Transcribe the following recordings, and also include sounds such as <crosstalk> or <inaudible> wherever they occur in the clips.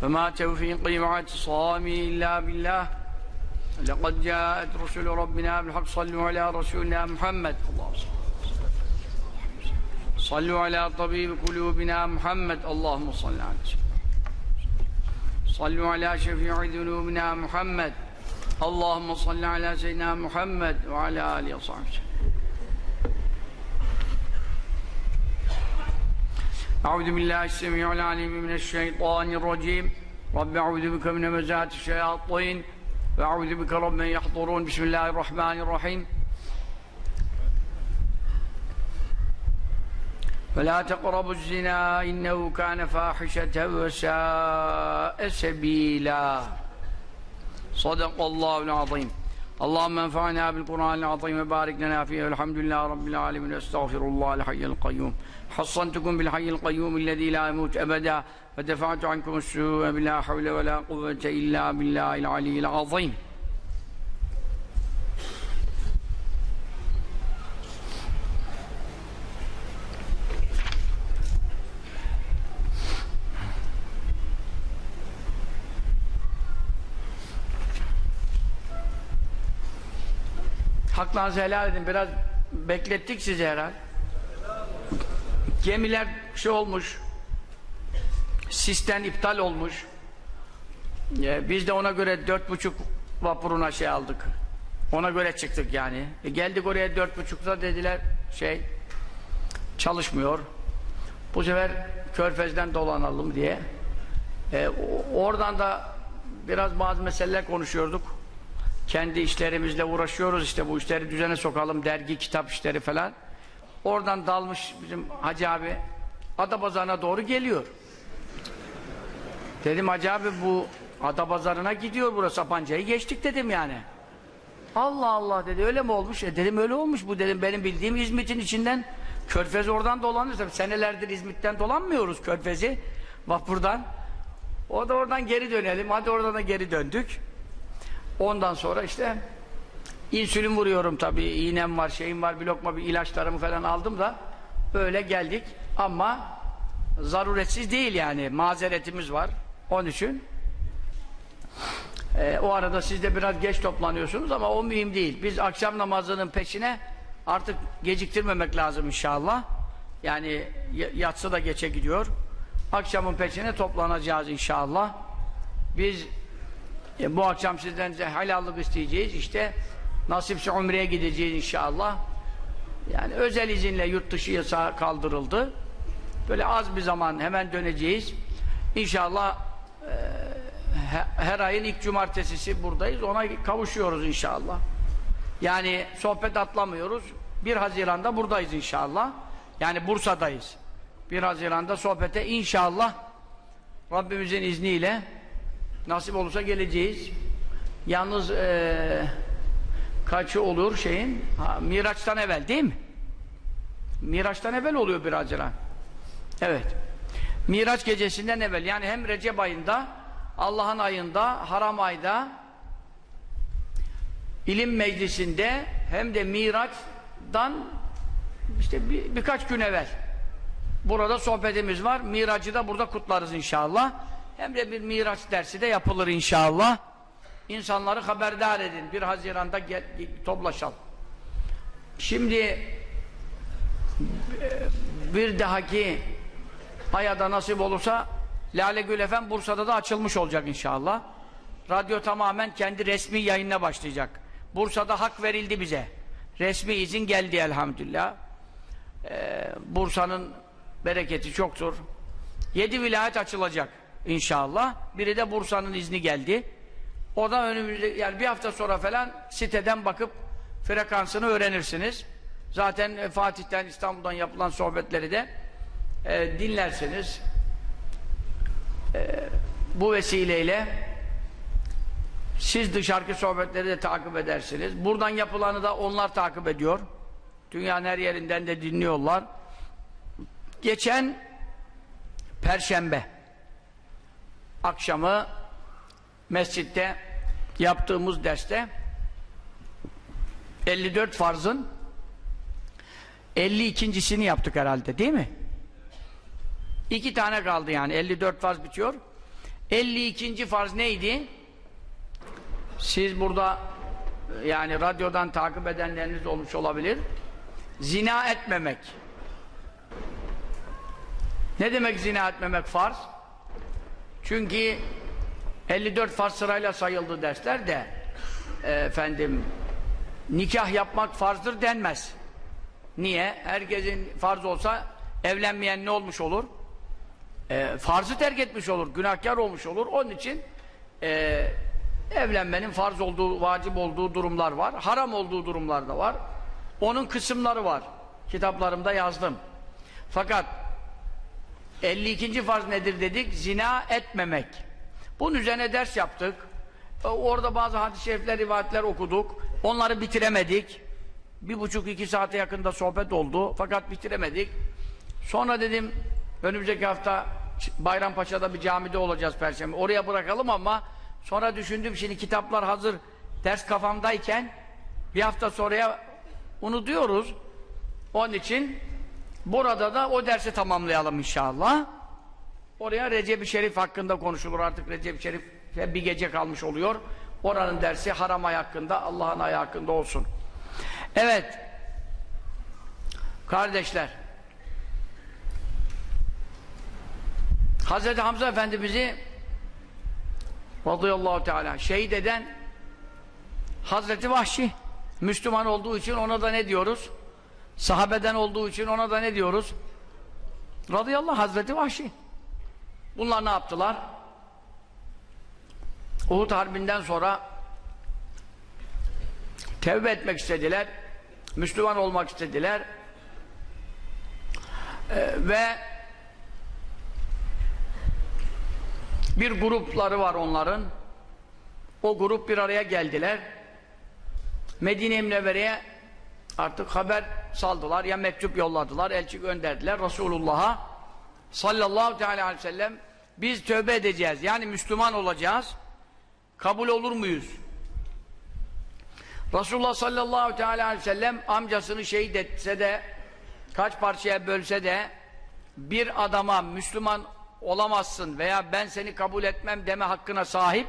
فما توفيقي واعتصامي إلا بالله. لقد جاءت رسل ربنا بالحق. صلوا على رسولنا محمد. اللهم صل صلوا على طبيب قلوبنا محمد. اللهم صل سيدنا صلوا على شفيع ذنوبنا محمد. اللهم صل على سيدنا محمد وعلى آله وصحبه أعوذ بالله السميع العليم من الشيطان الرجيم. رب أعوذ بك من مزات الشياطين وأعوذ بك رب من يحضرون. بسم الله الرحمن الرحيم. فلا تقربوا الزنا إنه كان فاحشة وساء سبيلا. صدق الله العظيم. اللهم انفعنا بالقرآن العظيم وبارك لنا فيه. والحمد لله رب العالمين. واستغفر الله الحي القيوم. حصنتكم بالحي القيوم الذي لا يموت أبدا فدفعت عنكم السوء بلا حول ولا قوة إلا بالله العلي العظيم Haklarınızı helal edin. Biraz beklettik sizi herhal. Gemiler şey olmuş. Sisten iptal olmuş. Ee, biz de ona göre dört buçuk vapuruna şey aldık. Ona göre çıktık yani. E geldik oraya dört buçukta dediler şey çalışmıyor. Bu sefer Körfez'den dolanalım diye. E, oradan da biraz bazı meseleler konuşuyorduk kendi işlerimizle uğraşıyoruz işte bu işleri düzene sokalım dergi kitap işleri falan oradan dalmış bizim Hacı abi. Adapazarı'na doğru geliyor. Dedim Hacı abi bu Adapazarı'na gidiyor burası. Sapanca'yı geçtik dedim yani. Allah Allah dedi. Öyle mi olmuş? E dedim öyle olmuş bu dedim. Benim bildiğim İzmit'in içinden Körfez oradan dolanır tabii senelerdir İzmit'ten dolanmıyoruz Körfez'i. Vapurdan o da oradan geri dönelim. Hadi oradan da geri döndük. Ondan sonra işte insülin vuruyorum tabii. iğnem var, şeyim var, bir lokma bir ilaçlarımı falan aldım da böyle geldik. Ama zaruretsiz değil yani. Mazeretimiz var. Onun için e, o arada siz de biraz geç toplanıyorsunuz ama o mühim değil. Biz akşam namazının peşine artık geciktirmemek lazım inşallah. Yani yatsı da geçe gidiyor. Akşamın peşine toplanacağız inşallah. Biz e, bu akşam sizden helallık isteyeceğiz. İşte nasipse umreye gideceğiz inşallah. Yani özel izinle yurt dışı yasağı kaldırıldı. Böyle az bir zaman hemen döneceğiz. İnşallah e, her ayın ilk cumartesisi buradayız. Ona kavuşuyoruz inşallah. Yani sohbet atlamıyoruz. 1 Haziran'da buradayız inşallah. Yani Bursa'dayız. 1 Haziran'da sohbete inşallah Rabbimizin izniyle Nasip olursa geleceğiz. Yalnız ee, kaçı olur şeyin? Ha, Miraç'tan evvel değil mi? Miraç'tan evvel oluyor bir Haziran. Evet. Miraç gecesinden evvel. Yani hem Recep ayında, Allah'ın ayında, haram ayda ilim meclisinde hem de Miraç'dan işte bir, birkaç gün evvel burada sohbetimiz var. Miracı da burada kutlarız inşallah. Hem de bir miraç dersi de yapılır inşallah. İnsanları haberdar edin. Bir Haziran'da gel, toplaşalım. Şimdi bir dahaki ayada nasip olursa Lale Gül Efem Bursa'da da açılmış olacak inşallah. Radyo tamamen kendi resmi yayınına başlayacak. Bursa'da hak verildi bize. Resmi izin geldi elhamdülillah. Ee, Bursa'nın bereketi çoktur. Yedi vilayet açılacak inşallah. Biri de Bursa'nın izni geldi. O da önümüzde yani bir hafta sonra falan siteden bakıp frekansını öğrenirsiniz. Zaten e, Fatih'ten İstanbul'dan yapılan sohbetleri de e, dinlersiniz. E, bu vesileyle siz dışarıki sohbetleri de takip edersiniz. Buradan yapılanı da onlar takip ediyor. Dünyanın her yerinden de dinliyorlar. Geçen Perşembe akşamı mescitte yaptığımız derste 54 farzın 52.sini yaptık herhalde değil mi? İki tane kaldı yani 54 farz bitiyor. 52. farz neydi? Siz burada yani radyodan takip edenleriniz olmuş olabilir. Zina etmemek. Ne demek zina etmemek farz? Çünkü 54 farz sırayla sayıldı dersler de e, efendim nikah yapmak farzdır denmez. Niye? Herkesin farz olsa evlenmeyen ne olmuş olur? E, farzı terk etmiş olur, günahkar olmuş olur. Onun için e, evlenmenin farz olduğu, vacip olduğu durumlar var. Haram olduğu durumlar da var. Onun kısımları var. Kitaplarımda yazdım. Fakat 52. farz nedir dedik? Zina etmemek. Bunun üzerine ders yaptık. E, Orada bazı hadis-i şerifler, rivayetler okuduk. Onları bitiremedik. Bir buçuk iki saate yakında sohbet oldu. Fakat bitiremedik. Sonra dedim önümüzdeki hafta Bayrampaşa'da bir camide olacağız Perşembe. Oraya bırakalım ama sonra düşündüm şimdi kitaplar hazır ders kafamdayken bir hafta sonraya unutuyoruz. Onun için burada da o dersi tamamlayalım inşallah. Oraya Recep-i Şerif hakkında konuşulur artık Recep-i Şerif'e bir gece kalmış oluyor. Oranın dersi haram ay hakkında, Allah'ın ayı hakkında olsun. Evet. Kardeşler. Hazreti Hamza Efendimiz'i radıyallahu teala şehit eden Hazreti Vahşi Müslüman olduğu için ona da ne diyoruz? Sahabeden olduğu için ona da ne diyoruz? Radıyallahu Hazreti Vahşi. Bunlar ne yaptılar? Uhud Harbi'nden sonra tevbe etmek istediler. Müslüman olmak istediler. Ee, ve bir grupları var onların. O grup bir araya geldiler. Medine-i Münevvere'ye artık haber saldılar. Ya mektup yolladılar, elçi gönderdiler Resulullah'a sallallahu teala aleyhi ve sellem biz tövbe edeceğiz. Yani Müslüman olacağız. Kabul olur muyuz? Resulullah sallallahu teala aleyhi ve sellem amcasını şehit etse de kaç parçaya bölse de bir adama Müslüman olamazsın veya ben seni kabul etmem deme hakkına sahip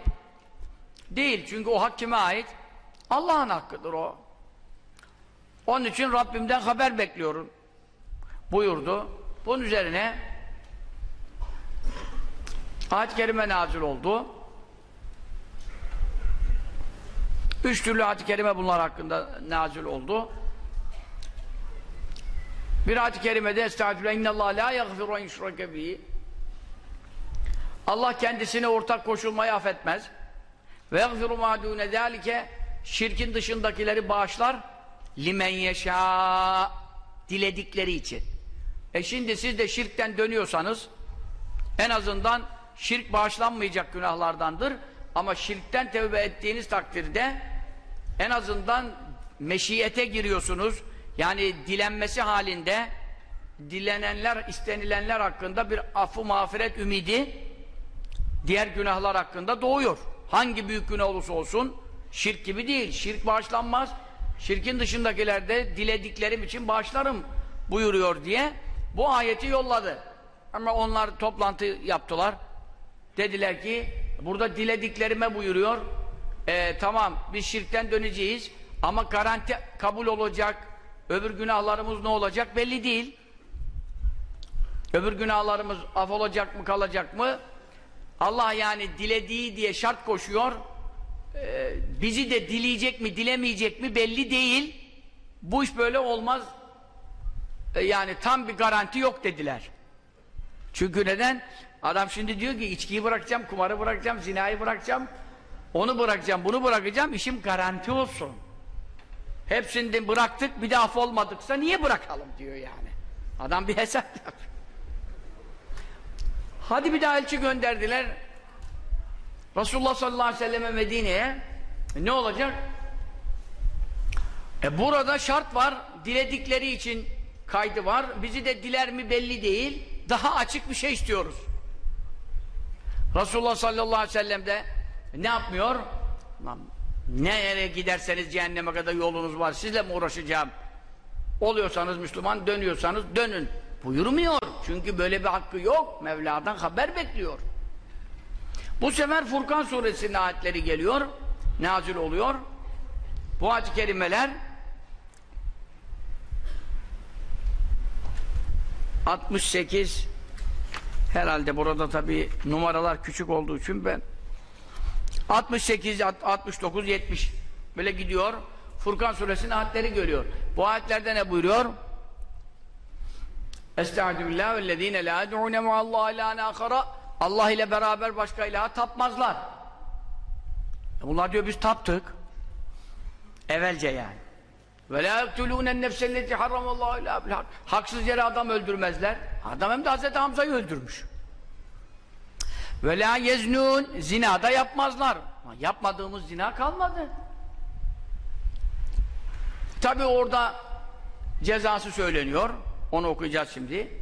değil. Çünkü o hak kime ait? Allah'ın hakkıdır o. Onun için Rabbimden haber bekliyorum buyurdu. Bunun üzerine ayet-i kerime nazil oldu. Üç türlü ayet-i kerime bunlar hakkında nazil oldu. Bir ayet-i kerimede Estağfirullah innallâh la yaghfiru en Allah kendisine ortak koşulmayı affetmez. Ve yaghfiru ma dûne zâlike şirkin dışındakileri bağışlar limen yeşâ diledikleri için. E şimdi siz de şirkten dönüyorsanız en azından şirk bağışlanmayacak günahlardandır ama şirkten tevbe ettiğiniz takdirde en azından meşiyete giriyorsunuz. Yani dilenmesi halinde dilenenler, istenilenler hakkında bir affı mağfiret ümidi diğer günahlar hakkında doğuyor. Hangi büyük günah olursa olsun şirk gibi değil. Şirk bağışlanmaz. Şirkin dışındakilerde dilediklerim için bağışlarım buyuruyor diye bu ayeti yolladı. Ama onlar toplantı yaptılar. Dediler ki burada dilediklerime buyuruyor. E, tamam biz şirkten döneceğiz ama garanti kabul olacak. Öbür günahlarımız ne olacak belli değil. Öbür günahlarımız af olacak mı kalacak mı? Allah yani dilediği diye şart koşuyor. Ee, bizi de dileyecek mi dilemeyecek mi belli değil. Bu iş böyle olmaz. Ee, yani tam bir garanti yok dediler. Çünkü neden? Adam şimdi diyor ki içkiyi bırakacağım, kumarı bırakacağım, zinayı bırakacağım. Onu bırakacağım, bunu bırakacağım. işim garanti olsun. Hepsini bıraktık bir af olmadıksa niye bırakalım diyor yani. Adam bir hesap <laughs> yapıyor. Hadi bir daha elçi gönderdiler. Resulullah sallallahu aleyhi ve selleme Medine'ye. E ne olacak? E burada şart var. Diledikleri için kaydı var. Bizi de diler mi belli değil. Daha açık bir şey istiyoruz. Resulullah sallallahu aleyhi ve sellem de ne yapmıyor? Lan, nereye giderseniz cehenneme kadar yolunuz var. Sizle mi uğraşacağım? Oluyorsanız Müslüman, dönüyorsanız dönün. Buyurmuyor. Çünkü böyle bir hakkı yok. Mevla'dan haber bekliyor. Bu sefer Furkan suresinin ayetleri geliyor, nazil oluyor. Bu ayet-i kerimeler 68 herhalde burada tabi numaralar küçük olduğu için ben 68, 69, 70 böyle gidiyor. Furkan suresinin ayetleri görüyor. Bu ayetlerde ne buyuruyor? Estaizu billah vellezine la yed'une muallahi ilahen ahara Allah ile beraber başka ilaha tapmazlar. Bunlar diyor biz taptık. Evvelce yani. Ve la yektulûnen nefselleti harramallahu ilâ bilhak. Haksız yere adam öldürmezler. Adam hem de Hazreti Hamza'yı öldürmüş. Ve la yeznûn zina da yapmazlar. Yapmadığımız zina kalmadı. Tabi orada cezası söyleniyor. Onu okuyacağız şimdi.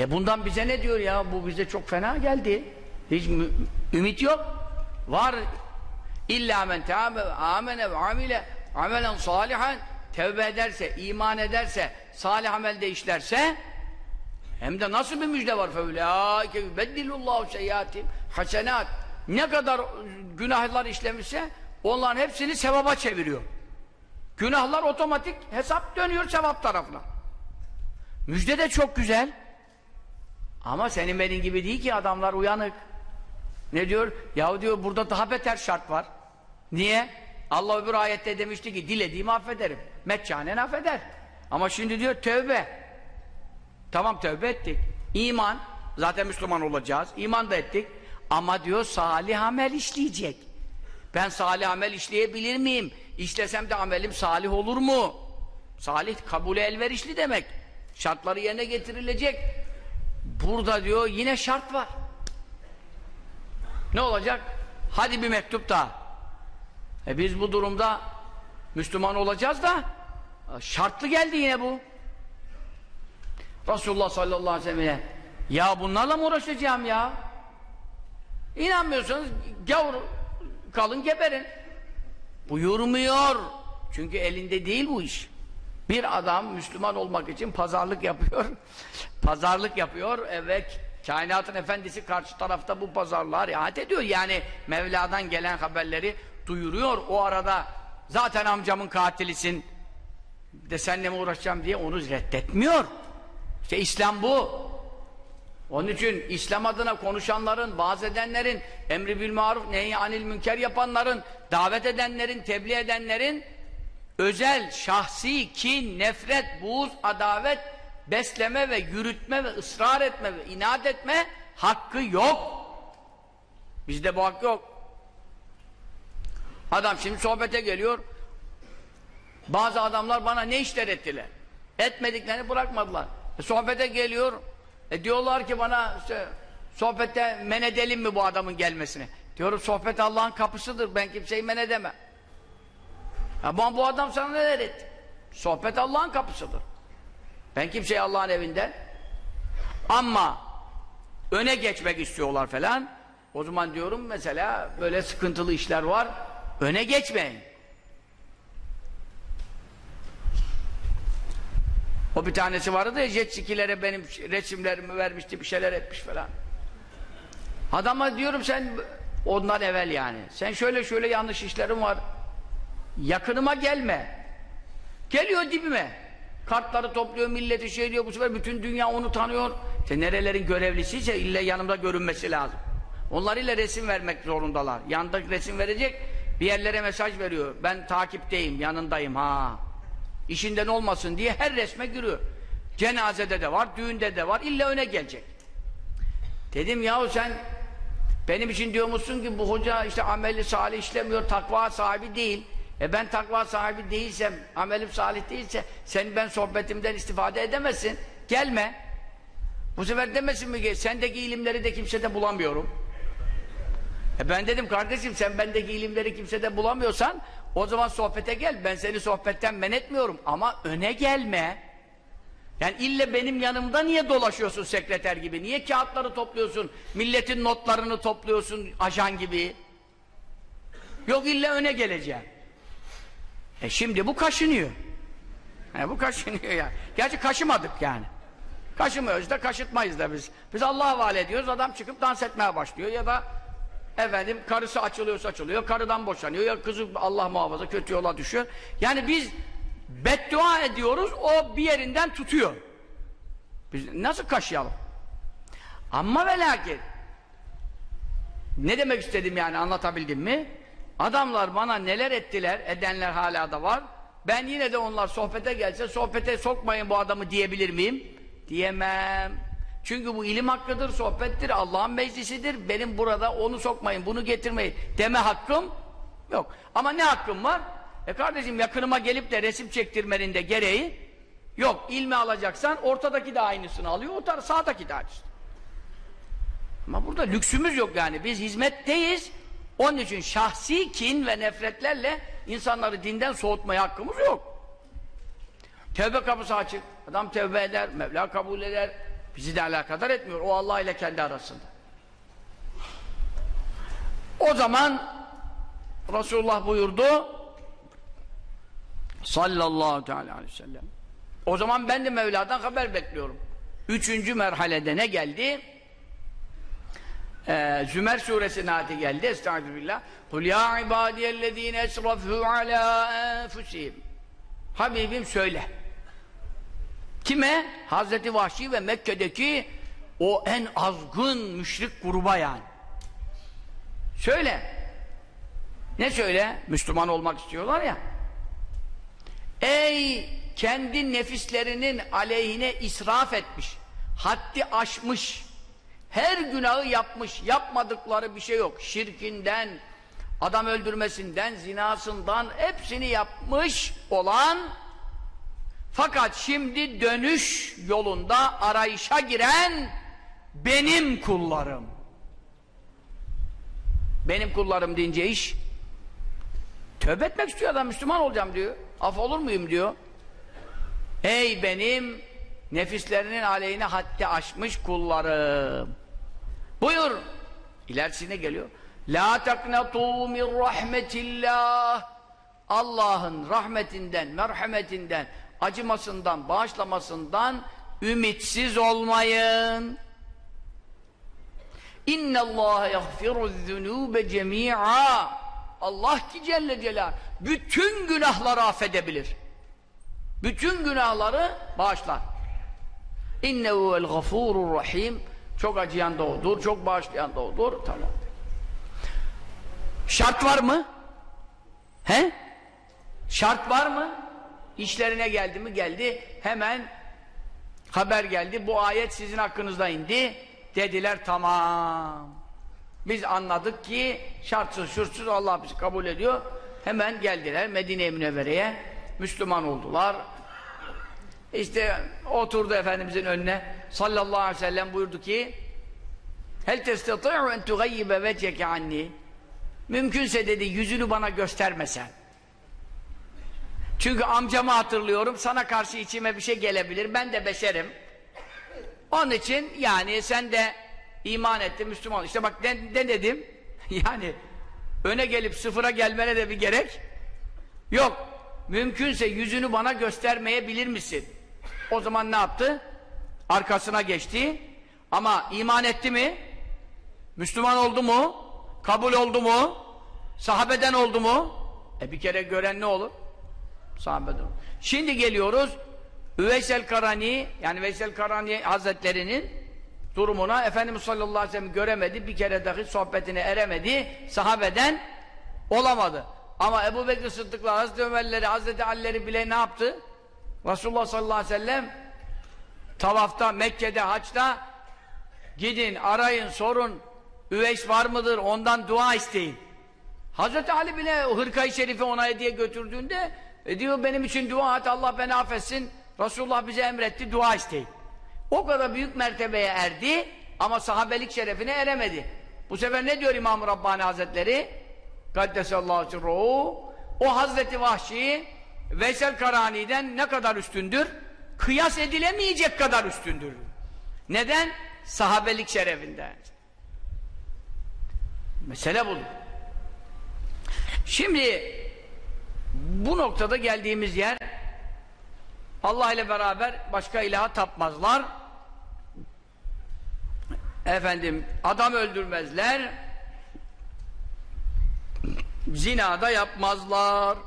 E bundan bize ne diyor ya? Bu bize çok fena geldi. Hiç ümit yok. Var illa men teâme amene ve amile amelen salihan tevbe ederse, iman ederse, salih amelde işlerse hem de nasıl bir müjde var feulâike yübeddilullahu seyyatim hasenat ne kadar günahlar işlemişse onların hepsini sevaba çeviriyor. Günahlar otomatik hesap dönüyor sevap tarafına. Müjde de çok güzel. Ama senin benim gibi değil ki adamlar uyanık. Ne diyor? Ya diyor burada daha beter şart var. Niye? Allah öbür ayette demişti ki dilediğimi affederim. Meccanen affeder. Ama şimdi diyor tövbe. Tamam tövbe ettik. İman. Zaten Müslüman olacağız. İman da ettik. Ama diyor salih amel işleyecek. Ben salih amel işleyebilir miyim? İşlesem de amelim salih olur mu? Salih kabule elverişli demek. Şartları yerine getirilecek. Burada diyor yine şart var. Ne olacak? Hadi bir mektup daha. E biz bu durumda Müslüman olacağız da şartlı geldi yine bu. Resulullah sallallahu aleyhi ve sellem'e ya bunlarla mı uğraşacağım ya? İnanmıyorsanız gavur kalın geberin. Buyurmuyor. Çünkü elinde değil bu iş. Bir adam Müslüman olmak için pazarlık yapıyor. <laughs> pazarlık yapıyor. Evet kainatın efendisi karşı tarafta bu pazarlığa riayet ediyor. Yani Mevla'dan gelen haberleri duyuruyor. O arada zaten amcamın katilisin de seninle mi uğraşacağım diye onu reddetmiyor. İşte İslam bu. Onun için İslam adına konuşanların, vaaz edenlerin, emri bil maruf, nehi anil münker yapanların, davet edenlerin, tebliğ edenlerin özel, şahsi, kin, nefret, buğz, adavet, besleme ve yürütme ve ısrar etme ve inat etme hakkı yok. Bizde bu hak yok. Adam şimdi sohbete geliyor. Bazı adamlar bana ne işler ettiler? Etmediklerini bırakmadılar. E, sohbete geliyor. E diyorlar ki bana işte, sohbette men edelim mi bu adamın gelmesini? Diyorum sohbet Allah'ın kapısıdır. Ben kimseyi men edemem. Ama bu adam sana neler etti? Sohbet Allah'ın kapısıdır. Ben kimseyi Allah'ın evinden ama öne geçmek istiyorlar falan. O zaman diyorum mesela böyle sıkıntılı işler var. Öne geçmeyin. O bir tanesi vardı ya jet skilere benim resimlerimi vermişti bir şeyler etmiş falan. Adama diyorum sen ondan evvel yani. Sen şöyle şöyle yanlış işlerin var. Yakınıma gelme. Geliyor dibime. Kartları topluyor, milleti şey diyor, bu sefer bütün dünya onu tanıyor. İşte nerelerin görevlisiyse ille yanımda görünmesi lazım. Onlar ile resim vermek zorundalar. Yanında resim verecek, bir yerlere mesaj veriyor. Ben takipteyim, yanındayım ha. İşinden olmasın diye her resme giriyor. Cenazede de var, düğünde de var, illa öne gelecek. Dedim yahu sen benim için diyormuşsun ki bu hoca işte ameli salih işlemiyor, takva sahibi değil. E ben takva sahibi değilsem, amelim salih değilse sen ben sohbetimden istifade edemezsin. Gelme. Bu sefer demesin mi ki sendeki ilimleri de kimsede bulamıyorum. E ben dedim kardeşim sen bendeki ilimleri kimsede bulamıyorsan o zaman sohbete gel. Ben seni sohbetten men etmiyorum ama öne gelme. Yani ille benim yanımda niye dolaşıyorsun sekreter gibi? Niye kağıtları topluyorsun? Milletin notlarını topluyorsun ajan gibi? Yok illa öne geleceğim. E şimdi bu kaşınıyor. E bu kaşınıyor yani. Gerçi kaşımadık yani. Kaşımıyoruz da kaşıtmayız da biz. Biz Allah'a havale ediyoruz. Adam çıkıp dans etmeye başlıyor ya da efendim karısı açılıyorsa açılıyor. Karıdan boşanıyor ya kızı Allah muhafaza kötü yola düşüyor. Yani biz beddua ediyoruz. O bir yerinden tutuyor. Biz nasıl kaşıyalım? Ama ve lakin ne demek istedim yani anlatabildim mi? Adamlar bana neler ettiler, edenler hala da var. Ben yine de onlar sohbete gelse sohbete sokmayın bu adamı diyebilir miyim? Diyemem. Çünkü bu ilim hakkıdır, sohbettir, Allah'ın meclisidir. Benim burada onu sokmayın, bunu getirmeyin deme hakkım yok. Ama ne hakkım var? E kardeşim yakınıma gelip de resim çektirmenin de gereği yok. İlmi alacaksan ortadaki de aynısını alıyor, o taraf sağdaki de aynısını. Ama burada lüksümüz yok yani. Biz hizmetteyiz. Onun için şahsi kin ve nefretlerle insanları dinden soğutmaya hakkımız yok. Tevbe kapısı açık. Adam tevbe eder, Mevla kabul eder. Bizi de alakadar etmiyor. O Allah ile kendi arasında. O zaman Resulullah buyurdu sallallahu aleyhi ve sellem. O zaman ben de Mevla'dan haber bekliyorum. Üçüncü merhalede ne geldi? Ee, Zümer suresinin ayeti geldi. Estağfirullah. Kul ya ibadiyellezine esrafu ala enfusihim. Habibim söyle. Kime? Hazreti Vahşi ve Mekke'deki o en azgın müşrik gruba yani. Söyle. Ne söyle? Müslüman olmak istiyorlar ya. Ey kendi nefislerinin aleyhine israf etmiş, haddi aşmış, her günahı yapmış, yapmadıkları bir şey yok. Şirkinden, adam öldürmesinden, zinasından hepsini yapmış olan fakat şimdi dönüş yolunda arayışa giren benim kullarım. Benim kullarım deyince iş tövbe etmek istiyor adam Müslüman olacağım diyor. Af olur muyum diyor. Ey benim nefislerinin aleyhine haddi aşmış kullarım. Buyur. İlerisine geliyor. La taknatu min rahmetillah. Allah'ın rahmetinden, merhametinden, acımasından, bağışlamasından ümitsiz olmayın. İnne Allah yaghfiru zunube cemi'a. Allah ki Celle Celal bütün günahları affedebilir. Bütün günahları bağışlar. İnnehu el gafurur rahim. Çok acıyan da odur, çok bağışlayan da odur. Tamam. Şart var mı? He? Şart var mı? İşlerine geldi mi? Geldi. Hemen haber geldi. Bu ayet sizin hakkınızda indi. Dediler tamam. Biz anladık ki şartsız şurtsuz Allah bizi kabul ediyor. Hemen geldiler Medine-i Münevvere'ye. Müslüman oldular. İşte oturdu Efendimizin önüne sallallahu aleyhi ve sellem buyurdu ki Hel testati'u en tugayyibe veceke anni Mümkünse dedi yüzünü bana göstermesen. Çünkü amcamı hatırlıyorum sana karşı içime bir şey gelebilir ben de beşerim. Onun için yani sen de iman ettin Müslüman. İşte bak ne, ne dedim? <laughs> yani öne gelip sıfıra gelmene de bir gerek yok. Mümkünse yüzünü bana göstermeyebilir misin? O zaman ne yaptı? Arkasına geçti. Ama iman etti mi? Müslüman oldu mu? Kabul oldu mu? Sahabeden oldu mu? E bir kere gören ne olur? Sahabeden Şimdi geliyoruz Üveysel Karani yani Veysel Karani Hazretlerinin durumuna Efendimiz sallallahu aleyhi ve sellem göremedi. Bir kere dahi sohbetine eremedi. Sahabeden olamadı. Ama Ebu Bekir Sıddık'la Hazreti Ömer'leri, Hazreti Ali'leri bile ne yaptı? Resulullah sallallahu aleyhi ve sellem tavafta, Mekke'de, haçta gidin, arayın, sorun Üveys var mıdır? Ondan dua isteyin. Hazreti Ali bile hırkayı şerifi ona hediye götürdüğünde e diyor benim için dua et Allah beni affetsin. Resulullah bize emretti dua isteyin. O kadar büyük mertebeye erdi ama sahabelik şerefine eremedi. Bu sefer ne diyor İmam-ı Rabbani Hazretleri? Kaddesallahu sirruhu o Hazreti Vahşi Veysel Karani'den ne kadar üstündür? Kıyas edilemeyecek kadar üstündür. Neden? Sahabelik şerefinden. Mesele budur. Şimdi bu noktada geldiğimiz yer Allah ile beraber başka ilaha tapmazlar. efendim adam öldürmezler zinada yapmazlar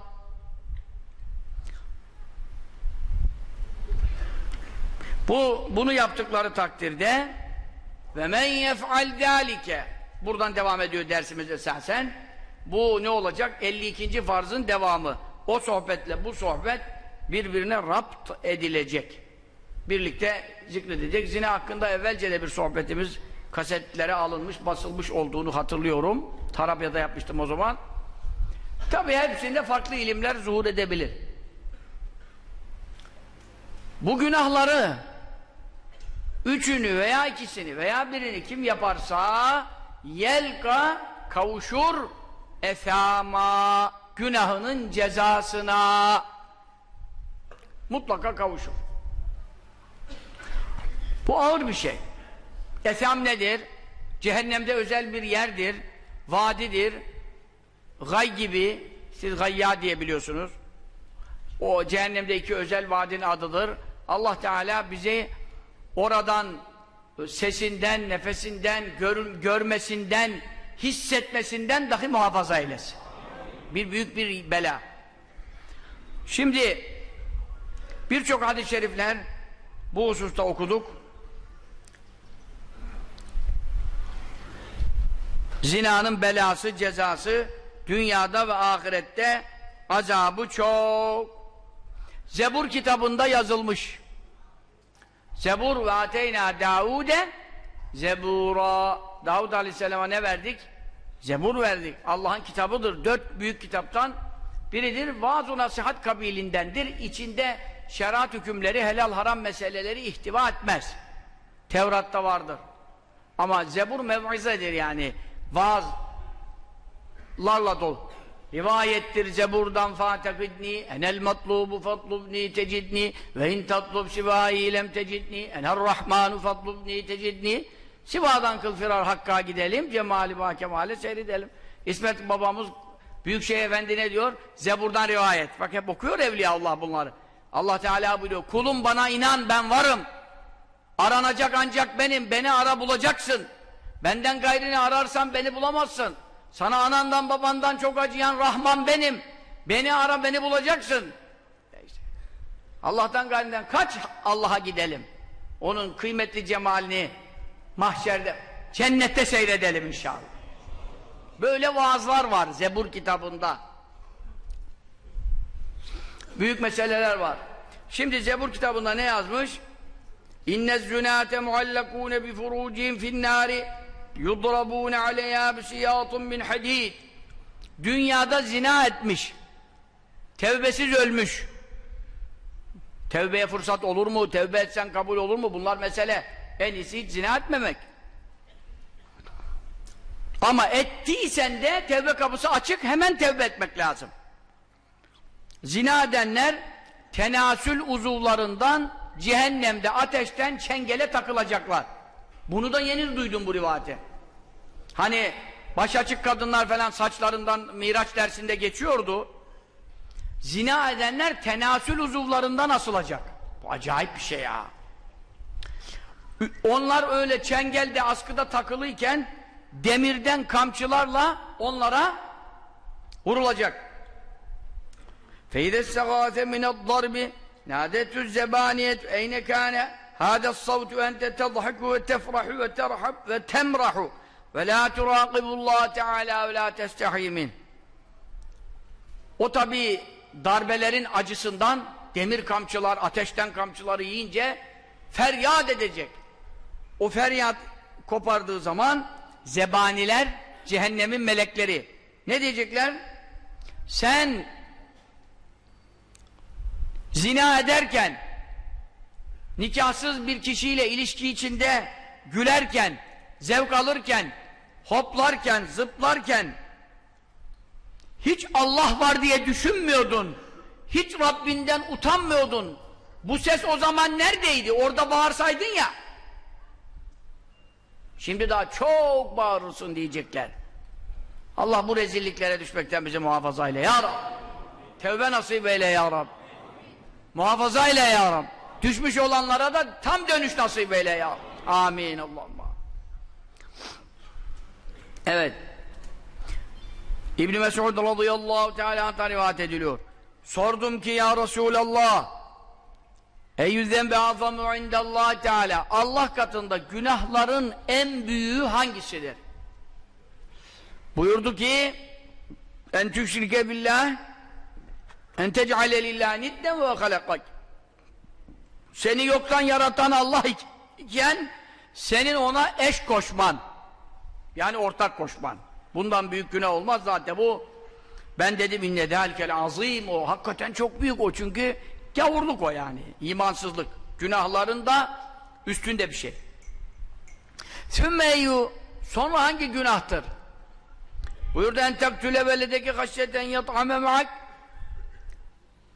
bu bunu yaptıkları takdirde ve men yef'al zalike buradan devam ediyor dersimiz esasen bu ne olacak 52. farzın devamı o sohbetle bu sohbet birbirine rapt edilecek. Birlikte zikredecek. Zina hakkında evvelce de bir sohbetimiz kasetlere alınmış basılmış olduğunu hatırlıyorum. Tarabya'da yapmıştım o zaman. Tabi hepsinde farklı ilimler zuhur edebilir. Bu günahları üçünü veya ikisini veya birini kim yaparsa yelka kavuşur efama günahının cezasına mutlaka kavuşur. Bu ağır bir şey. Efam nedir? Cehennemde özel bir yerdir, vadidir. Gay gibi, siz gayya diye biliyorsunuz. O cehennemde iki özel vadinin adıdır. Allah Teala bizi oradan sesinden, nefesinden, gör, görmesinden, hissetmesinden dahi muhafaza eylesin. Bir büyük bir bela. Şimdi birçok hadis-i şerifler bu hususta okuduk. Zinanın belası, cezası dünyada ve ahirette azabı çok. Zebur kitabında yazılmış. Zebur ve ateyna Davud'e Zebura Davud Aleyhisselam'a ne verdik? Zebur verdik. Allah'ın kitabıdır. Dört büyük kitaptan biridir. Vaaz-ı nasihat kabilindendir. İçinde şeriat hükümleri, helal haram meseleleri ihtiva etmez. Tevrat'ta vardır. Ama Zebur mev'izedir yani. Vaazlarla dolu. Rivayettir Zebur'dan fatekidni enel matlubu fatlubni tecidni ve in tatlub şivâi lem tecidni enel rahmanu fatlubni tecidni Siva'dan kıl firar Hakk'a gidelim cemali va kemale seyredelim İsmet babamız Büyükşehir Efendi ne diyor? Zebur'dan rivayet. Bak hep okuyor Evliya Allah bunları. Allah Teala buyuruyor. Kulum bana inan ben varım. Aranacak ancak benim. Beni ara bulacaksın. Benden gayrini ararsan beni bulamazsın. Sana anandan babandan çok acıyan Rahman benim. Beni ara beni bulacaksın. Allah'tan gayrinden kaç Allah'a gidelim. Onun kıymetli cemalini mahşerde, cennette seyredelim inşallah. Böyle vaazlar var Zebur kitabında. Büyük meseleler var. Şimdi Zebur kitabında ne yazmış? İnnez zünâte muallakûne bi furucihim finnâri yudrabûne aleyhâ bisiyâtun min hadîd Dünyada zina etmiş. Tevbesiz ölmüş. Tevbeye fırsat olur mu? Tevbe etsen kabul olur mu? Bunlar mesele. En iyisi zina etmemek. Ama ettiysen de tevbe kapısı açık, hemen tevbe etmek lazım. Zina edenler tenasül uzuvlarından cehennemde ateşten çengele takılacaklar. Bunu da yeni duydum bu rivayeti. Hani baş açık kadınlar falan saçlarından Miraç dersinde geçiyordu. Zina edenler tenasül uzuvlarından asılacak. Bu acayip bir şey ya. Onlar öyle çengelde askıda takılıyken demirden kamçılarla onlara vurulacak. Feyde segâfe mine'd-darbi nâdetüz zebaniyet eyne kâne hâdes savtu ente tezhaku ve tefrahu ve terhab ve temrahu ve lâ turâkibullâh teâlâ ve lâ testehî O tabi darbelerin acısından demir kamçılar, ateşten kamçıları yiyince feryat edecek. O feryat kopardığı zaman zebaniler, cehennemin melekleri ne diyecekler? Sen zina ederken nikahsız bir kişiyle ilişki içinde gülerken, zevk alırken, hoplarken, zıplarken hiç Allah var diye düşünmüyordun. Hiç Rabbinden utanmıyordun. Bu ses o zaman neredeydi? Orada bağırsaydın ya. Şimdi daha çok bağırırsın diyecekler. Allah bu rezilliklere düşmekten bizi muhafaza eyle ya Rab. Tevbe nasip eyle ya Rab. Muhafaza eyle ya Rab. Düşmüş olanlara da tam dönüş nasip eyle ya Rab. Amin Allah'ım. Evet. İbn Mes'ud radıyallahu teala rivayet ediliyor. Sordum ki ya Resulallah Eyyüzden be azamu indallah teala. Allah katında günahların en büyüğü hangisidir? Buyurdu ki en tüşrike billah en tec'ale lillah nidden ve halakak. Seni yoktan yaratan Allah iken senin ona eş koşman yani ortak koşman. Bundan büyük günah olmaz zaten bu. Ben dedim inne delkel azim o hakikaten çok büyük o çünkü gavurluk o yani imansızlık günahların da üstünde bir şey Sümmeyyu sonra hangi günahtır? Buyurdu en tektüle veledeki haşyeten yat'ame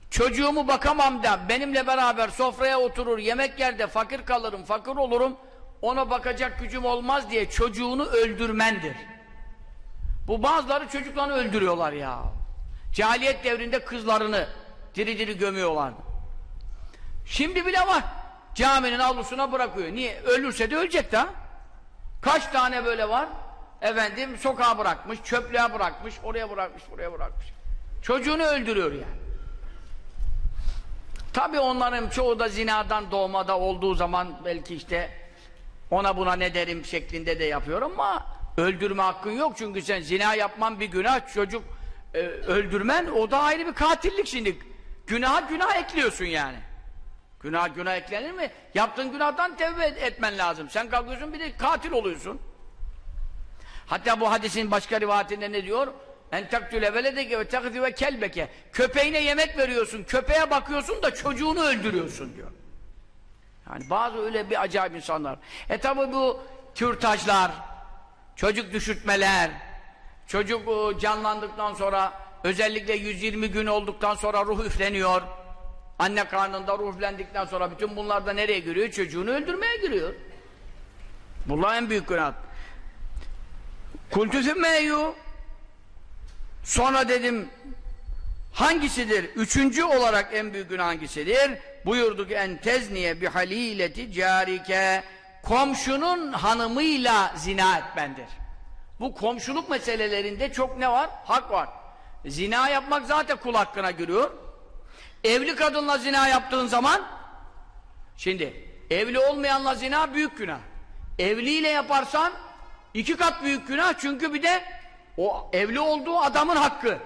Çocuğumu bakamam da benimle beraber sofraya oturur, yemek yerde fakir kalırım, fakir olurum, ona bakacak gücüm olmaz diye çocuğunu öldürmendir. Bu bazıları çocuklarını öldürüyorlar ya. Cahiliyet devrinde kızlarını diri diri gömüyorlar. Şimdi bile var. Caminin avlusuna bırakıyor. Niye? Ölürse de ölecek de. Kaç tane böyle var? Efendim sokağa bırakmış, çöplüğe bırakmış, oraya bırakmış, buraya bırakmış. Çocuğunu öldürüyor yani. Tabi onların çoğu da zinadan doğmada olduğu zaman belki işte ona buna ne derim şeklinde de yapıyor ama öldürme hakkın yok çünkü sen zina yapman bir günah çocuk e, öldürmen o da ayrı bir katillik şimdi günaha günah ekliyorsun yani günah günah eklenir mi? yaptığın günahdan tevbe etmen lazım sen kalkıyorsun bir de katil oluyorsun hatta bu hadisin başka rivayetinde ne diyor? En taktüle veledeke ve takzi ve kelbeke. Köpeğine yemek veriyorsun, köpeğe bakıyorsun da çocuğunu öldürüyorsun diyor. Yani bazı öyle bir acayip insanlar. E tabi bu kürtajlar, çocuk düşürtmeler, çocuk e, canlandıktan sonra özellikle 120 gün olduktan sonra ruh üfleniyor. Anne karnında ruh üflendikten sonra bütün bunlar da nereye giriyor? Çocuğunu öldürmeye giriyor. Bunlar en büyük günah. Kultüfü meyyu Sonra dedim hangisidir? Üçüncü olarak en büyük günah hangisidir? Buyurduk en tezniye bi halileti carike komşunun hanımıyla zina etmendir. Bu komşuluk meselelerinde çok ne var? Hak var. Zina yapmak zaten kul hakkına giriyor. Evli kadınla zina yaptığın zaman şimdi evli olmayanla zina büyük günah. Evliyle yaparsan iki kat büyük günah çünkü bir de o evli olduğu adamın hakkı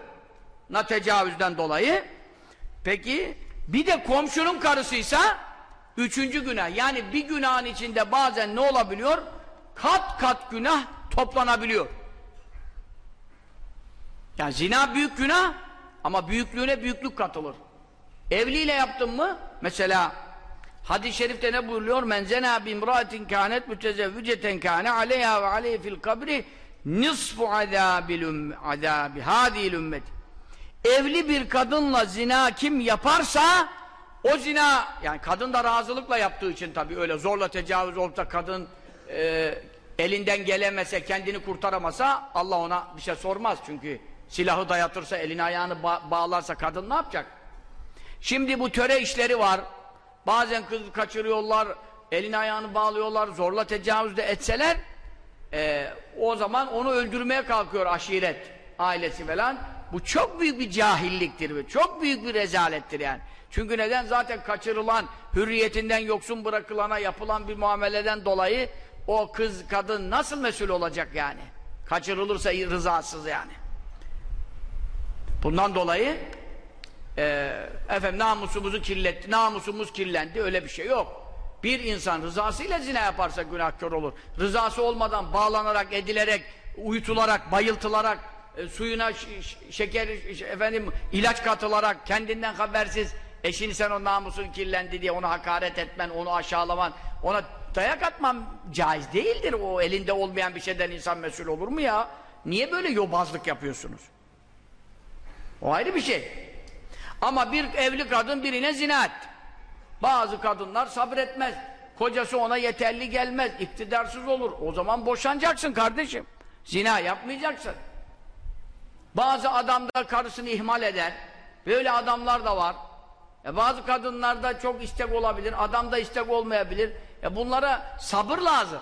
na tecavüzden dolayı. Peki bir de komşunun karısıysa üçüncü günah. Yani bir günahın içinde bazen ne olabiliyor? Kat kat günah toplanabiliyor. Yani zina büyük günah ama büyüklüğüne büyüklük katılır evliyle yaptın mı? Mesela hadis-i şerifte ne buyuruyor? Men zena bimraatin kânet mütezevvüceten kâne aleyha ve aleyhi fil kabri nisfu azabil azabi hadil ümmet evli bir kadınla zina kim yaparsa o zina yani kadın da razılıkla yaptığı için tabii öyle zorla tecavüz olup da kadın e, elinden gelemese kendini kurtaramasa Allah ona bir şey sormaz. Çünkü silahı dayatırsa elini ayağını ba bağlarsa kadın ne yapacak şimdi bu töre işleri var bazen kız kaçırıyorlar elini ayağını bağlıyorlar zorla tecavüz de etseler e, o zaman onu öldürmeye kalkıyor aşiret, ailesi falan. Bu çok büyük bir cahilliktir ve çok büyük bir rezalettir yani. Çünkü neden? Zaten kaçırılan, hürriyetinden yoksun bırakılana yapılan bir muameleden dolayı o kız, kadın nasıl mesul olacak yani? Kaçırılırsa rızasız yani. Bundan dolayı e, efendim namusumuzu kirletti, namusumuz kirlendi öyle bir şey yok. Bir insan rızasıyla zina yaparsa günahkar olur. Rızası olmadan bağlanarak, edilerek, uyutularak, bayıltılarak, e, suyuna şeker, efendim ilaç katılarak, kendinden habersiz eşini sen o namusun kirlendi diye onu hakaret etmen, onu aşağılaman, ona dayak atman caiz değildir. O elinde olmayan bir şeyden insan mesul olur mu ya? Niye böyle yobazlık yapıyorsunuz? O ayrı bir şey. Ama bir evli kadın birine zina etti. Bazı kadınlar sabretmez. Kocası ona yeterli gelmez. iktidarsız olur. O zaman boşanacaksın kardeşim. Zina yapmayacaksın. Bazı adam da karısını ihmal eder. Böyle adamlar da var. E bazı kadınlarda çok istek olabilir. Adamda istek olmayabilir. E bunlara sabır lazım.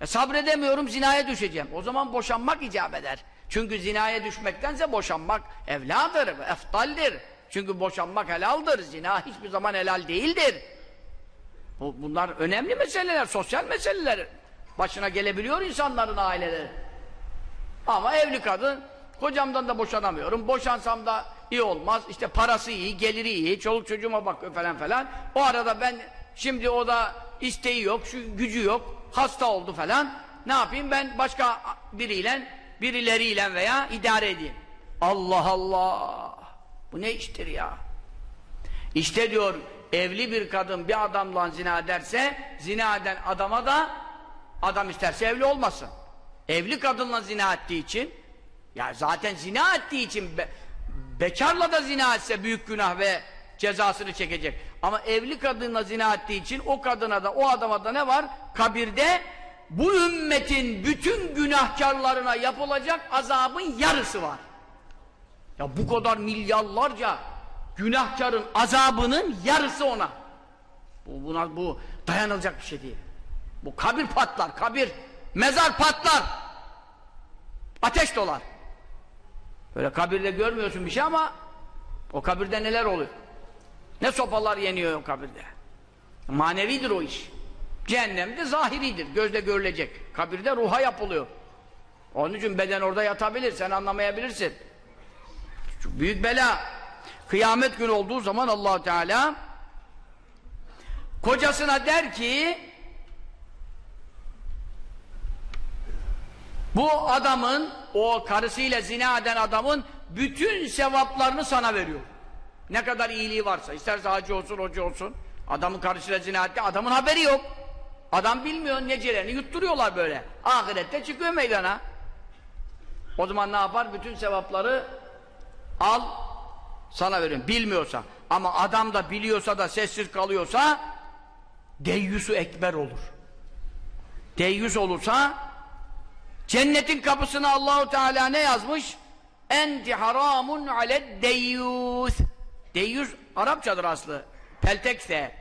E, sabredemiyorum zinaya düşeceğim. O zaman boşanmak icap eder. Çünkü zinaya düşmektense boşanmak evladır, eftaldir. Çünkü boşanmak helaldir. Zina hiçbir zaman helal değildir. Bu, bunlar önemli meseleler, sosyal meseleler. Başına gelebiliyor insanların aileleri. Ama evli kadın, kocamdan da boşanamıyorum, boşansam da iyi olmaz, işte parası iyi, geliri iyi, çoluk çocuğuma bakıyor falan falan. O arada ben, şimdi o da isteği yok, şu gücü yok, hasta oldu falan. Ne yapayım ben başka biriyle, birileriyle veya idare edeyim. Allah Allah! Bu ne iştir ya? İşte diyor, evli bir kadın bir adamla zina ederse, zina eden adama da adam isterse evli olmasın. Evli kadınla zina ettiği için ya zaten zina ettiği için be, bekarla da zina etse büyük günah ve cezasını çekecek. Ama evli kadınla zina ettiği için o kadına da o adama da ne var? Kabirde bu ümmetin bütün günahkarlarına yapılacak azabın yarısı var. Ya bu kadar milyarlarca günahkarın azabının yarısı ona. Bu, buna, bu dayanılacak bir şey değil. Bu kabir patlar, kabir, mezar patlar. Ateş dolar. Böyle kabirde görmüyorsun bir şey ama o kabirde neler oluyor? Ne sopalar yeniyor o kabirde. Manevidir o iş. Cehennemde zahiridir, gözle görülecek. Kabirde ruha yapılıyor. Onun için beden orada yatabilir, sen anlamayabilirsin. Çok büyük bela. Kıyamet günü olduğu zaman allah Teala kocasına der ki bu adamın o karısıyla zina eden adamın bütün sevaplarını sana veriyor. Ne kadar iyiliği varsa isterse hacı olsun hoca olsun adamın karısıyla zina etti adamın haberi yok. Adam bilmiyor necelerini yutturuyorlar böyle. Ahirette çıkıyor meydana. O zaman ne yapar? Bütün sevapları al sana veriyorum. Bilmiyorsa. Ama adam da biliyorsa da sessiz kalıyorsa deyyusu ekber olur. Deyyus olursa cennetin kapısına Allahu Teala ne yazmış? Enti haramun aled deyyus. Deyyus Arapçadır aslı. Peltekse.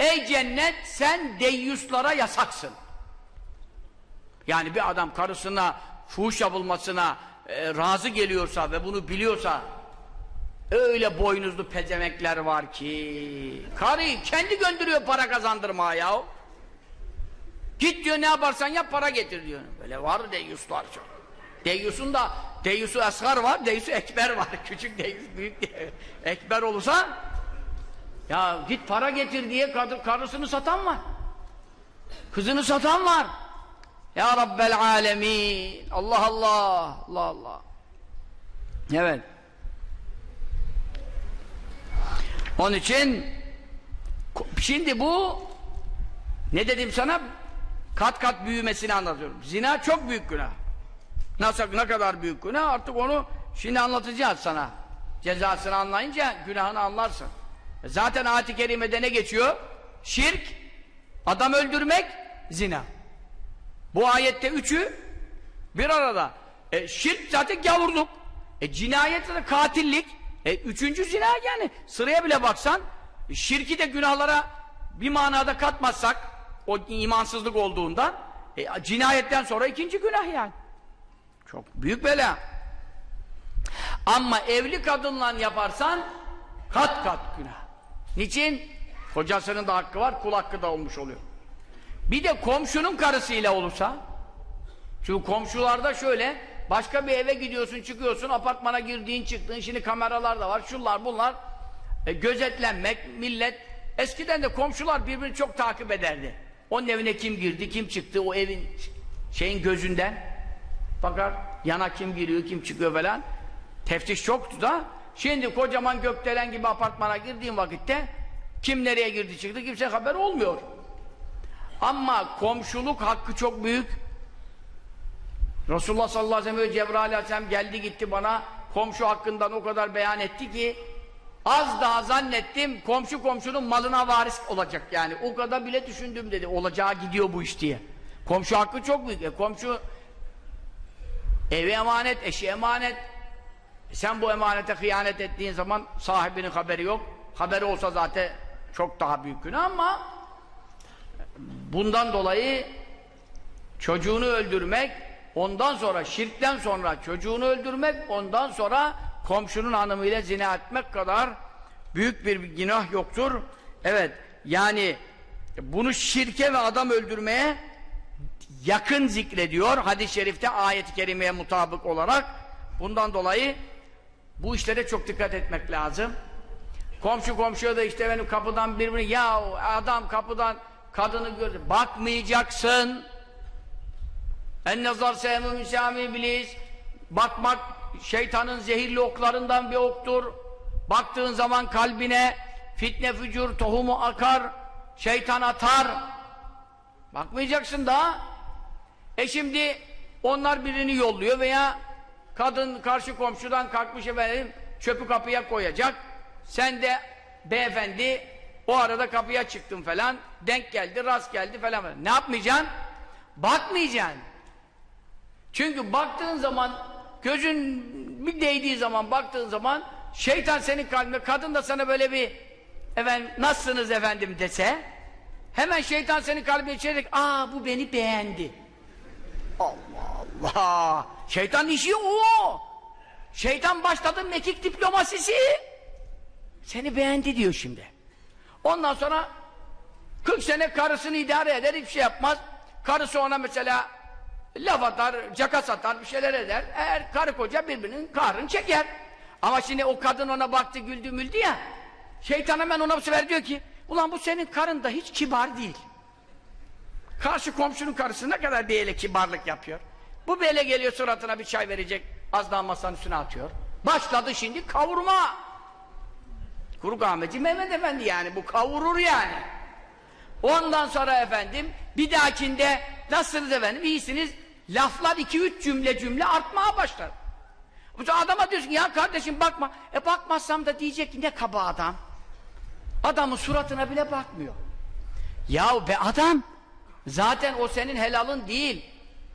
Ey cennet sen deyyuslara yasaksın. Yani bir adam karısına fuhuş yapılmasına e, razı geliyorsa ve bunu biliyorsa öyle boynuzlu pezemekler var ki karıyı kendi gönderiyor para kazandırmaya ya. Git diyor ne yaparsan yap para getir diyor. Böyle var deyyuslar çok. Deyyusun da deyyusu asgar var, deyyusu ekber var. <laughs> Küçük deyyus, büyük. Ekber olursa ya git para getir diye kar karısını satan var. Kızını satan var. Ya Rabbel Alemin. Allah Allah. Allah Allah. Evet. Onun için şimdi bu ne dedim sana? Kat kat büyümesini anlatıyorum. Zina çok büyük günah. Nasıl ne kadar büyük günah artık onu şimdi anlatacağız sana. Cezasını anlayınca günahını anlarsın. Zaten ayet-i kerimede ne geçiyor? Şirk, adam öldürmek, zina. Bu ayette üçü bir arada. E, şirk zaten gavurluk. E, cinayet de katillik. E, üçüncü zina yani. Sıraya bile baksan şirki de günahlara bir manada katmazsak o imansızlık olduğundan e, cinayetten sonra ikinci günah yani. Çok büyük bela. Ama evli kadınla yaparsan kat kat günah. Niçin? Kocasının da hakkı var, kul hakkı da olmuş oluyor. Bir de komşunun karısıyla olursa? Çünkü komşularda şöyle başka bir eve gidiyorsun çıkıyorsun apartmana girdiğin çıktığın şimdi kameralar da var şunlar bunlar. E, gözetlenmek millet. Eskiden de komşular birbirini çok takip ederdi. Onun evine kim girdi kim çıktı o evin şeyin gözünden. Bakar yana kim giriyor kim çıkıyor falan. Teftiş çoktu da. Şimdi kocaman gökdelen gibi apartmana girdiğin vakitte kim nereye girdi çıktı kimse haber olmuyor ama komşuluk hakkı çok büyük. Resulullah sallallahu aleyhi ve sellem Cebrail aleyhisselam geldi gitti bana komşu hakkından o kadar beyan etti ki az daha zannettim komşu komşunun malına varis olacak yani o kadar bile düşündüm dedi olacağı gidiyor bu iş diye. Komşu hakkı çok büyük. E, komşu evi emanet, eşi emanet. E, sen bu emanete hıyanet ettiğin zaman sahibinin haberi yok. Haberi olsa zaten çok daha büyük günah ama bundan dolayı çocuğunu öldürmek, ondan sonra şirkten sonra çocuğunu öldürmek, ondan sonra komşunun hanımıyla zina etmek kadar büyük bir günah yoktur. Evet, yani bunu şirke ve adam öldürmeye yakın zikrediyor hadis-i şerifte ayet-i kerimeye mutabık olarak. Bundan dolayı bu işlere çok dikkat etmek lazım. Komşu komşuya da işte benim kapıdan birbirini ya adam kapıdan kadını gördü. Bakmayacaksın. En nazar sevmü misami iblis. Bakmak şeytanın zehirli oklarından bir oktur. Baktığın zaman kalbine fitne fücur tohumu akar. Şeytan atar. Bakmayacaksın daha. E şimdi onlar birini yolluyor veya kadın karşı komşudan kalkmış efendim çöpü kapıya koyacak. Sen de beyefendi o arada kapıya çıktın falan denk geldi rast geldi falan. Ne yapmayacaksın? Bakmayacaksın. Çünkü baktığın zaman gözün bir değdiği zaman baktığın zaman şeytan senin kalbine kadın da sana böyle bir efendim nasılsınız efendim dese hemen şeytan senin kalbine içerek aa bu beni beğendi. Allah Allah. Şeytan işi o. Şeytan başladı mekik diplomasisi. Seni beğendi diyor şimdi. Ondan sonra 40 sene karısını idare eder, hiçbir şey yapmaz. Karısı ona mesela laf atar, caka satar, bir şeyler eder. Eğer karı koca birbirinin kahrını çeker. Ama şimdi o kadın ona baktı, güldü müldü ya. Şeytan hemen ona bu sefer diyor ki, ulan bu senin karın da hiç kibar değil. Karşı komşunun karısı ne kadar bir ele kibarlık yapıyor. Bu böyle geliyor suratına bir çay verecek. Az daha masanın üstüne atıyor. Başladı şimdi kavurma. Kuru kahveci Mehmet Efendi yani bu kavurur yani. Ondan sonra efendim bir dahakinde nasılsınız efendim iyisiniz laflar iki üç cümle cümle artmaya başlar. Adama diyorsun ya kardeşim bakma. E bakmazsam da diyecek ki ne kaba adam. Adamın suratına bile bakmıyor. Ya be adam zaten o senin helalın değil.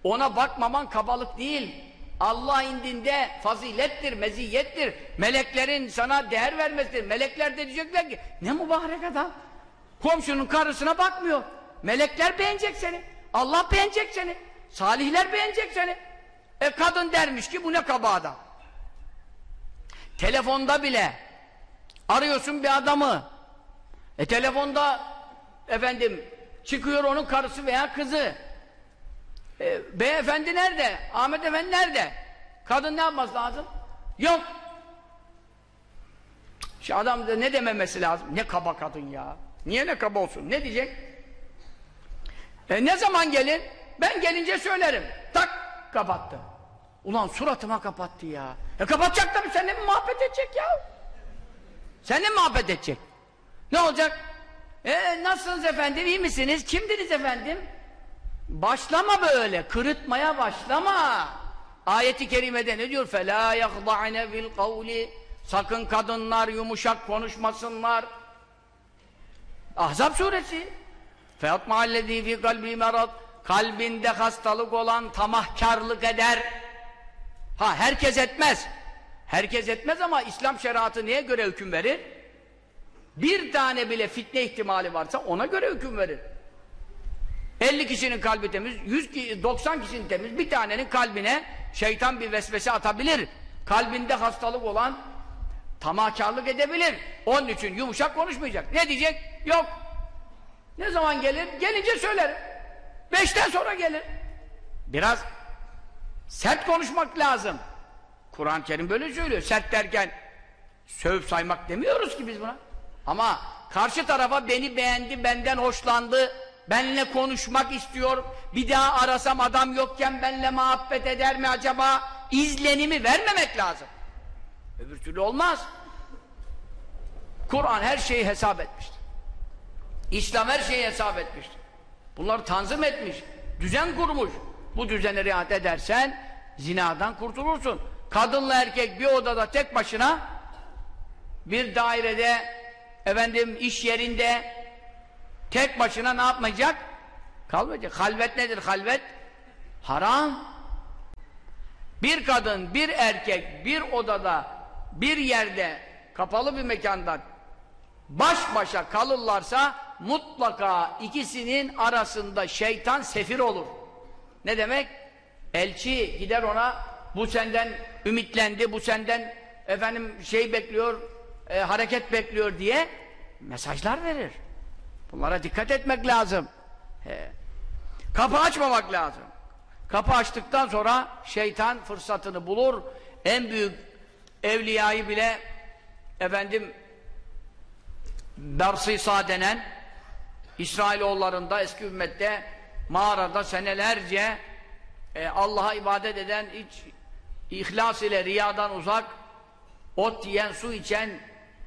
Ona bakmaman kabalık değil. Allah indinde fazilettir, meziyettir. Meleklerin sana değer vermesidir. Melekler de diyecekler ki ne mübarek adam. Komşunun karısına bakmıyor. Melekler beğenecek seni. Allah beğenecek seni. Salihler beğenecek seni. E kadın dermiş ki bu ne kaba adam. Telefonda bile arıyorsun bir adamı. E telefonda efendim çıkıyor onun karısı veya kızı. E, beyefendi nerede? Ahmet Efendi nerede? Kadın ne yapması lazım? Yok. Şu adam da ne dememesi lazım? Ne kaba kadın ya. Niye ne kaba olsun? Ne diyecek? E, ne zaman gelin? Ben gelince söylerim. Tak kapattı. Ulan suratıma kapattı ya. E kapatacak tabii seninle mi muhabbet edecek ya? Seninle mi muhabbet edecek? Ne olacak? E nasılsınız efendim? İyi misiniz? Kimdiniz efendim? Başlama böyle. Kırıtmaya başlama. Ayeti kerimede ne diyor? فَلَا يَخْضَعْنَ بِالْقَوْلِ Sakın kadınlar yumuşak konuşmasınlar. Ahzab suresi. فَيَطْمَعَ الَّذ۪ي فِي قَلْبِهِ مَرَضٍ Kalbinde hastalık olan tamahkarlık eder. Ha herkes etmez. Herkes etmez ama İslam şeriatı neye göre hüküm verir? Bir tane bile fitne ihtimali varsa ona göre hüküm verir. 50 kişinin kalbi temiz, 100 90 kişinin temiz, bir tanenin kalbine şeytan bir vesvese atabilir. Kalbinde hastalık olan tamahkarlık edebilir. Onun için yumuşak konuşmayacak. Ne diyecek? Yok. Ne zaman gelir? Gelince söylerim. Beşten sonra gelir. Biraz sert konuşmak lazım. Kur'an-ı Kerim böyle söylüyor. Sert derken söv saymak demiyoruz ki biz buna. Ama karşı tarafa beni beğendi, benden hoşlandı, benle konuşmak istiyor, bir daha arasam adam yokken benle muhabbet eder mi acaba? İzlenimi vermemek lazım. Öbür türlü olmaz. Kur'an her şeyi hesap etmiştir. İslam her şeyi hesap etmiştir. Bunları tanzim etmiş, düzen kurmuş. Bu düzene riayet edersen zinadan kurtulursun. Kadınla erkek bir odada tek başına bir dairede efendim iş yerinde tek başına ne yapmayacak? Kalmayacak. Halvet nedir halvet? Haram. Bir kadın, bir erkek, bir odada, bir yerde, kapalı bir mekanda baş başa kalırlarsa mutlaka ikisinin arasında şeytan sefir olur. Ne demek? Elçi gider ona bu senden ümitlendi, bu senden efendim şey bekliyor, e, hareket bekliyor diye mesajlar verir. Bunlara dikkat etmek lazım. He. Kapı açmamak lazım. Kapı açtıktan sonra şeytan fırsatını bulur. En büyük evliyayı bile efendim Bersisa denen İsrailoğullarında eski ümmette mağarada senelerce e, Allah'a ibadet eden hiç ihlas ile riyadan uzak ot yiyen su içen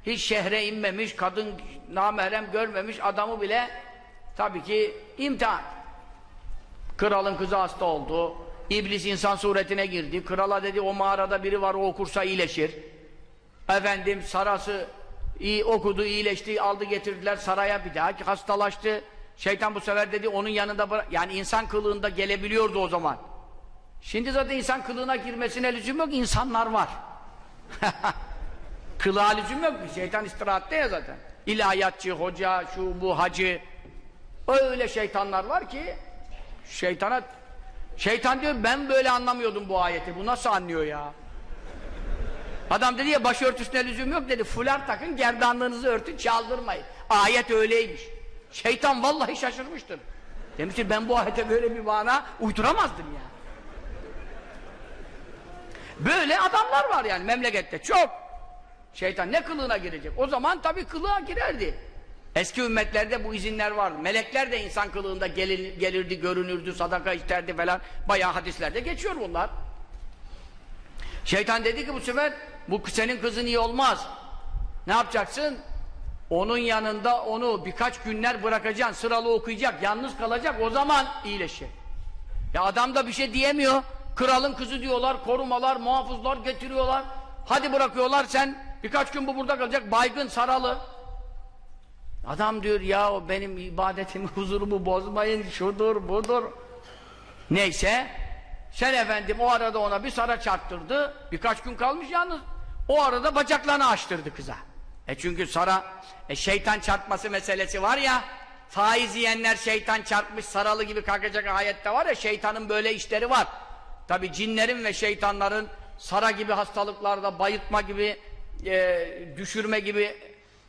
hiç şehre inmemiş kadın namahrem görmemiş adamı bile tabii ki imtihan kralın kızı hasta oldu iblis insan suretine girdi krala dedi o mağarada biri var o okursa iyileşir efendim sarası iyi okudu, iyileşti, aldı getirdiler saraya bir daha hastalaştı. Şeytan bu sefer dedi onun yanında. Yani insan kılığında gelebiliyordu o zaman. Şimdi zaten insan kılığına girmesine lüzum yok, insanlar var. <laughs> Kılığa lüzum yok. Şeytan istirahatte ya zaten. İlahiyatçı, hoca, şu bu, hacı. Öyle şeytanlar var ki şeytana şeytan diyor ben böyle anlamıyordum bu ayeti. Bu nasıl anlıyor ya? Adam dedi ya başörtüsüne lüzum yok dedi. Fular takın, gerdanlığınızı örtün, çaldırmayın. Ayet öyleymiş. Şeytan vallahi şaşırmıştır. Demiştir ben bu ayete böyle bir mana uyduramazdım ya. Böyle adamlar var yani memlekette çok. Şeytan ne kılığına girecek? O zaman tabii kılığa girerdi. Eski ümmetlerde bu izinler vardı. Melekler de insan kılığında gelir, gelirdi, görünürdü, sadaka isterdi falan. Bayağı hadislerde geçiyor bunlar. Şeytan dedi ki bu sefer bu senin kızın iyi olmaz. Ne yapacaksın? Onun yanında onu birkaç günler bırakacaksın, sıralı okuyacak, yalnız kalacak, o zaman iyileşir. Ya adam da bir şey diyemiyor. Kralın kızı diyorlar, korumalar, muhafızlar getiriyorlar. Hadi bırakıyorlar sen, birkaç gün bu burada kalacak, baygın, saralı. Adam diyor ya o benim ibadetimi, <laughs> huzurumu bozmayın, şudur, budur. Neyse, sen efendim o arada ona bir sara çarptırdı, birkaç gün kalmış yalnız. O arada bacaklarını açtırdı kıza. E çünkü Sara, e şeytan çarpması meselesi var ya, faiz yiyenler şeytan çarpmış, saralı gibi kalkacak ayette var ya, şeytanın böyle işleri var. Tabi cinlerin ve şeytanların sara gibi hastalıklarda, bayıtma gibi, e, düşürme gibi,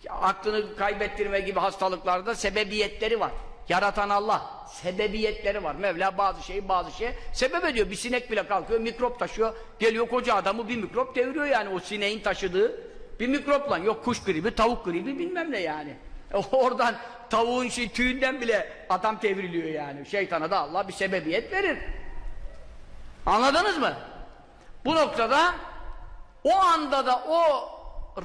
aklını kaybettirme gibi hastalıklarda sebebiyetleri var. Yaratan Allah. Sebebiyetleri var. Mevla bazı şeyi bazı şeye sebep ediyor. Bir sinek bile kalkıyor, mikrop taşıyor. Geliyor koca adamı bir mikrop deviriyor yani o sineğin taşıdığı bir mikropla. Yok kuş gribi, tavuk gribi bilmem ne yani. <laughs> Oradan tavuğun şey, tüyünden bile adam devriliyor yani. Şeytana da Allah bir sebebiyet verir. Anladınız mı? Bu noktada o anda da o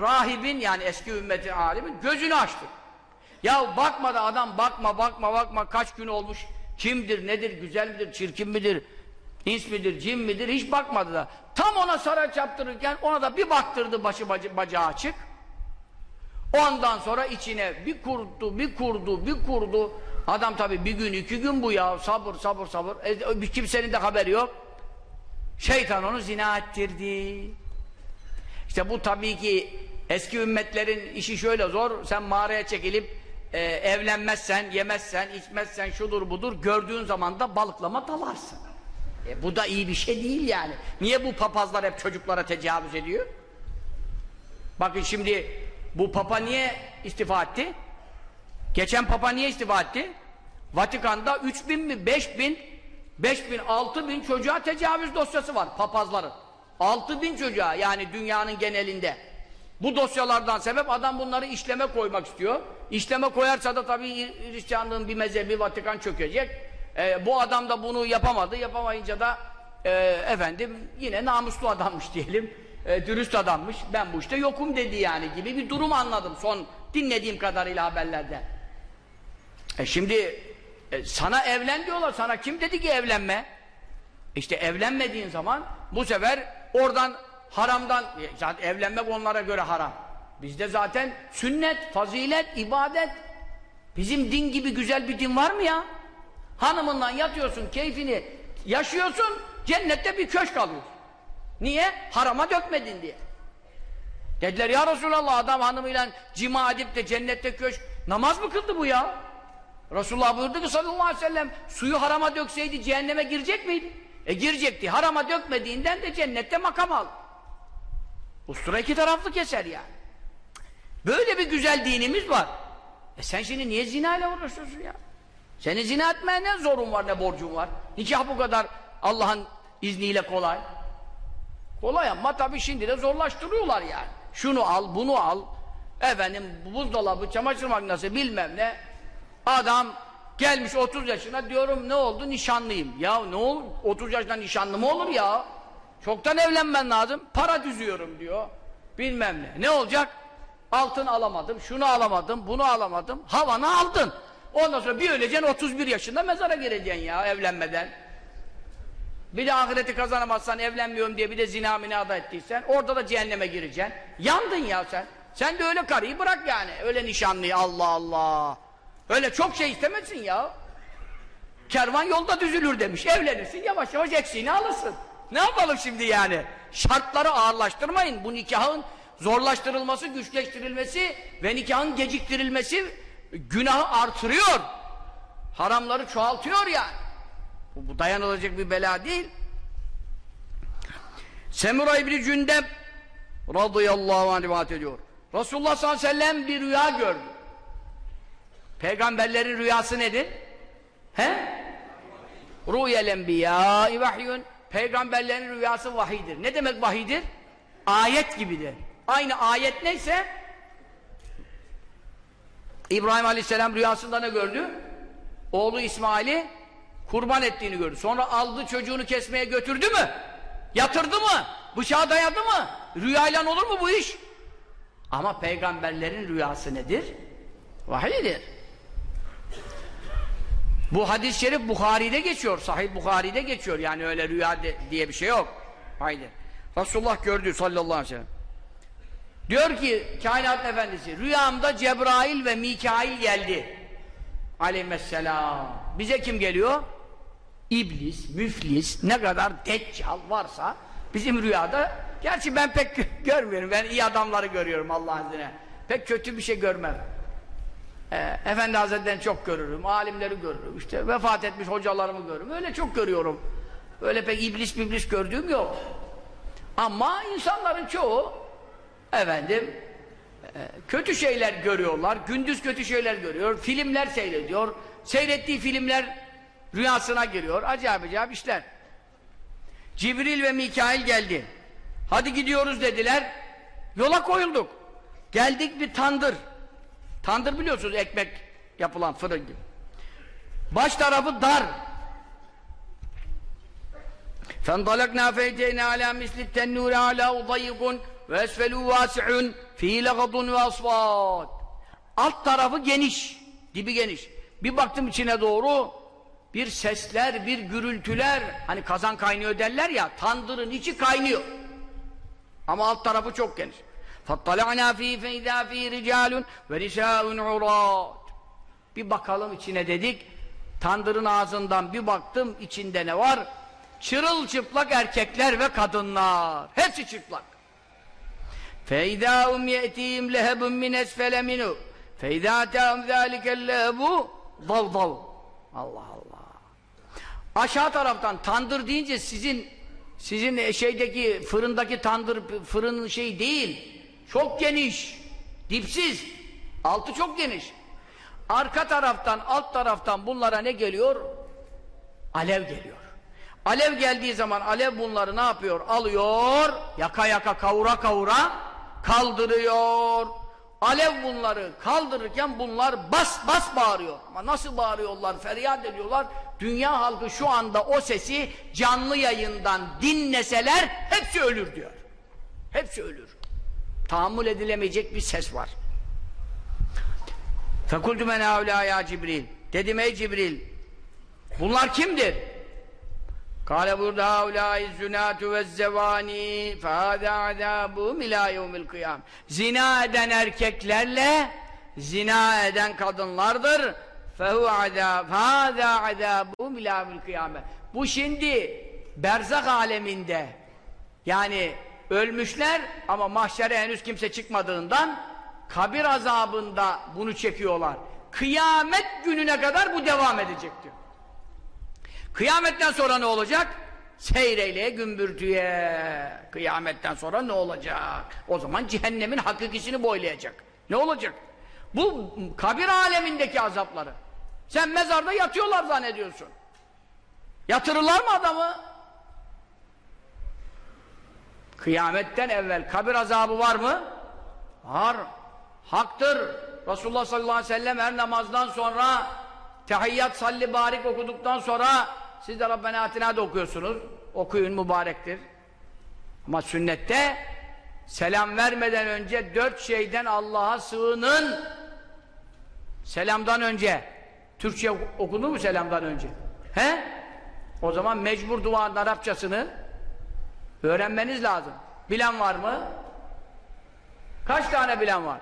rahibin yani eski ümmetin alimin gözünü açtı. Ya bakma da adam bakma bakma bakma kaç gün olmuş kimdir nedir güzel midir çirkin midir ins midir cin midir hiç bakmadı da. Tam ona saray çaptırırken ona da bir baktırdı başı bacı, bacağı açık. Ondan sonra içine bir kurdu bir kurdu bir kurdu. Adam tabi bir gün iki gün bu ya sabır sabır sabır. E, kimsenin de haberi yok. Şeytan onu zina ettirdi işte bu tabii ki eski ümmetlerin işi şöyle zor sen mağaraya çekilip e, evlenmezsen, yemezsen, içmezsen, şudur budur, gördüğün zaman da balıklama dalarsın. E, bu da iyi bir şey değil yani. Niye bu papazlar hep çocuklara tecavüz ediyor? Bakın şimdi bu papa niye istifa etti? Geçen papa niye istifa etti? Vatikan'da 3 bin mi, 5 bin, 5 bin, 6 bin çocuğa tecavüz dosyası var papazların. 6 bin çocuğa yani dünyanın genelinde. Bu dosyalardan sebep adam bunları işleme koymak istiyor. İşleme koyarsa da tabii Hristiyanlığın bir mezhebi Vatikan çökecek. Ee, bu adam da bunu yapamadı. Yapamayınca da e, efendim yine namuslu adammış <laughs> diyelim. E, dürüst adammış. Ben bu işte yokum dedi yani gibi bir durum anladım son dinlediğim kadarıyla haberlerde. E şimdi e, sana evlen diyorlar. Sana kim dedi ki evlenme? İşte evlenmediğin zaman bu sefer oradan haramdan, zaten evlenmek onlara göre haram. Bizde zaten sünnet, fazilet, ibadet. Bizim din gibi güzel bir din var mı ya? Hanımından yatıyorsun, keyfini yaşıyorsun, cennette bir köşk alıyorsun. Niye? Harama dökmedin diye. Dediler ya Resulallah adam hanımıyla cima edip de cennette köşk namaz mı kıldı bu ya? Resulullah buyurdu ki sallallahu aleyhi ve sellem suyu harama dökseydi cehenneme girecek miydi? E girecekti. Harama dökmediğinden de cennette makam al. Ustura iki taraflı keser yani. Böyle bir güzel dinimiz var. E sen şimdi niye zina ile uğraşıyorsun ya? Senin zina etmeye ne zorun var ne borcun var? Nikah bu kadar Allah'ın izniyle kolay. Kolay ama tabii şimdi de zorlaştırıyorlar yani. Şunu al, bunu al. Efendim buzdolabı, çamaşır makinesi bilmem ne. Adam gelmiş 30 yaşına diyorum ne oldu nişanlıyım. Ya ne olur 30 yaşında nişanlı mı olur ya? Çoktan evlenmen lazım. Para düzüyorum diyor. Bilmem ne. Ne olacak? Altın alamadım, şunu alamadım, bunu alamadım. Havanı aldın. Ondan sonra bir öleceksin 31 yaşında mezara gireceksin ya evlenmeden. Bir de ahireti kazanamazsan evlenmiyorum diye bir de zina minada ettiysen orada da cehenneme gireceksin. Yandın ya sen. Sen de öyle karıyı bırak yani. Öyle nişanlıyı Allah Allah. Öyle çok şey istemezsin ya. Kervan yolda düzülür demiş. Evlenirsin yavaş yavaş eksiğini alırsın. Ne yapalım şimdi yani? Şartları ağırlaştırmayın. Bu nikahın zorlaştırılması, güçleştirilmesi ve nikahın geciktirilmesi günahı artırıyor. Haramları çoğaltıyor yani. Bu, bu dayanılacak bir bela değil. Semura İbni Cündeb radıyallahu anh rivayet ediyor. Resulullah sallallahu aleyhi ve sellem bir rüya gördü. Peygamberlerin rüyası nedir? He? Rüyel enbiya vahyun. Peygamberlerin rüyası vahidir. Ne demek vahidir? Ayet gibidir. Aynı ayet neyse İbrahim Aleyhisselam rüyasında ne gördü? Oğlu İsmail'i kurban ettiğini gördü. Sonra aldı çocuğunu kesmeye götürdü mü? Yatırdı mı? Bıçağı dayadı mı? Rüyayla olur mu bu iş? Ama peygamberlerin rüyası nedir? Vahiydir. Bu hadis-i şerif Bukhari'de geçiyor. Sahih Bukhari'de geçiyor. Yani öyle rüya de, diye bir şey yok. Haydi. Resulullah gördü sallallahu aleyhi ve sellem. Diyor ki kainat efendisi rüyamda Cebrail ve Mikail geldi. Aleyhisselam. Bize kim geliyor? İblis, müflis, ne kadar deccal varsa bizim rüyada gerçi ben pek görmüyorum. Ben iyi adamları görüyorum Allah'ın izniyle. Pek kötü bir şey görmem. Ee, Efendi Hazretleri'ni çok görürüm, alimleri görürüm, işte vefat etmiş hocalarımı görürüm. Öyle çok görüyorum. Öyle pek iblis iblis gördüğüm yok. Ama insanların çoğu efendim e, kötü şeyler görüyorlar, gündüz kötü şeyler görüyor, filmler seyrediyor, seyrettiği filmler rüyasına giriyor, acayip acayip işler. Cibril ve Mikail geldi. Hadi gidiyoruz dediler, yola koyulduk. Geldik bir tandır. Tandır biliyorsunuz ekmek yapılan fırın gibi. Baş tarafı dar. فَانْطَلَقْنَا فَيْتَيْنَا عَلَى مِسْلِ التَّنُّورِ عَلَى ضَيِّقٌ وَاَسْفَلُوا وَاسِعٌ ف۪ي لَغَضٌ وَاصْفَاتٌ Alt tarafı geniş, dibi geniş. Bir baktım içine doğru bir sesler, bir gürültüler, hani kazan kaynıyor derler ya, tandırın içi kaynıyor. Ama alt tarafı çok geniş. فَاطَّلَعْنَا ف۪ي فَاِذَا ف۪ي رِجَالٌ وَرِسَاءٌ عُرَاتٌ Bir bakalım içine dedik. Tandırın ağzından bir baktım içinde ne var? Çırılçıplak erkekler ve kadınlar. Hepsi çıplak. فَاِذَا هُمْ يَأْتِيهِمْ لَهَبٌ مِنْ اَسْفَلَ مِنُوا فَاِذَا تَهُمْ ذَٰلِكَ اللَّهَبُ ضَوْضَوْ Allah Allah. Aşağı taraftan tandır deyince sizin sizin şeydeki fırındaki tandır fırının şey değil. çok geniş. Dipsiz. Altı çok geniş. Arka taraftan, alt taraftan bunlara ne geliyor? Alev geliyor. Alev geldiği zaman alev bunları ne yapıyor? Alıyor, yaka yaka kavura kavura kaldırıyor. Alev bunları kaldırırken bunlar bas bas bağırıyor. Ama nasıl bağırıyorlar, feryat ediyorlar. Dünya halkı şu anda o sesi canlı yayından dinleseler hepsi ölür diyor. Hepsi ölür. Tahammül edilemeyecek bir ses var. Fekultu men ya Cibril. Dedim ey Cibril. Bunlar kimdir? Kale burada haulâi zünâtu ve zevâni fehâdâ azâbûm ilâ yevmil kıyâm. Zina eden erkeklerle zina eden kadınlardır. Fehu azâb, hâdâ azâbûm ilâ yevmil kıyâme. Bu şimdi berzak aleminde yani ölmüşler ama mahşere henüz kimse çıkmadığından kabir azabında bunu çekiyorlar. Kıyamet gününe kadar bu devam edecek diyor. Kıyametten sonra ne olacak? Seyreyle gümbürtüye. Kıyametten sonra ne olacak? O zaman cehennemin hakikisini boylayacak. Ne olacak? Bu kabir alemindeki azapları. Sen mezarda yatıyorlar zannediyorsun. Yatırırlar mı adamı? Kıyametten evvel kabir azabı var mı? Var. Haktır. Resulullah sallallahu aleyhi ve sellem her namazdan sonra tehiyyat salli barik okuduktan sonra siz de Rabbena Atina da okuyorsunuz. Okuyun mübarektir. Ama sünnette selam vermeden önce dört şeyden Allah'a sığının. Selamdan önce. Türkçe okunur mu selamdan önce? He? O zaman mecbur duanın Arapçasını öğrenmeniz lazım. Bilen var mı? Kaç tane bilen var?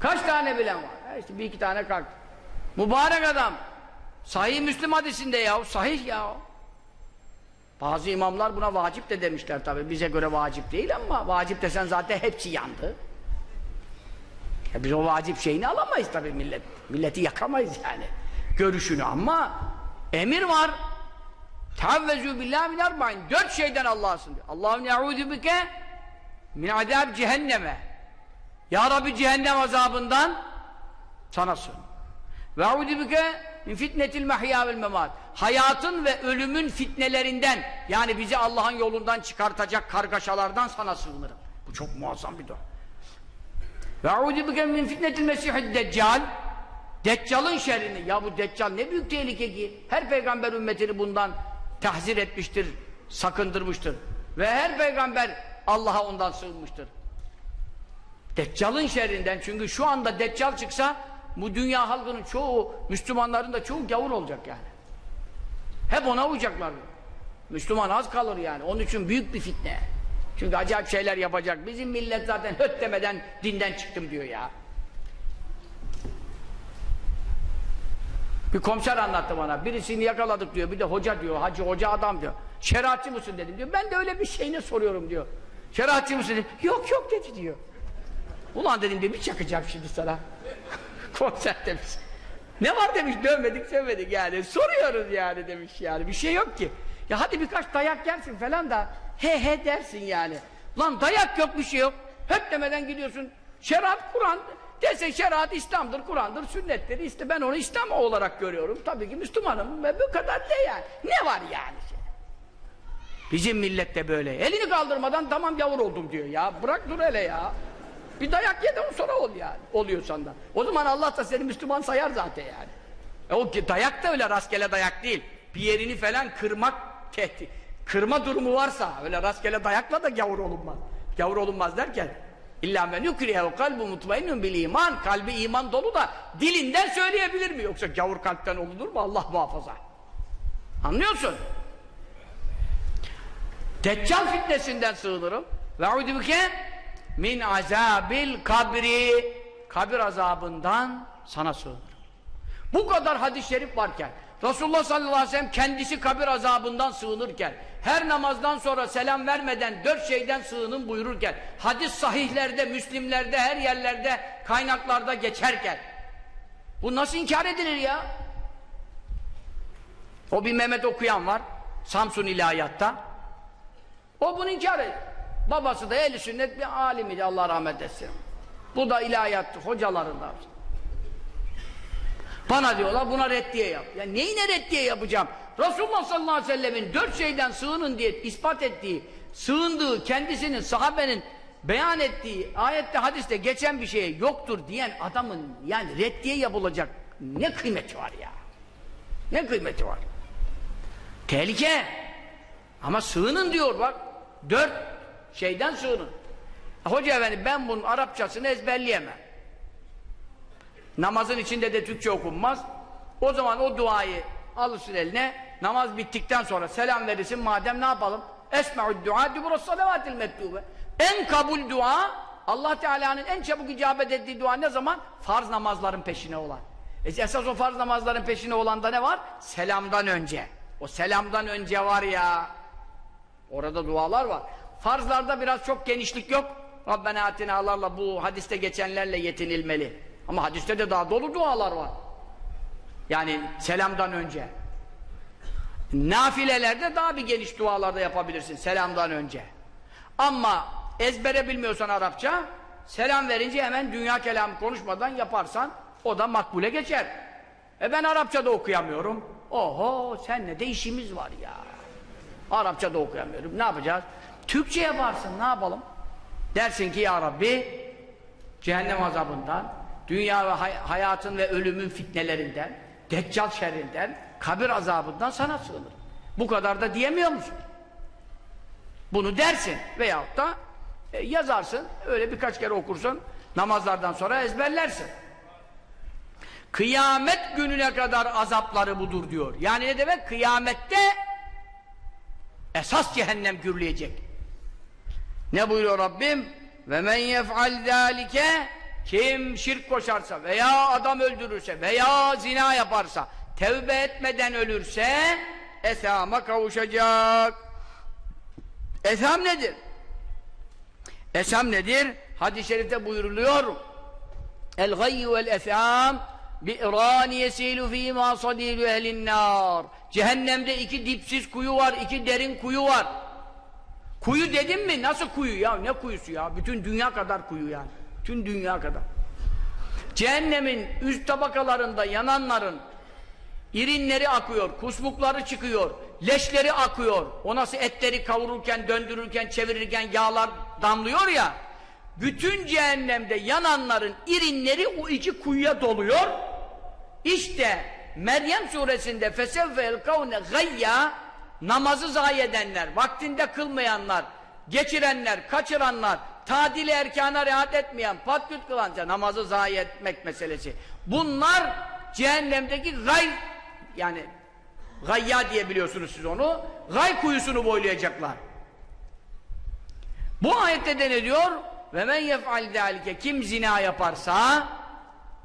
Kaç tane bilen var? Ha işte bir iki tane kalktı. Mübarek adam. Sahih Müslim hadisinde ya. Sahih ya. Bazı imamlar buna vacip de demişler tabi. Bize göre vacip değil ama vacip desen zaten hepsi yandı. Ya biz o vacip şeyini alamayız tabi millet. Milleti yakamayız yani. Görüşünü ama emir var. Teavvezû billahi min erba'in. Dört şeyden Allah'a sığınıyor. Allah'ım ne'ûdü bike min adab cehenneme. Ya Rabbi cehennem azabından sana sığın. Ve eûdü bike min fitnetil mehya vel memat. Hayatın ve ölümün fitnelerinden yani bizi Allah'ın yolundan çıkartacak kargaşalardan sana sığınırım. Bu çok muazzam bir dua. Ve eûdü bike min fitnetil mesihid deccal. Deccal'ın şerrini. Ya bu Deccal ne büyük tehlike ki. Her peygamber ümmetini bundan tahzir etmiştir, sakındırmıştır. Ve her peygamber Allah'a ondan sığınmıştır. Deccal'ın şerrinden çünkü şu anda Deccal çıksa bu dünya halkının çoğu, Müslümanların da çoğu gavur olacak yani. Hep ona uyacaklar. Müslüman az kalır yani. Onun için büyük bir fitne. Çünkü acayip şeyler yapacak. Bizim millet zaten höt demeden dinden çıktım diyor ya. Bir komiser anlattı bana. Birisini yakaladık diyor. Bir de hoca diyor. Hacı hoca adam diyor. Şeriatçı mısın dedim diyor. Ben de öyle bir şeyine soruyorum diyor. Şeriatçı mısın dedim. Yok yok dedi diyor. Ulan dedim diye bir çakacağım şimdi sana. <laughs> komiser demiş. Ne var demiş dövmedik sevmedik yani. Soruyoruz yani demiş yani. Bir şey yok ki. Ya hadi birkaç dayak yersin falan da he he dersin yani. Lan dayak yok bir şey yok. Hep demeden gidiyorsun. Şeriat Kur'an Dese şeriat İslam'dır, Kur'an'dır, sünnettir. İşte ben onu İslam olarak görüyorum. Tabii ki Müslümanım ve bu kadar ne yani? Ne var yani? Bizim millette böyle. Elini kaldırmadan tamam yavur oldum diyor ya. Bırak dur hele ya. Bir dayak yedin sonra ol yani. Oluyorsan da. O zaman Allah da seni Müslüman sayar zaten yani. E o dayak da öyle rastgele dayak değil. Bir yerini falan kırmak tehdit. Kırma durumu varsa öyle rastgele dayakla da gavur olunmaz. Gavur olunmaz derken İlla men yukrihev kalbu mutmainnun bil iman. Kalbi iman dolu da dilinden söyleyebilir mi? Yoksa gavur kalpten olunur mu? Allah muhafaza. Anlıyorsun? Deccal fitnesinden sığınırım. Ve udübüke min azabil kabri. Kabir azabından sana sığınırım. Bu kadar hadis-i şerif varken Resulullah sallallahu aleyhi ve sellem kendisi kabir azabından sığınırken her namazdan sonra selam vermeden dört şeyden sığının buyururken hadis sahihlerde, müslimlerde, her yerlerde kaynaklarda geçerken bu nasıl inkar edilir ya? O bir Mehmet okuyan var Samsun İlahiyat'ta o bunu inkar ediyor. Babası da ehli sünnet bir alimiydi Allah rahmet etsin. Bu da ilahiyat hocalarından. Bana diyorlar buna reddiye yap. Ya neyine reddiye yapacağım? Resulullah sallallahu aleyhi ve sellemin dört şeyden sığının diye ispat ettiği, sığındığı, kendisinin, sahabenin beyan ettiği, ayette, hadiste geçen bir şeye yoktur diyen adamın yani reddiye yapılacak ne kıymeti var ya? Ne kıymeti var? Tehlike. Ama sığının diyor bak. Dört şeyden sığının. Hoca efendi ben bunun Arapçasını ezberleyemem. Namazın içinde de Türkçe okunmaz. O zaman o duayı alırsın eline. Namaz bittikten sonra selam verirsin. Madem ne yapalım? Esme'ud dua dubura salavatil mektube. En kabul dua Allah Teala'nın en çabuk icabet ettiği dua ne zaman? Farz namazların peşine olan. E esas o farz namazların peşine olan da ne var? Selamdan önce. O selamdan önce var ya. Orada dualar var. Farzlarda biraz çok genişlik yok. Rabbena atinalarla bu hadiste geçenlerle yetinilmeli. Ama hadiste de daha dolu dualar var. Yani selamdan önce. Nafilelerde daha bir geniş dualarda yapabilirsin selamdan önce. Ama ezbere bilmiyorsan Arapça selam verince hemen dünya kelamı konuşmadan yaparsan o da makbule geçer. E ben Arapça da okuyamıyorum. Oho senle de işimiz var ya. Arapça da okuyamıyorum. Ne yapacağız? Türkçe yaparsın ne yapalım? Dersin ki ya Rabbi cehennem azabından, dünya ve hay hayatın ve ölümün fitnelerinden, deccal şerrinden, kabir azabından sana sığınırım. Bu kadar da diyemiyor musun? Bunu dersin veyahut da e, yazarsın, öyle birkaç kere okursun, namazlardan sonra ezberlersin. Kıyamet gününe kadar azapları budur diyor. Yani ne demek? Kıyamette esas cehennem gürleyecek. Ne buyuruyor Rabbim? Ve men yef'al zâlike kim şirk koşarsa veya adam öldürürse veya zina yaparsa tevbe etmeden ölürse esama kavuşacak. Esam nedir? Esam nedir? Hadis-i şerifte buyuruluyor. El gayyu vel esam bi irani yesilu fi ma sadilu ehlin nar. Cehennemde iki dipsiz kuyu var, iki derin kuyu var. Kuyu dedim mi? Nasıl kuyu ya? Ne kuyusu ya? Bütün dünya kadar kuyu yani. Bütün dünya kadar. Cehennemin üst tabakalarında yananların irinleri akıyor, kusmukları çıkıyor, leşleri akıyor. O nasıl etleri kavururken, döndürürken, çevirirken yağlar damlıyor ya. Bütün cehennemde yananların irinleri o iki kuyuya doluyor. İşte Meryem suresinde fesevve el kavne gayya namazı zayi edenler, vaktinde kılmayanlar, geçirenler, kaçıranlar, tadili erkana rahat etmeyen, patküt kılanca namazı zayi etmek meselesi. Bunlar cehennemdeki gay yani gayya diye biliyorsunuz siz onu gay kuyusunu boylayacaklar. Bu ayette de ne diyor? Ve men yef'al zâlike kim zina yaparsa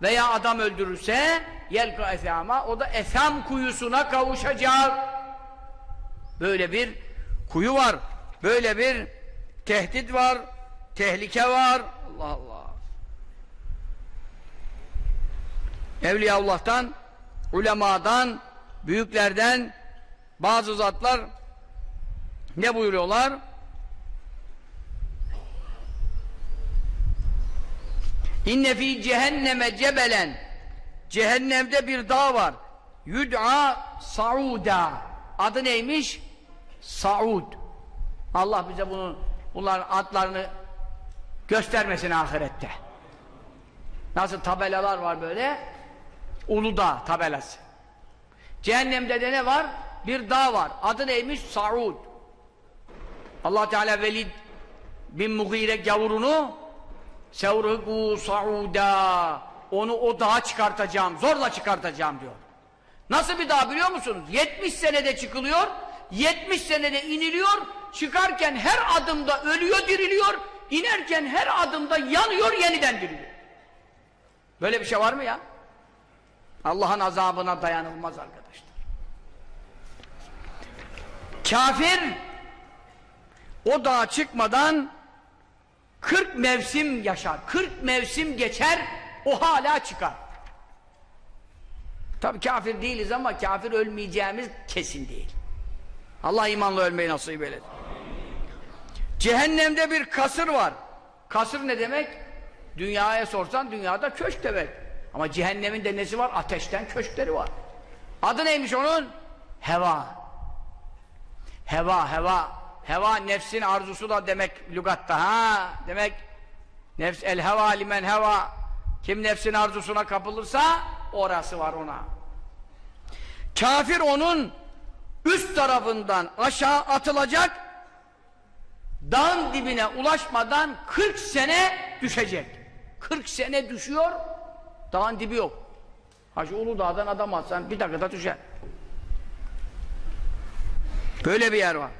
veya adam öldürürse yelka esama o da esam kuyusuna kavuşacak. Böyle bir kuyu var. Böyle bir tehdit var. Tehlike var. Allah Allah. Evliyaullah'tan, ulemadan, büyüklerden bazı zatlar ne buyuruyorlar? İnne fi cehenneme cebelen Cehennemde bir dağ var. Yud'a Sauda. Adı neymiş? Saud. Allah bize bunun bunların adlarını göstermesin ahirette. Nasıl tabelalar var böyle? Uludağ tabelası. Cehennemde de ne var? Bir dağ var. Adı neymiş? Saud. Allah Teala Velid bin Mughire gavurunu Sevrugu Sauda onu o dağa çıkartacağım, zorla çıkartacağım diyor. Nasıl bir dağ biliyor musunuz? 70 senede çıkılıyor, 70 senede iniliyor, çıkarken her adımda ölüyor, diriliyor, inerken her adımda yanıyor, yeniden diriliyor. Böyle bir şey var mı ya? Allah'ın azabına dayanılmaz arkadaşlar. Kafir o dağa çıkmadan 40 mevsim yaşar. 40 mevsim geçer, o hala çıkar. Tabi kafir değiliz ama kafir ölmeyeceğimiz kesin değil. Allah imanla ölmeyi nasip eylesin. Cehennemde bir kasır var. Kasır ne demek? Dünyaya sorsan dünyada köşk demek. Ama cehennemin de nesi var? Ateşten köşkleri var. Adı neymiş onun? Heva. Heva, heva. Heva nefsin arzusu da demek lügatta. Ha, demek nefs el heva limen heva. Kim nefsin arzusuna kapılırsa orası var ona. Kafir onun üst tarafından aşağı atılacak dağın dibine ulaşmadan 40 sene düşecek. 40 sene düşüyor dağın dibi yok. Hacı Uludağ'dan adam atsan bir dakikada düşer. Böyle bir yer var.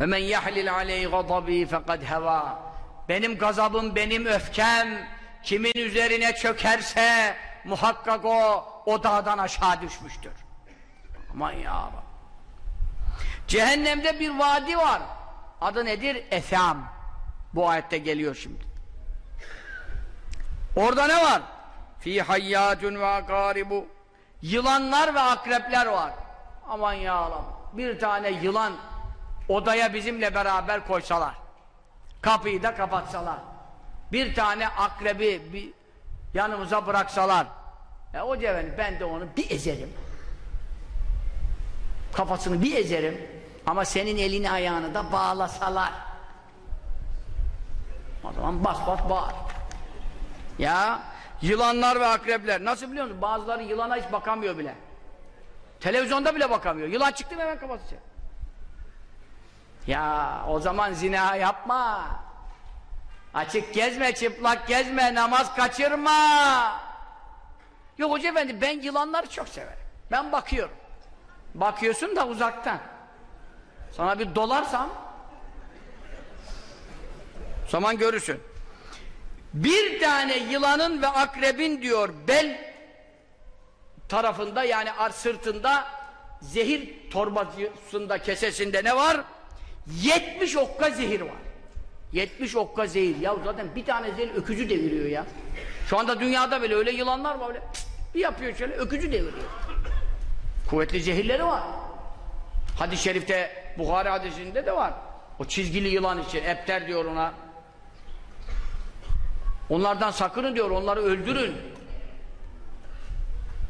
Ve men yahlil aleyhi gadabi fekad. Benim gazabım, benim öfkem kimin üzerine çökerse muhakkak o o dağdan aşağı düşmüştür. Aman ya. Cehennemde bir vadi var. Adı nedir? Efam. Bu ayette geliyor şimdi. Orada ne var? Fi hayyatun ve akaribu. Yılanlar ve akrepler var. Aman ya Allah. Bir tane yılan odaya bizimle beraber koysalar. Kapıyı da kapatsalar. Bir tane akrebi bir yanımıza bıraksalar. Ya o ceveni ben de onu bir ezerim. Kafasını bir ezerim. Ama senin elini ayağını da bağlasalar. O zaman bas bas bağır. Ya yılanlar ve akrepler. Nasıl biliyor musun? Bazıları yılana hiç bakamıyor bile. Televizyonda bile bakamıyor. Yılan çıktı mı hemen kapatacak. Ya o zaman zina yapma. Açık gezme, çıplak gezme, namaz kaçırma. Yok hoca efendi ben yılanları çok severim. Ben bakıyorum. Bakıyorsun da uzaktan. Sana bir dolarsam zaman görürsün. Bir tane yılanın ve akrebin diyor bel tarafında yani sırtında zehir torbasında kesesinde ne var? 70 okka zehir var. 70 okka zehir. Ya zaten bir tane zehir ökücü deviriyor ya. Şu anda dünyada böyle öyle yılanlar var öyle bir yapıyor şöyle ökücü deviriyor. Kuvvetli zehirleri var. Hadis-i şerifte Bukhari hadisinde de var. O çizgili yılan için epter diyor ona. Onlardan sakının diyor, onları öldürün.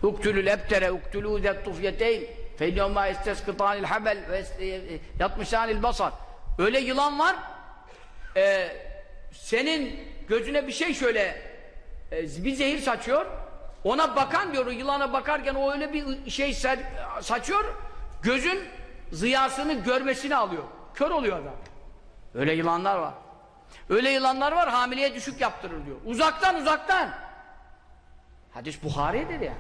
Uktulül ebtere, uktulû zettufyeteyn feyyomâ isteskıtânil habel ve yatmışânil basar. Öyle yılan var, e, senin gözüne bir şey şöyle e, bir zehir saçıyor, ona bakan diyor, yılana bakarken o öyle bir şey saçıyor, gözün ziyasını görmesini alıyor. Kör oluyor adam. Öyle yılanlar var. Öyle yılanlar var hamileye düşük yaptırır diyor. Uzaktan uzaktan. Hadis Buhari dedi ya.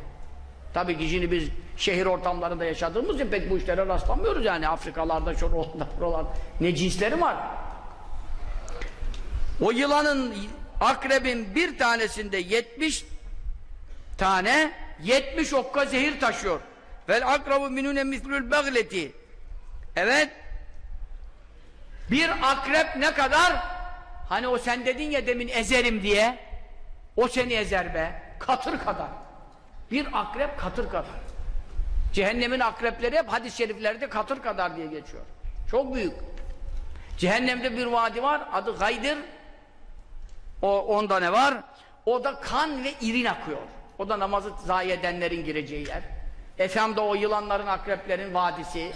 Tabii ki şimdi biz şehir ortamlarında yaşadığımız için pek bu işlere rastlamıyoruz yani Afrikalarda şu oralarda ne cinsleri var. O yılanın akrebin bir tanesinde 70 tane 70 okka zehir taşıyor. Vel akrabu minune mislül begleti. Evet. Bir akrep ne kadar? Hani o sen dedin ya demin ezerim diye. O seni ezer be. Katır kadar. Bir akrep katır kadar. Cehennemin akrepleri hep hadis-i şeriflerde katır kadar diye geçiyor. Çok büyük. Cehennemde bir vadi var. Adı Gaydir. O, onda ne var? O da kan ve irin akıyor. O da namazı zayi edenlerin gireceği yer. Efendim de o yılanların, akreplerin vadisi.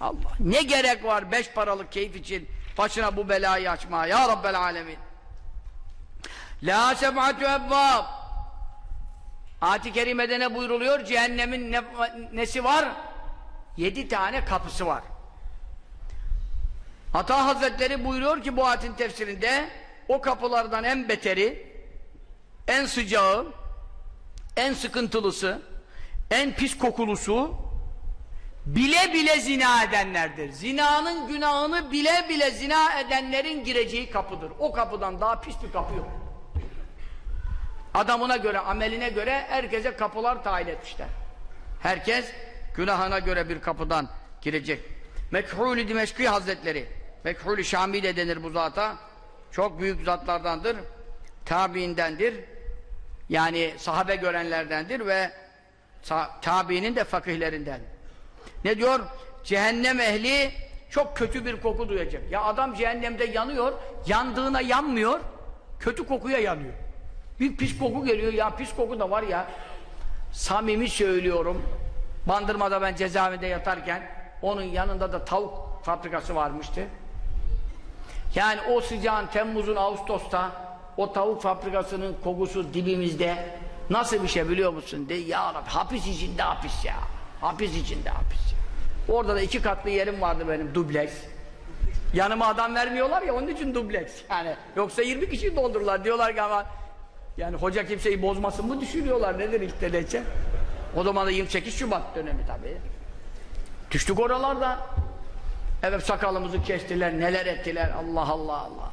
Allah. Ne gerek var beş paralık keyif için başına bu belayı açmaya ya Rabbel Alemin. La seb'atü ebbab. Ayet-i Kerime'de ne buyruluyor? Cehennemin ne, nesi var? Yedi tane kapısı var. Ata Hazretleri buyuruyor ki bu ayetin tefsirinde o kapılardan en beteri, en sıcağı, en sıkıntılısı, en pis kokulusu bile bile zina edenlerdir. Zinanın günahını bile bile zina edenlerin gireceği kapıdır. O kapıdan daha pis bir kapı yok. Adamına göre, ameline göre herkese kapılar tayin etmişler. Herkes günahına göre bir kapıdan girecek. Mekhul-i Dimeşki Hazretleri, Mekhul-i Şami de denir bu zata. Çok büyük zatlardandır. Tabiindendir. Yani sahabe görenlerdendir ve tabiinin de fakihlerinden. Ne diyor? Cehennem ehli çok kötü bir koku duyacak. Ya adam cehennemde yanıyor, yandığına yanmıyor, kötü kokuya yanıyor. Bir pis koku geliyor ya, pis koku da var ya. Samimi söylüyorum. Bandırmada ben cezaevinde yatarken onun yanında da tavuk fabrikası varmıştı. Yani o sıcağın Temmuz'un Ağustos'ta o tavuk fabrikasının kokusu dibimizde nasıl bir şey biliyor musun? De ya Rabbi hapis içinde hapis ya. Hapis içinde hapis. Orada da iki katlı yerim vardı benim dubleks. Yanıma adam vermiyorlar ya onun için dubleks. Yani yoksa 20 kişi doldururlar diyorlar ki ama yani hoca kimseyi bozmasın mı düşünüyorlar nedir ilk derece? O zaman da 28 Şubat dönemi tabii. Düştük oralarda. Evet sakalımızı kestiler, neler ettiler. Allah Allah Allah.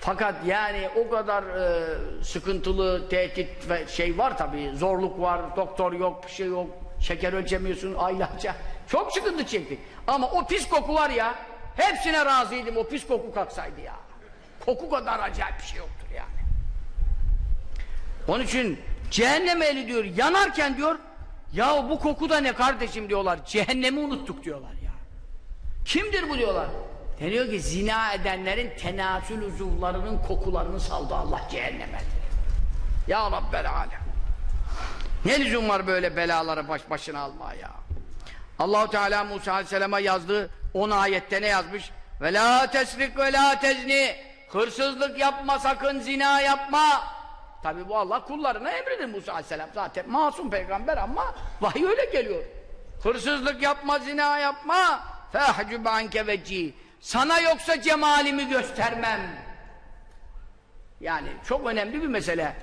Fakat yani o kadar e, sıkıntılı tehdit ve şey var tabii. Zorluk var, doktor yok, bir şey yok. Şeker ölçemiyorsun aylarca. Çok sıkıntı çektik. Ama o pis koku var ya, hepsine razıydım o pis koku kalksaydı ya. Koku kadar acayip bir şey yoktur yani. Onun için cehennem ehli diyor yanarken diyor ya bu koku da ne kardeşim diyorlar. Cehennemi unuttuk diyorlar ya. Kimdir bu diyorlar. Deniyor ki zina edenlerin tenasül uzuvlarının kokularını saldı Allah cehenneme. Ya Rabbel Alem. Ne lüzum var böyle belaları baş başına alma ya. Allahu Teala Musa Aleyhisselam'a yazdığı 10 ayette ne yazmış? Ve la tesrik ve la tezni. Hırsızlık yapma sakın zina yapma. Tabi bu Allah kullarına emridir Musa Aleyhisselam. Zaten masum peygamber ama vahiy öyle geliyor. Hırsızlık yapma, zina yapma. Fehcüb anke vecci. Sana yoksa cemalimi göstermem. Yani çok önemli bir mesele.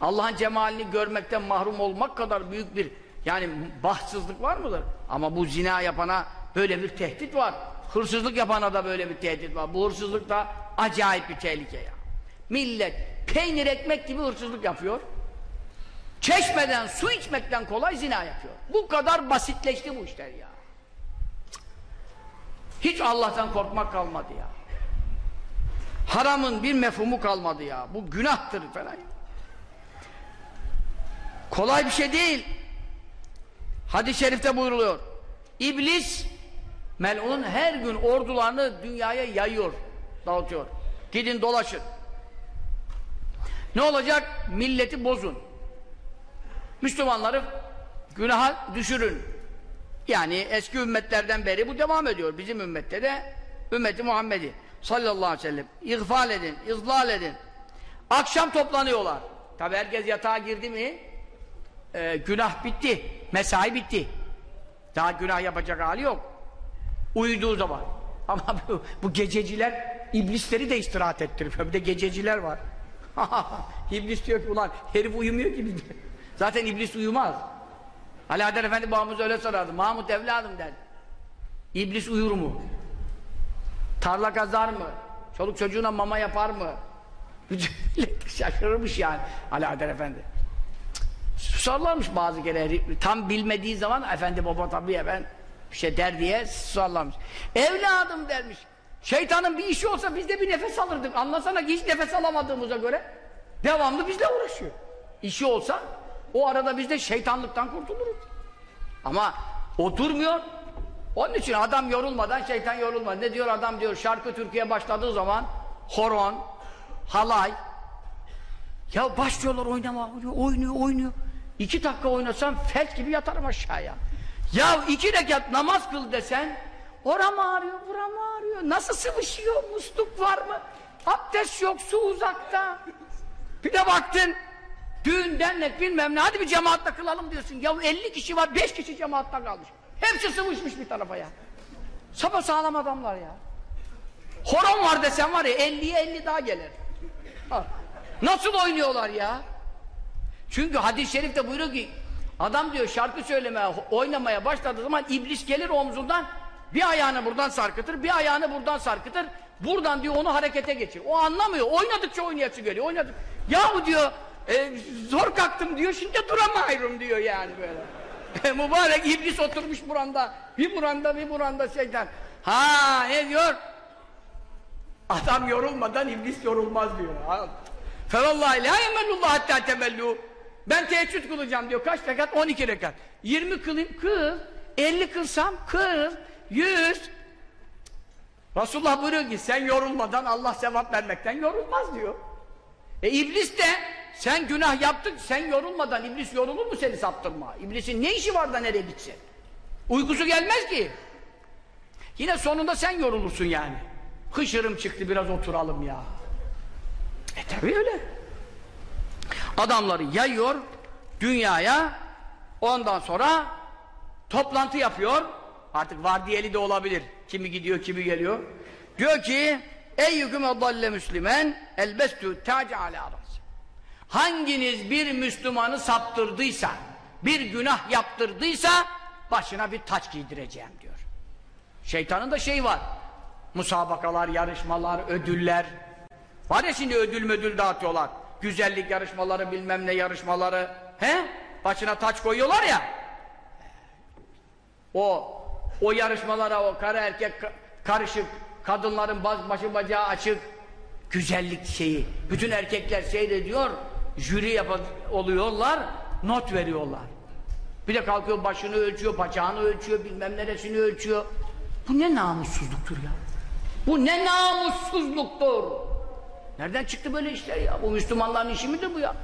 Allah'ın cemalini görmekten mahrum olmak kadar büyük bir yani bahtsızlık var mıdır? Ama bu zina yapana böyle bir tehdit var. Hırsızlık yapana da böyle bir tehdit var. Bu hırsızlık da acayip bir tehlike ya. Millet peynir ekmek gibi hırsızlık yapıyor. Çeşmeden su içmekten kolay zina yapıyor. Bu kadar basitleşti bu işler ya. Hiç Allah'tan korkmak kalmadı ya. Haramın bir mefhumu kalmadı ya. Bu günahtır falan. Kolay bir şey değil. Hadis-i şerifte buyruluyor. İblis melun her gün ordularını dünyaya yayıyor, dağıtıyor. Gidin dolaşın. Ne olacak? Milleti bozun. Müslümanları günaha düşürün. Yani eski ümmetlerden beri bu devam ediyor. Bizim ümmette de ümmeti Muhammed'i sallallahu aleyhi ve sellem ihfal edin, izlal edin. Akşam toplanıyorlar. Tabi herkes yatağa girdi mi e, günah bitti. Mesai bitti. Daha günah yapacak hali yok. Uyuduğu zaman. <laughs> Ama bu, bu gececiler iblisleri de istirahat ettiriyor. Bir de gececiler var. <laughs> İblis diyor ki ulan herif uyumuyor ki biz. <laughs> Zaten iblis uyumaz. Alaeddin Efendi babamız öyle sorardı. Mahmut evladım der. İblis uyur mu? Tarla kazar mı? Çoluk çocuğuna mama yapar mı? Şaşırmış yani Alaeddin Efendi. Susarlarmış bazı kere. Tam bilmediği zaman efendi baba tabii ben bir şey der diye susarlarmış. Evladım dermiş. Şeytanın bir işi olsa biz de bir nefes alırdık. Anlasana ki hiç nefes alamadığımıza göre devamlı bizle uğraşıyor. İşi olsa o arada biz de şeytanlıktan kurtuluruz. Ama oturmuyor. Onun için adam yorulmadan şeytan yorulmaz. Ne diyor adam diyor şarkı Türkiye başladığı zaman horon, halay ya başlıyorlar oynama, oynuyor, oynuyor. İki dakika oynasam felç gibi yatarım aşağıya. Ya iki rekat namaz kıl desen oram ağrıyor, buram ağrıyor. Nasıl sıvışıyor? Musluk var mı? Abdest yok, su uzakta. Bir de baktın düğün dernek bilmem ne hadi bir cemaatle kılalım diyorsun. Ya 50 kişi var, 5 kişi cemaatta kalmış. Hepsi sıvışmış bir tarafa ya. Sapa sağlam adamlar ya. Horon var desen var ya 50'ye 50 daha gelir. Nasıl oynuyorlar ya? Çünkü hadis-i şerifte buyuruyor ki adam diyor şarkı söylemeye, oynamaya başladığı zaman iblis gelir omzundan bir ayağını buradan sarkıtır, bir ayağını buradan sarkıtır. Buradan diyor onu harekete geçir. O anlamıyor. Oynadıkça oynayası geliyor. Oynadık. Yahu diyor e, zor kalktım diyor. Şimdi duramıyorum diyor yani böyle. <laughs> E, mübarek iblis oturmuş buranda. Bir buranda bir buranda şeytan. Ha ne diyor? Adam yorulmadan iblis yorulmaz diyor. Fevallahi la yemellullah hatta temellu. Ben teheccüd kılacağım diyor. Kaç rekat? 12 rekat. 20 kılayım, kıl. 50 kılsam, kıl. 100. Resulullah buyuruyor ki sen yorulmadan Allah sevap vermekten yorulmaz diyor. E iblis de sen günah yaptık, sen yorulmadan iblis yorulur mu seni saptırma? İblisin ne işi var da nereye gitsin? Uykusu gelmez ki. Yine sonunda sen yorulursun yani. Hışırım çıktı biraz oturalım ya. E tabi öyle. Adamları yayıyor dünyaya ondan sonra toplantı yapıyor. Artık vardiyeli de olabilir. Kimi gidiyor kimi geliyor. Diyor ki Eyyüküm edalle müslümen elbestü taci ala arası. Hanginiz bir Müslümanı saptırdıysa, bir günah yaptırdıysa başına bir taç giydireceğim diyor. Şeytanın da şeyi var. Musabakalar, yarışmalar, ödüller. Var ya şimdi ödül mödül dağıtıyorlar. Güzellik yarışmaları, bilmem ne yarışmaları. He? Başına taç koyuyorlar ya. O o yarışmalara o karı erkek karışık, kadınların baş, başı bacağı açık. Güzellik şeyi. Bütün erkekler seyrediyor. jüri yap oluyorlar, not veriyorlar. Bir de kalkıyor başını ölçüyor, bacağını ölçüyor, bilmem neresini ölçüyor. Bu ne namussuzluktur ya? Bu ne namussuzluktur? Nereden çıktı böyle işler ya? Bu Müslümanların işi midir bu ya?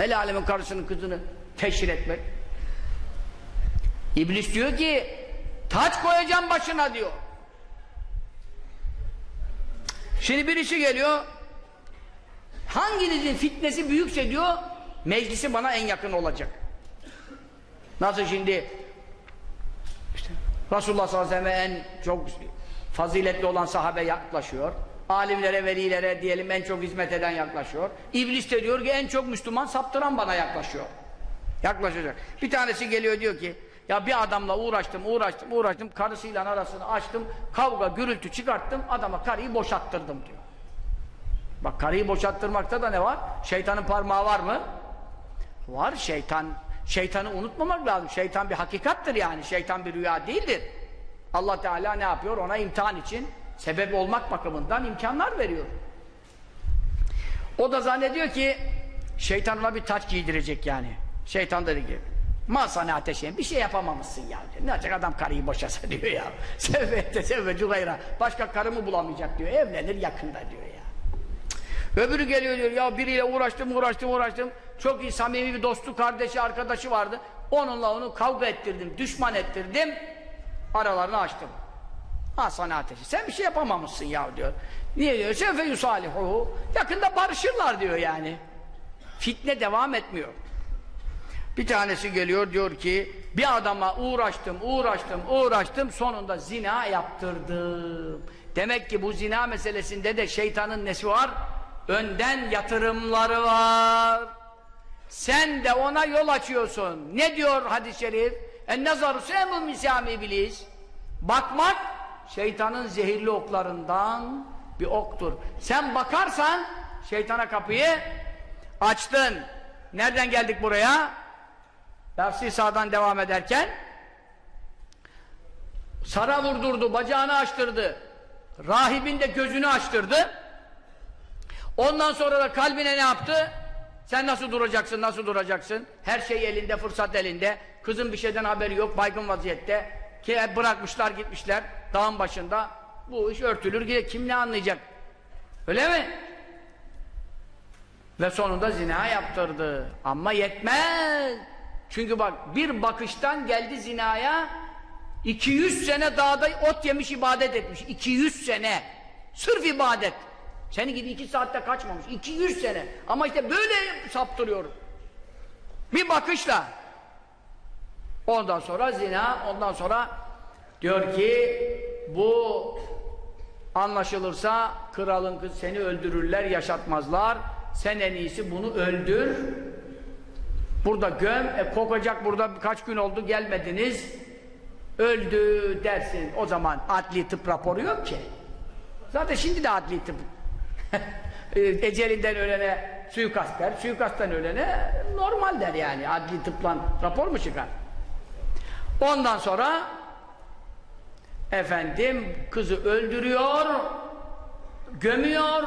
El alemin karısının kızını teşhir etmek. İblis diyor ki taç koyacağım başına diyor. Şimdi birisi geliyor hanginizin fitnesi büyükse diyor meclisi bana en yakın olacak. Nasıl şimdi işte Resulullah sallallahu aleyhi ve sellem en çok faziletli olan sahabe yaklaşıyor. Alimlere, velilere diyelim en çok hizmet eden yaklaşıyor. İblis de diyor ki en çok Müslüman saptıran bana yaklaşıyor. Yaklaşacak. Bir tanesi geliyor diyor ki ya bir adamla uğraştım, uğraştım, uğraştım. Karısıyla arasını açtım. Kavga, gürültü çıkarttım. Adama karıyı boşattırdım diyor. Bak karıyı boşattırmakta da ne var? Şeytanın parmağı var mı? Var şeytan. Şeytanı unutmamak lazım. Şeytan bir hakikattır yani. Şeytan bir rüya değildir. Allah Teala ne yapıyor? Ona imtihan için sebep olmak bakımından imkanlar veriyor. O da zannediyor ki şeytan ona bir taç giydirecek yani. Şeytan dedi ki Masane ateşeyin bir şey yapamamışsın ya. Ne olacak adam karıyı boşasa <laughs> diyor ya. Sevvette sevvecu gayra. Başka karı mı bulamayacak diyor. Evlenir yakında diyor ya. Öbürü geliyor diyor ya biriyle uğraştım uğraştım uğraştım. Çok iyi samimi bir dostu kardeşi arkadaşı vardı. Onunla onu kavga ettirdim düşman ettirdim. Aralarını açtım. Masane ateşi. Sen bir şey yapamamışsın ya diyor. Niye diyor? Sevfe yusalihuhu. Yakında barışırlar diyor yani. Fitne devam etmiyor. Bir tanesi geliyor diyor ki bir adama uğraştım, uğraştım, uğraştım sonunda zina yaptırdım. Demek ki bu zina meselesinde de şeytanın nesi var? Önden yatırımları var. Sen de ona yol açıyorsun. Ne diyor hadis-i şerif? En nazaru semu misami iblis. Bakmak şeytanın zehirli oklarından bir oktur. Sen bakarsan şeytana kapıyı açtın. Nereden geldik buraya? Dersi sağdan devam ederken Sara vurdurdu, bacağını açtırdı. Rahibin de gözünü açtırdı. Ondan sonra da kalbine ne yaptı? Sen nasıl duracaksın, nasıl duracaksın? Her şey elinde, fırsat elinde. Kızın bir şeyden haberi yok, baygın vaziyette. Ki bırakmışlar gitmişler dağın başında. Bu iş örtülür gider. Kim ne anlayacak? Öyle mi? Ve sonunda zina yaptırdı. Ama yetmez. Çünkü bak bir bakıştan geldi zinaya 200 sene dağda ot yemiş ibadet etmiş. 200 sene. Sırf ibadet. Seni gibi iki saatte kaçmamış. 200 sene. Ama işte böyle saptırıyor. Bir bakışla. Ondan sonra zina, ondan sonra diyor ki bu anlaşılırsa kralın kız seni öldürürler, yaşatmazlar. Sen en iyisi bunu öldür. Burada göm, e, kokacak burada kaç gün oldu gelmediniz. Öldü dersin. O zaman adli tıp raporu yok ki. Zaten şimdi de adli tıp. <laughs> E, Ecelinden ölene suikast der, suikasttan ölene normal der yani. Adli tıplan rapor mu çıkar? Ondan sonra efendim kızı öldürüyor, gömüyor,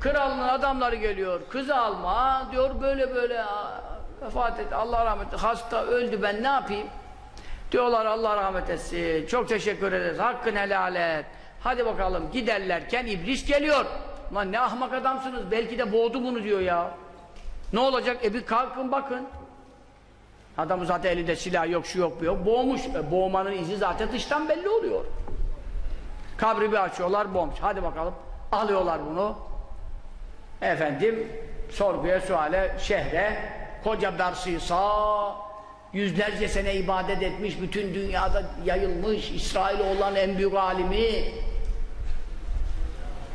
Kralın adamları geliyor, kızı alma diyor böyle böyle vefat etti, Allah rahmet etsin, hasta öldü ben ne yapayım? Diyorlar Allah rahmet etsin, çok teşekkür ederiz, hakkın helal et. Hadi bakalım giderlerken iblis geliyor. Lan ne ahmak adamsınız, belki de boğdu bunu diyor ya. Ne olacak? E bir kalkın bakın. Adamın zaten elinde silah yok, şu yok, bu yok. Boğmuş. E, boğmanın izi zaten dıştan belli oluyor. Kabri bir açıyorlar, boğmuş. Hadi bakalım. Alıyorlar bunu efendim sorguya suale şehre koca Bersisa yüzlerce sene ibadet etmiş bütün dünyada yayılmış İsrailoğulların en büyük alimi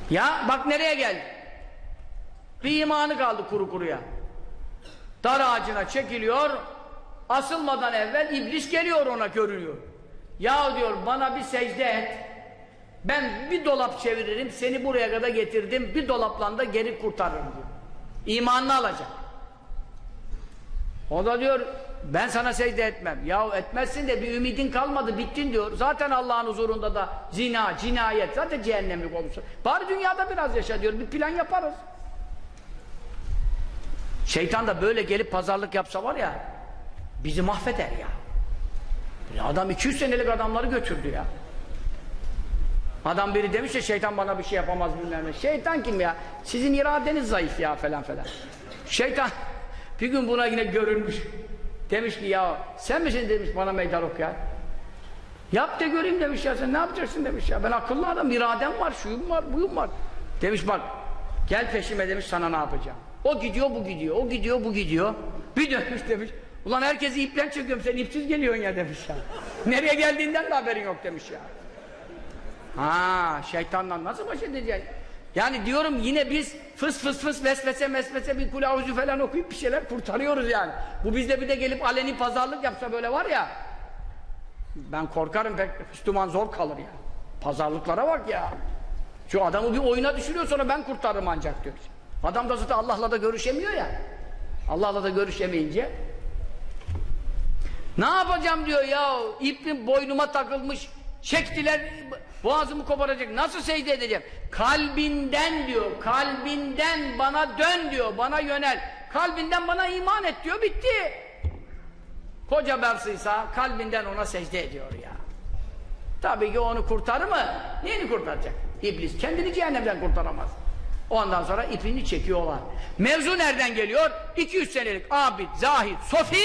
ya bak nereye geldi bir imanı kaldı kuru kuruya dar ağacına çekiliyor asılmadan evvel iblis geliyor ona görünüyor ya diyor bana bir secde et ben bir dolap çeviririm, seni buraya kadar getirdim, bir dolapla da geri kurtarırım diyor. İmanını alacak. O da diyor, ben sana secde etmem. Ya etmezsin de bir ümidin kalmadı, bittin diyor. Zaten Allah'ın huzurunda da zina, cinayet, zaten cehennemlik olmuşsun. Bari dünyada biraz yaşa diyor, bir plan yaparız. Şeytan da böyle gelip pazarlık yapsa var ya bizi mahveder ya. Ya adam 200 senelik adamları götürdü ya. Adam biri demiş ya şeytan bana bir şey yapamaz bilmem ne. Şeytan kim ya? Sizin iradeniz zayıf ya falan falan. Şeytan bir gün buna yine görünmüş. Demiş ki ya sen misin demiş bana meydan okuyan. Yap da göreyim demiş ya sen ne yapacaksın demiş ya. Ben akıllı adam iradem var şuyum var buyum var. Demiş bak gel peşime demiş sana ne yapacağım. O gidiyor bu gidiyor o gidiyor bu gidiyor. Bir dönmüş demiş. Ulan herkesi ipten çekiyorum sen ipsiz geliyorsun ya demiş ya. Nereye geldiğinden de haberin yok demiş ya. Ha, şeytanla nasıl baş edeceksin? Yani diyorum yine biz fıs fıs fıs vesvese mesvese bir kulavuzu falan okuyup bir şeyler kurtarıyoruz yani. Bu bizde bir de gelip aleni pazarlık yapsa böyle var ya. Ben korkarım pek Müslüman zor kalır ya. Pazarlıklara bak ya. Şu adamı bir oyuna düşürüyor sonra ben kurtarırım ancak diyor. Adam da zaten Allah'la da görüşemiyor ya. Allah'la da görüşemeyince ne yapacağım diyor ya? İpin boynuma takılmış. Çektiler boğazımı koparacak. Nasıl secde edeceğim? Kalbinden diyor kalbinden bana dön diyor bana yönel. Kalbinden bana iman et diyor bitti. Koca bersıysa kalbinden ona secde ediyor ya. Tabii ki onu kurtarır mı? Neyini kurtaracak? İblis kendini cehennemden kurtaramaz. Ondan sonra ipini çekiyorlar. Mevzu nereden geliyor? 200 senelik abid zahid sofi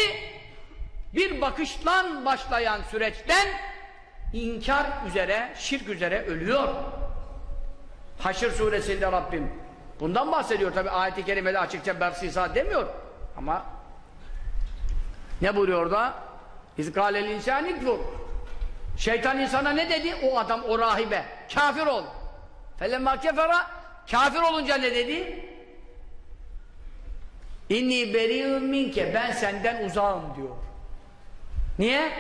bir bakıştan başlayan süreçten inkar üzere, şirk üzere ölüyor. Haşr suresinde Rabbim bundan bahsediyor tabi ayeti kerimede açıkça bersisa demiyor ama ne buyuruyor orada? İzgâlel insânik vur. Şeytan insana ne dedi? O adam, o rahibe. Kafir ol. Felemmâ kefera kafir olunca ne dedi? İnni beri'un minke ben senden uzağım diyor. Niye?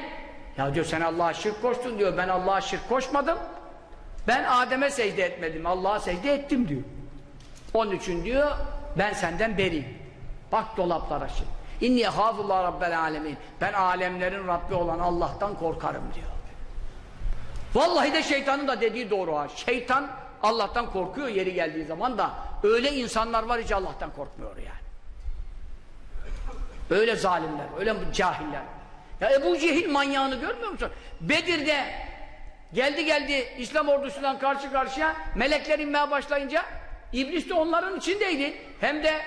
Ya diyor sen Allah'a şirk koştun diyor. Ben Allah'a şirk koşmadım. Ben Adem'e secde etmedim. Allah'a secde ettim diyor. Onun için diyor ben senden beriyim. Bak dolaplara şimdi. İnni hafullah rabbel alemin. Ben alemlerin Rabbi olan Allah'tan korkarım diyor. Vallahi de şeytanın da dediği doğru ha. Şeytan Allah'tan korkuyor yeri geldiği zaman da öyle insanlar var hiç Allah'tan korkmuyor yani. Öyle zalimler, öyle cahiller. Ya Ebu Cehil manyağını görmüyor musun? Bedir'de geldi geldi İslam ordusundan karşı karşıya melekler inmeye başlayınca İblis de onların içindeydi. Hem de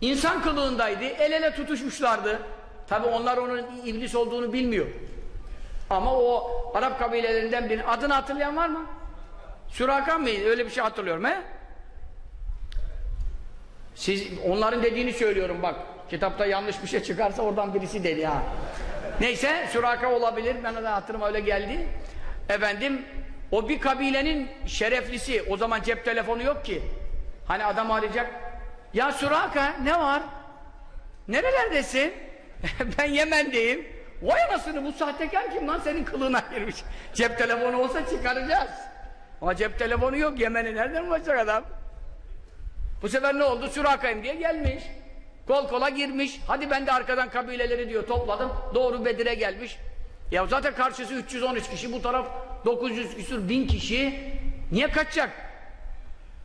insan kılığındaydı. El ele tutuşmuşlardı. Tabi onlar onun iblis olduğunu bilmiyor. Ama o Arap kabilelerinden birinin adını hatırlayan var mı? Süraka mıydı? Öyle bir şey hatırlıyorum he? Siz onların dediğini söylüyorum bak. Kitapta yanlış bir şey çıkarsa oradan birisi dedi ha. Neyse Süraka olabilir. Ben de hatırıma öyle geldi. Efendim o bir kabilenin şereflisi. O zaman cep telefonu yok ki. Hani adam arayacak. Ya Süraka ne var? Nerelerdesin? <laughs> ben Yemen'deyim. Vay anasını bu sahtekar kim lan senin kılığına girmiş. Cep telefonu olsa çıkaracağız. Ama cep telefonu yok. Yemen'i nereden bulacak adam? Bu sefer ne oldu? Süraka'yım diye gelmiş. Kol kola girmiş. Hadi ben de arkadan kabileleri diyor topladım. Doğru Bedir'e gelmiş. Ya zaten karşısı 313 kişi. Bu taraf 900 küsur bin kişi. Niye kaçacak?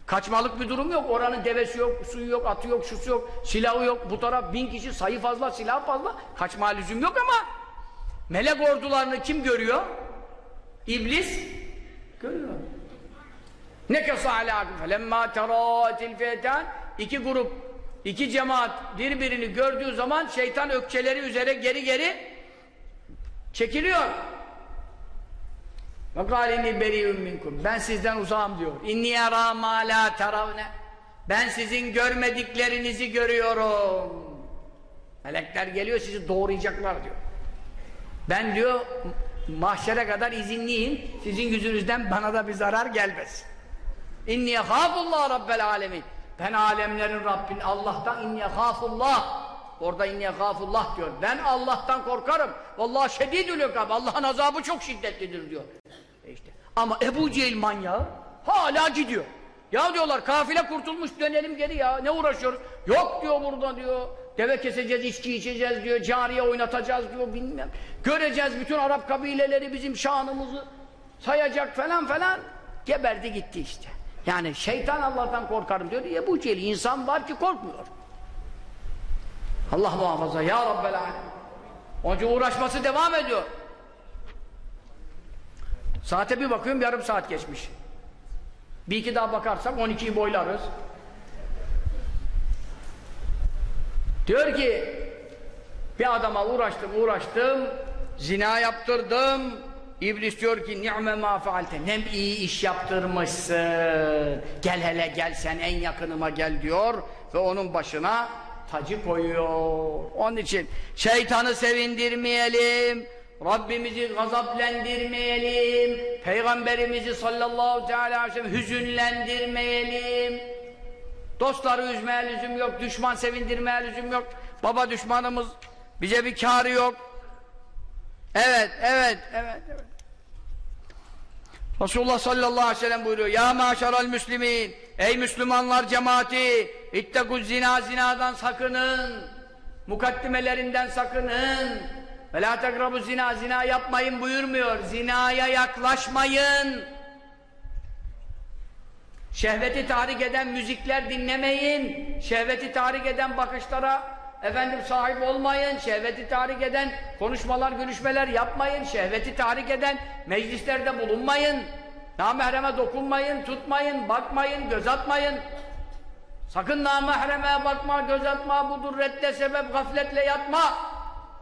Kaçmalık bir durum yok. Oranın devesi yok, suyu yok, atı yok, şusu yok, silahı yok. Bu taraf bin kişi, sayı fazla, silah fazla. Kaçma lüzum yok ama melek ordularını kim görüyor? İblis görüyor. Nekesa alâkım felemmâ terâtil feytan iki grup, iki cemaat birbirini gördüğü zaman şeytan ökçeleri üzere geri geri çekiliyor. Berî'ün minkum. Ben sizden uzağım diyor. Yarâ mâ lâ teravne. Ben sizin görmediklerinizi görüyorum. Melekler geliyor sizi doğrayacaklar diyor. Ben diyor mahşere kadar izinliyim. Sizin yüzünüzden bana da bir zarar gelmesin. İnni hafullah rabbel alemin. Ben alemlerin Rabbin Allah'tan inni hafullah. Orada inni hafullah diyor. Ben Allah'tan korkarım. Vallahi şedidül ikab. Allah'ın azabı çok şiddetlidir diyor. E işte. Ama Ebu Cehil manyağı hala gidiyor. Ya diyorlar kafile kurtulmuş dönelim geri ya. Ne uğraşıyoruz? Yok diyor burada diyor. Deve keseceğiz, içki içeceğiz diyor. Cariye oynatacağız diyor bilmem. Göreceğiz bütün Arap kabileleri bizim şanımızı sayacak falan falan. Geberdi gitti işte. Yani şeytan Allah'tan korkarım diyor. Ebu Cehil insan var ki korkmuyor. Allah muhafaza ya Rabbel alem. Onun uğraşması devam ediyor. Saate bir bakıyorum yarım saat geçmiş. Bir iki daha bakarsak 12'yi boylarız. Diyor ki bir adama uğraştım uğraştım zina yaptırdım İblis diyor ki ni'me ma faalte ne iyi iş yaptırmışsın gel hele gel sen en yakınıma gel diyor ve onun başına tacı koyuyor onun için şeytanı sevindirmeyelim Rabbimizi gazaplendirmeyelim Peygamberimizi sallallahu aleyhi ve sellem hüzünlendirmeyelim Dostları üzmeye lüzum yok, düşman sevindirmeye lüzum yok. Baba düşmanımız bize bir kârı yok. Evet, evet, evet, evet. Resulullah sallallahu aleyhi ve sellem buyuruyor. Ya maşaral müslimin, ey Müslümanlar cemaati, ittekuz zina zinadan sakının, mukaddimelerinden sakının. Ve la tekrabu zina, zina yapmayın buyurmuyor. Zinaya yaklaşmayın. Şehveti tahrik eden müzikler dinlemeyin. Şehveti tahrik eden bakışlara efendim sahip olmayın. Şehveti tahrik eden konuşmalar, görüşmeler yapmayın. Şehveti tahrik eden meclislerde bulunmayın. Namahreme dokunmayın, tutmayın, bakmayın, göz atmayın. Sakın namahreme bakma, göz atma, budur redde sebep gafletle yatma.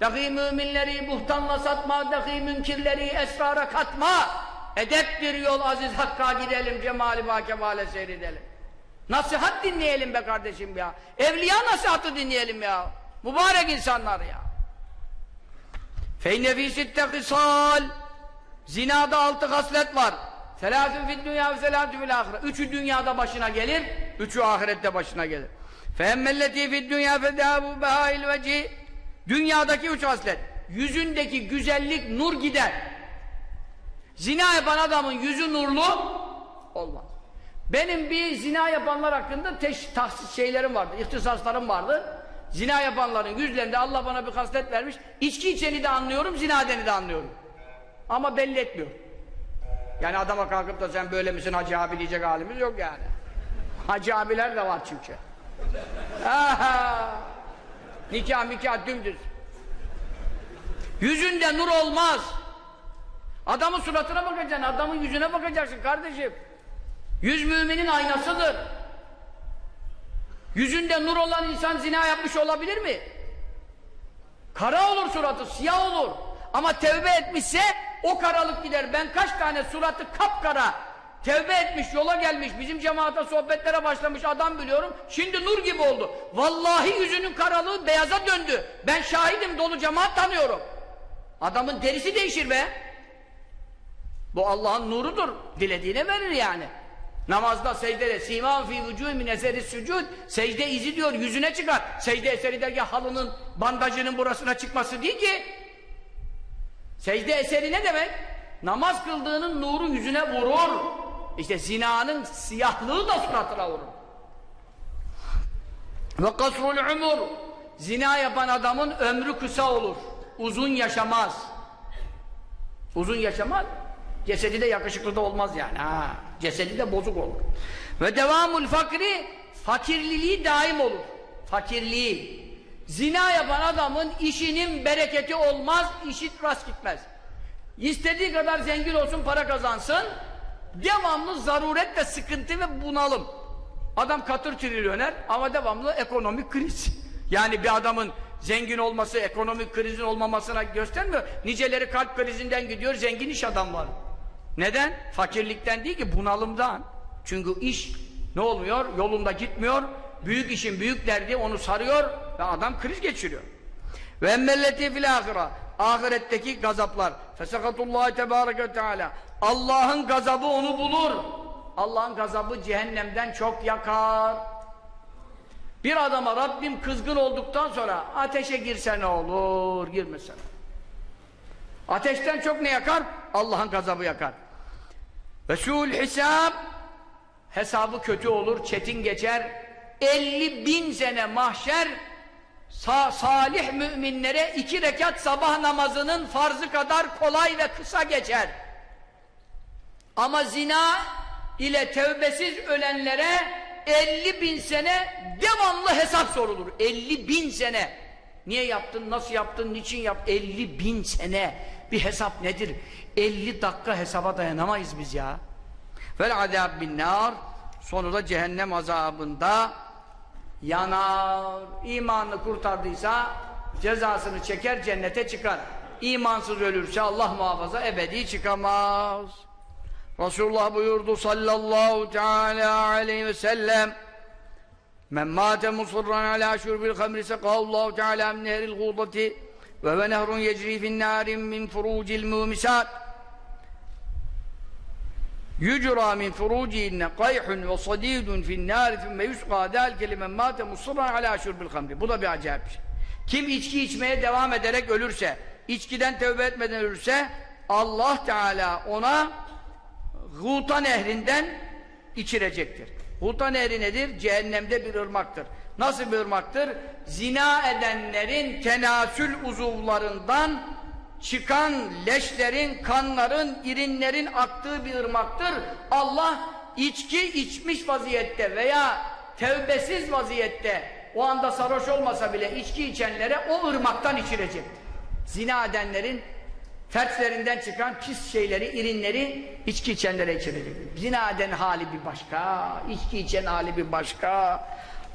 Dahi müminleri buhtanla satma, dahi münkirleri esrara katma. Edeptir yol aziz hakka gidelim, cemali va kemale seyredelim. Nasihat dinleyelim be kardeşim ya. Evliya nasihatı dinleyelim ya. Mübarek insanlar ya. Feyne fî sitte kısal. Zinada altı haslet var. Selâsün fid dünya ve selâsün fil ahire. Üçü dünyada başına gelir, üçü ahirette başına gelir. Fehemmelleti fid dünya fedâbu behâil veci. Dünyadaki üç haslet. Yüzündeki güzellik nur gider. Zina yapan adamın yüzü nurlu olmaz. Benim bir zina yapanlar hakkında teş, tahsis şeylerim vardı, ihtisaslarım vardı. Zina yapanların yüzlerinde Allah bana bir haslet vermiş. İçki içeni de anlıyorum, zina edeni de anlıyorum. Ama belli etmiyor. Yani adama kalkıp da sen böyle misin hacı abi diyecek halimiz yok yani. Hacı abiler de var çünkü. Aha! Nikah mikah dümdüz. Yüzünde nur olmaz. Adamın suratına bakacaksın, adamın yüzüne bakacaksın kardeşim. Yüz müminin aynasıdır. Yüzünde nur olan insan zina yapmış olabilir mi? Kara olur suratı, siyah olur. Ama tevbe etmişse o karalık gider. Ben kaç tane suratı kapkara tevbe etmiş, yola gelmiş, bizim cemaate sohbetlere başlamış adam biliyorum. Şimdi nur gibi oldu. Vallahi yüzünün karalığı beyaza döndü. Ben şahidim, dolu cemaat tanıyorum. Adamın derisi değişir be. Bu Allah'ın nurudur. Dilediğine verir yani. Namazda, secdede, siman fi vücuhi min eseri sücud, secde izi diyor, yüzüne çıkar. Secde eseri derken halının, bandajının burasına çıkması değil ki. Secde eseri ne demek? Namaz kıldığının nuru yüzüne vurur. İşte zinanın siyahlığı da suratına vurur. Ve kasrul umur. Zina yapan adamın ömrü kısa olur. Uzun yaşamaz. Uzun yaşamaz. Cesedi de yakışıklı da olmaz yani. Ha, cesedi de bozuk olur. Ve devamul fakri fakirliliği daim olur. Fakirliği. Zina yapan adamın işinin bereketi olmaz, işi rast gitmez. İstediği kadar zengin olsun, para kazansın, devamlı zaruret ve sıkıntı ve bunalım. Adam katır trilyoner ama devamlı ekonomik kriz. <laughs> Yani bir adamın zengin olması, ekonomik krizin olmamasına göstermiyor. Niceleri kalp krizinden gidiyor, zengin iş adam var. Neden? Fakirlikten değil ki bunalımdan. Çünkü iş ne olmuyor? Yolunda gitmiyor. Büyük işin büyük derdi onu sarıyor ve adam kriz geçiriyor. Ve emmelleti fil ahira. Ahiretteki gazaplar. Fesakatullahi tebareke teala. Allah'ın gazabı onu bulur. Allah'ın gazabı cehennemden çok yakar. Bir adama Rabbim kızgın olduktan sonra ateşe girse ne olur, girmese Ateşten çok ne yakar? Allah'ın gazabı yakar. Ve şuul hesap hesabı kötü olur, çetin geçer. 50 bin sene mahşer sa salih müminlere iki rekat sabah namazının farzı kadar kolay ve kısa geçer. Ama zina ile tevbesiz ölenlere 50 bin sene devamlı hesap sorulur. 50 bin sene. Niye yaptın, nasıl yaptın, niçin yaptın? 50 bin sene bir hesap nedir? 50 dakika hesaba dayanamayız biz ya. Vel azab bin nar sonunda cehennem azabında yanar. İmanını kurtardıysa cezasını çeker cennete çıkar. İmansız ölürse Allah muhafaza ebedi çıkamaz. Resulullah buyurdu sallallahu teala aleyhi ve sellem Men mâte musırran alâ şurbil hamri sekâhullâhu teâlâ min nehril gûdati ve ve nehrun yecrî fin nârin min furucil mümisât yücra min furucihinne kayhun ve sadidun fin nâri thumme yusqâ dâlke limen mâte musırran alâ şurbil hamri bu da bir acayip bir şey. Kim içki içmeye devam ederek ölürse, içkiden tövbe etmeden ölürse Allah Teala ona Guta nehrinden içirecektir. Guta nehri nedir? Cehennemde bir ırmaktır. Nasıl bir ırmaktır? Zina edenlerin tenasül uzuvlarından çıkan leşlerin, kanların, irinlerin aktığı bir ırmaktır. Allah içki içmiş vaziyette veya tevbesiz vaziyette o anda sarhoş olmasa bile içki içenlere o ırmaktan içirecektir. Zina edenlerin fertlerinden çıkan pis şeyleri, irinleri içki içenlere içirecek. Zina eden hali bir başka, içki içen hali bir başka.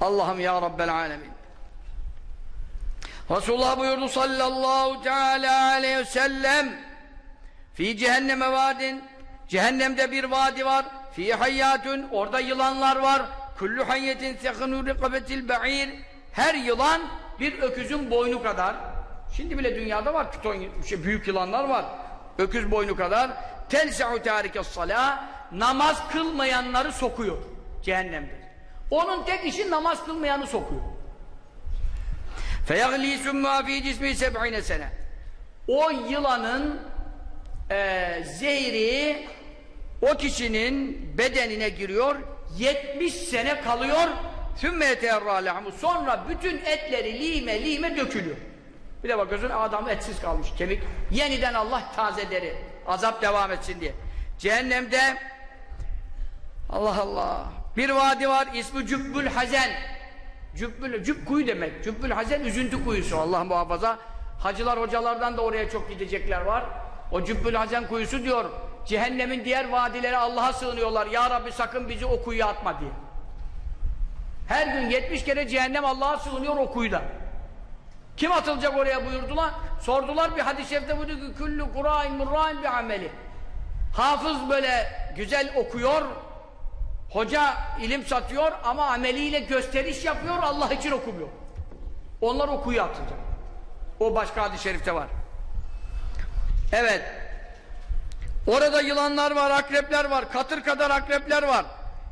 Allah'ım ya Rabbel Alemin. Resulullah buyurdu sallallahu teala aleyhi ve sellem Fi cehenneme vadin Cehennemde bir vadi var. Fi hayyatun orada yılanlar var. Kullu hayyetin sekhnû rikabetil ba'ir Her yılan bir öküzün boynu kadar Şimdi bile dünyada var şey, büyük yılanlar var. Öküz boynu kadar. Telse'u tarikes salâ namaz kılmayanları sokuyor cehennemde. Onun tek işi namaz kılmayanı sokuyor. Feyaglî sümmâ fî cismî seb'ine sene. O yılanın e, zehri o kişinin bedenine giriyor 70 sene kalıyor sümme sonra bütün etleri lime lime dökülüyor. Bir de bakıyorsun adam etsiz kalmış kemik. Yeniden Allah tazeleri. Azap devam etsin diye. Cehennemde Allah Allah. Bir vadi var ismi Cübbül Hazen. Cübbül, cübb kuyu demek. Cübbül Hazen üzüntü kuyusu Allah muhafaza. Hacılar hocalardan da oraya çok gidecekler var. O Cübbül Hazen kuyusu diyor. Cehennemin diğer vadileri Allah'a sığınıyorlar. Ya Rabbi sakın bizi o kuyuya atma diye. Her gün 70 kere cehennem Allah'a sığınıyor o kuyuda. Kim atılacak oraya buyurdular? Sordular bir hadis-i şerifte buyurdu ki küllü kurâin murrâin bir ameli. Hafız böyle güzel okuyor, hoca ilim satıyor ama ameliyle gösteriş yapıyor, Allah için okumuyor. Onlar okuyu atacak. O başka hadis-i şerifte var. Evet. Orada yılanlar var, akrepler var, katır kadar akrepler var.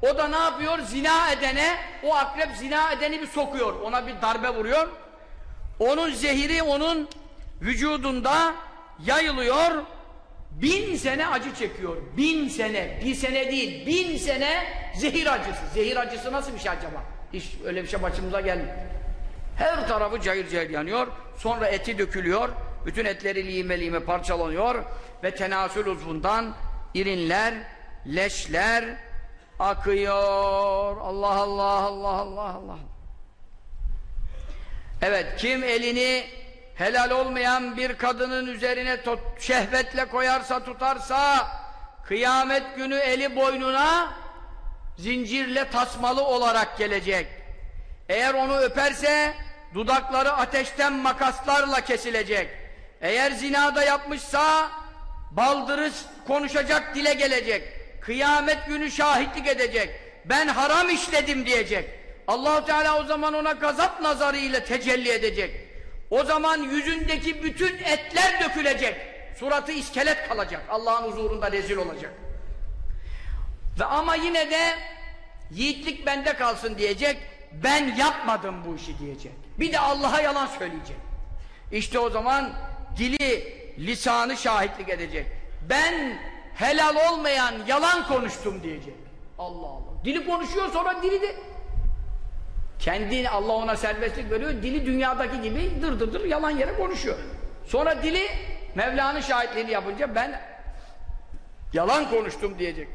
O da ne yapıyor? Zina edene, o akrep zina edeni bir sokuyor. Ona bir darbe vuruyor. Onun zehiri onun vücudunda yayılıyor. Bin sene acı çekiyor. Bin sene. Bir sene değil. Bin sene zehir acısı. Zehir acısı nasıl bir şey acaba? Hiç öyle bir şey başımıza gelmiyor. Her tarafı cayır cayır yanıyor. Sonra eti dökülüyor. Bütün etleri lime lime parçalanıyor. Ve tenasül uzvundan irinler, leşler akıyor. Allah Allah Allah Allah Allah. Evet, kim elini helal olmayan bir kadının üzerine şehvetle koyarsa, tutarsa, kıyamet günü eli boynuna zincirle tasmalı olarak gelecek. Eğer onu öperse, dudakları ateşten makaslarla kesilecek. Eğer zinada yapmışsa, baldırı konuşacak, dile gelecek. Kıyamet günü şahitlik edecek. Ben haram işledim diyecek. Allahu Teala o zaman ona gazap nazarı ile tecelli edecek. O zaman yüzündeki bütün etler dökülecek. Suratı iskelet kalacak. Allah'ın huzurunda rezil olacak. Ve ama yine de yiğitlik bende kalsın diyecek. Ben yapmadım bu işi diyecek. Bir de Allah'a yalan söyleyecek. İşte o zaman dili, lisanı şahitlik edecek. Ben helal olmayan yalan konuştum diyecek. Allah Allah. Dili konuşuyor sonra dili de kendi Allah ona serbestlik veriyor. Dili dünyadaki gibi dır dır dır yalan yere konuşuyor. Sonra dili Mevla'nın şahitliğini yapınca ben yalan konuştum diyecek.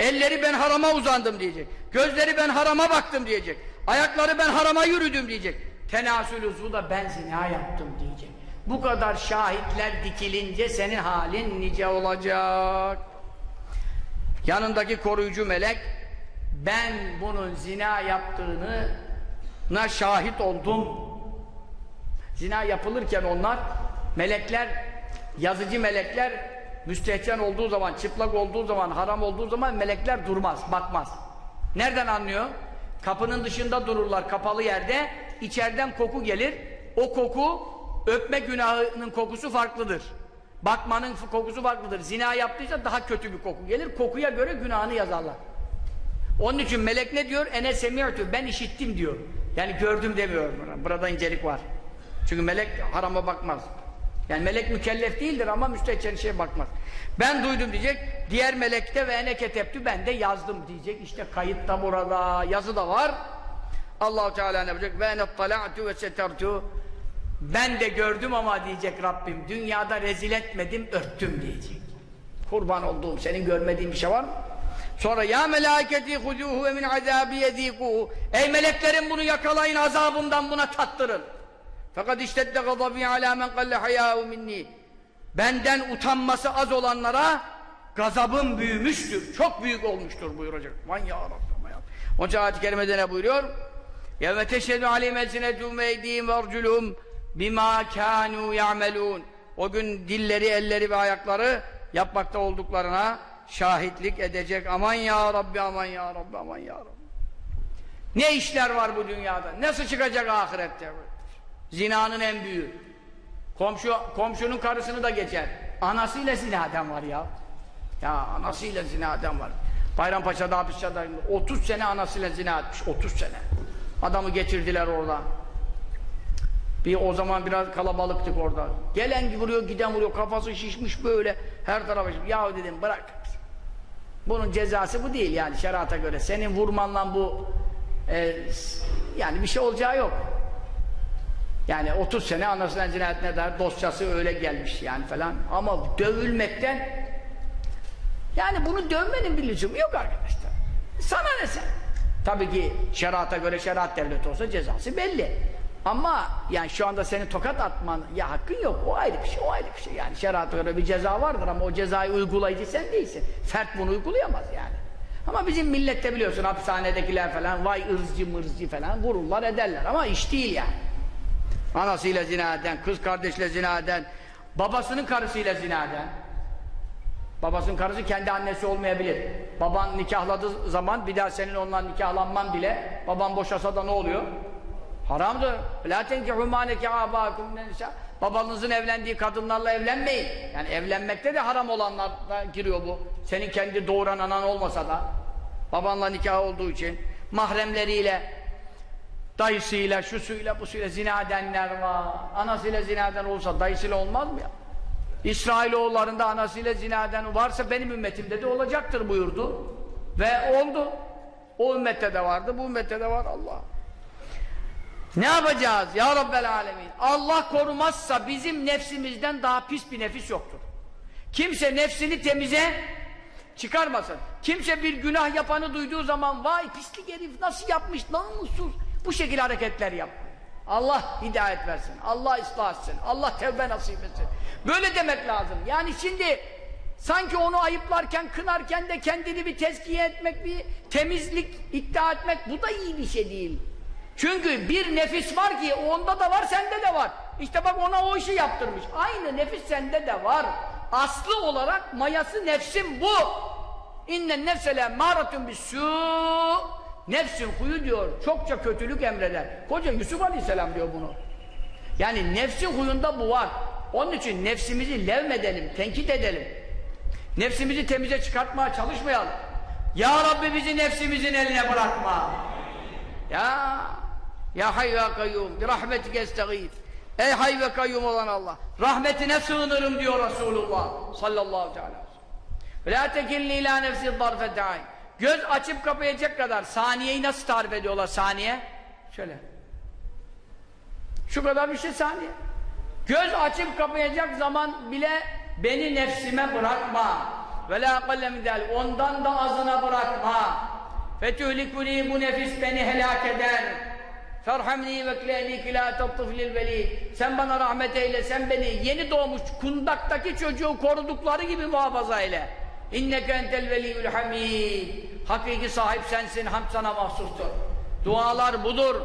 Elleri ben harama uzandım diyecek. Gözleri ben harama baktım diyecek. Ayakları ben harama yürüdüm diyecek. Tenasül uzvu da ben zina yaptım diyecek. Bu kadar şahitler dikilince senin halin nice olacak. Yanındaki koruyucu melek ben bunun zina yaptığını na şahit oldum. Zina yapılırken onlar melekler yazıcı melekler müstehcen olduğu zaman, çıplak olduğu zaman, haram olduğu zaman melekler durmaz, bakmaz. Nereden anlıyor? Kapının dışında dururlar kapalı yerde. içeriden koku gelir. O koku öpme günahının kokusu farklıdır. Bakmanın kokusu farklıdır. Zina yaptıysa daha kötü bir koku gelir. Kokuya göre günahını yazarlar. Onun için melek ne diyor? Ene semi'tu. Ben işittim diyor. Yani gördüm demiyor. Burada incelik var. Çünkü melek harama bakmaz. Yani melek mükellef değildir ama müstehcen şeye bakmaz. Ben duydum diyecek. Diğer melekte ve ene keteptü ben de yazdım diyecek. İşte kayıt da burada. Yazı da var. Allahu Teala ne yapacak? Ve ene tala'tu ve setertu. Ben de gördüm ama diyecek Rabbim. Dünyada rezil etmedim, örttüm diyecek. Kurban olduğum senin görmediğin bir şey var mı? Sonra ya melâiketi hudûhû ve min azâbi yedîkûhû Ey meleklerim bunu yakalayın azabımdan buna tattırın. Fakat iştedde gazabî alâ men kalle hayâhu minni Benden utanması az olanlara gazabım büyümüştür. Çok büyük olmuştur buyuracak. Man ya Rabbim ya. Onun için ayet-i kerimede ne buyuruyor? يَوْمَ تَشْهَدُ عَلَيْهِمْ اَلْسِنَتُهُمْ وَاَيْد۪يهِمْ وَاَرْجُلُهُمْ بِمَا كَانُوا يَعْمَلُونَ O gün dilleri, elleri ve ayakları yapmakta olduklarına şahitlik edecek. Aman ya Rabbi, aman ya Rabbi, aman ya Rabbi. Ne işler var bu dünyada? Nasıl çıkacak ahirette? Zinanın en büyüğü. Komşu, komşunun karısını da geçer. Anasıyla zinaden var ya. Ya anasıyla zinaden var. Bayrampaşa'da hapishçada 30 sene anasıyla zina etmiş. 30 sene. Adamı getirdiler orada. Bir o zaman biraz kalabalıktık orada. Gelen vuruyor, giden vuruyor. Kafası şişmiş böyle. Her tarafa Ya dedim bırak. Bunun cezası bu değil yani şerata göre. Senin vurmanla bu e, yani bir şey olacağı yok. Yani 30 sene anasından cinayetine dair dosyası öyle gelmiş yani falan. Ama dövülmekten yani bunu dövmenin bir lüzumu yok arkadaşlar. Sana ne sen? Tabii ki şerata göre şeriat devleti olsa cezası belli. Ama yani şu anda senin tokat atman ya hakkın yok. O ayrı bir şey, o ayrı bir şey. Yani şerata göre bir ceza vardır ama o cezayı uygulayıcı sen değilsin. Fert bunu uygulayamaz yani. Ama bizim millette biliyorsun hapishanedekiler falan vay ırzcı mırzcı falan vururlar ederler ama iş değil yani. Anasıyla zina eden, kız kardeşle zina eden, babasının karısıyla zina eden. Babasının karısı kendi annesi olmayabilir. Baban nikahladığı zaman bir daha senin onunla nikahlanman bile baban boşasa da ne oluyor? Haramdır. La tenkihu ma nekaha abakum Babanızın evlendiği kadınlarla evlenmeyin. Yani evlenmekte de haram olanlara giriyor bu. Senin kendi doğuran anan olmasa da babanla nikah olduğu için mahremleriyle dayısıyla, şusuyla, busuyla zina edenler var. Anasıyla zina eden olsa dayısıyla olmaz mı ya? İsrailoğullarında anasıyla zina eden varsa benim ümmetimde de olacaktır buyurdu. Ve oldu. O ümmette de vardı, bu ümmette de var Allah. Ne yapacağız ya Rabbel Alemin? Allah korumazsa bizim nefsimizden daha pis bir nefis yoktur. Kimse nefsini temize çıkarmasın. Kimse bir günah yapanı duyduğu zaman vay pislik herif nasıl yapmış namussuz bu şekilde hareketler yap. Allah hidayet versin. Allah ıslah etsin. Allah tevbe nasip etsin. Böyle demek lazım. Yani şimdi sanki onu ayıplarken, kınarken de kendini bir tezkiye etmek, bir temizlik iddia etmek bu da iyi bir şey değil. Çünkü bir nefis var ki onda da var, sende de var. İşte bak ona o işi yaptırmış. Aynı nefis sende de var. Aslı olarak mayası nefsin bu. İnnen nefsele maratun bis su Nefsin huyu diyor, çokça kötülük emreder. Koca Yusuf Aleyhisselam diyor bunu. Yani nefsin huyunda bu var. Onun için nefsimizi levmedelim, tenkit edelim. Nefsimizi temize çıkartmaya çalışmayalım. Ya Rabbi bizi nefsimizin eline bırakma. Ya Ya hay ve kayyum bir rahmetike estağif. Ey hay ve kayyum olan Allah. Rahmetine sığınırım diyor Resulullah sallallahu aleyhi ve sellem. La nefsi darfete ayn. Göz açıp kapayacak kadar saniyeyi nasıl tarif ediyorlar saniye? Şöyle. Şu kadar bir şey saniye. Göz açıp kapayacak zaman bile beni nefsime bırakma. Ve Ondan da azına bırakma. Fetühlikuni bu nefis beni helak eder. Ferhamni ve kleni kilâtet tıflil veli. Sen bana rahmet eyle, sen beni yeni doğmuş kundaktaki çocuğu korudukları gibi muhafaza eyle. İnneke entel veliyül hamid. Hakiki sahip sensin, hamd sana mahsustur. Dualar budur,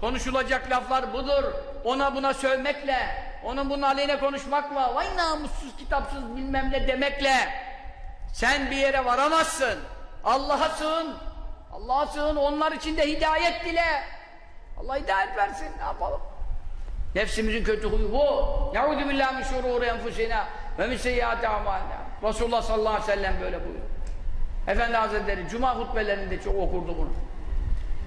konuşulacak laflar budur. Ona buna sövmekle, onun bunun aleyhine konuşmakla, vay namussuz kitapsız bilmem ne demekle sen bir yere varamazsın. Allah'a sığın. Allah'a sığın. Onlar için de hidayet dile. Allah hidayet versin. Ne yapalım? Nefsimizin kötü huyu bu. Ya'udhu billahi min şururi enfusina ve min seyyiati amalina. Resulullah sallallahu aleyhi ve sellem böyle buyuruyor. Efendi Hazretleri Cuma hutbelerinde çok okurdu bunu.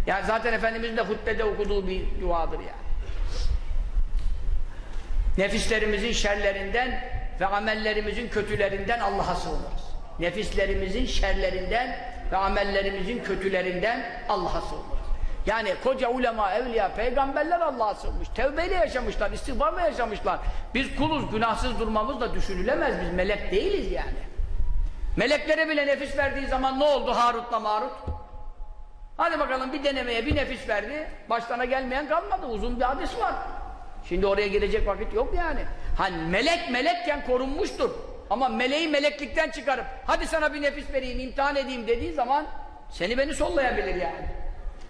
Yani zaten Efendimizin de hutbede okuduğu bir duadır yani. Nefislerimizin şerlerinden ve amellerimizin kötülerinden Allah'a sığınırız. Nefislerimizin şerlerinden ve amellerimizin kötülerinden Allah'a sığınırız. Yani koca ulema, evliya, peygamberler Allah'a sığınmış. Tevbeyle yaşamışlar, istiğfarla yaşamışlar. Biz kuluz, günahsız durmamız da düşünülemez. Biz melek değiliz yani. Meleklere bile nefis verdiği zaman ne oldu Harut'la Marut? Hadi bakalım bir denemeye bir nefis verdi. Başlarına gelmeyen kalmadı. Uzun bir hadis var. Şimdi oraya girecek vakit yok yani. Hani melek melekken korunmuştur. Ama meleği meleklikten çıkarıp hadi sana bir nefis vereyim, imtihan edeyim dediği zaman seni beni sollayabilir yani.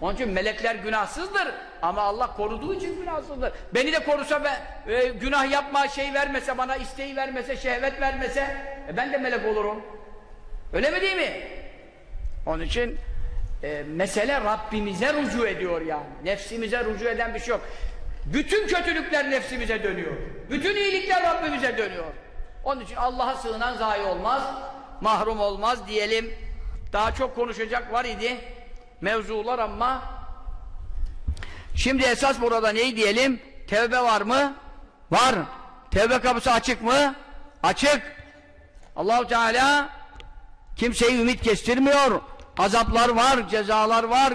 Onun için melekler günahsızdır ama Allah koruduğu için günahsızdır. Beni de korusa ve e, günah yapma şey vermese bana isteği vermese, şehvet vermese e, ben de melek olurum. Öyle mi değil mi? Onun için e, mesele Rabbimize rücu ediyor yani. Nefsimize rücu eden bir şey yok. Bütün kötülükler nefsimize dönüyor. Bütün iyilikler Rabbimize dönüyor. Onun için Allah'a sığınan zayi olmaz, mahrum olmaz diyelim. Daha çok konuşacak var idi mevzular ama şimdi esas burada neyi diyelim? Tevbe var mı? Var. Tevbe kapısı açık mı? Açık. Allahu Teala kimseyi ümit kestirmiyor. Azaplar var, cezalar var.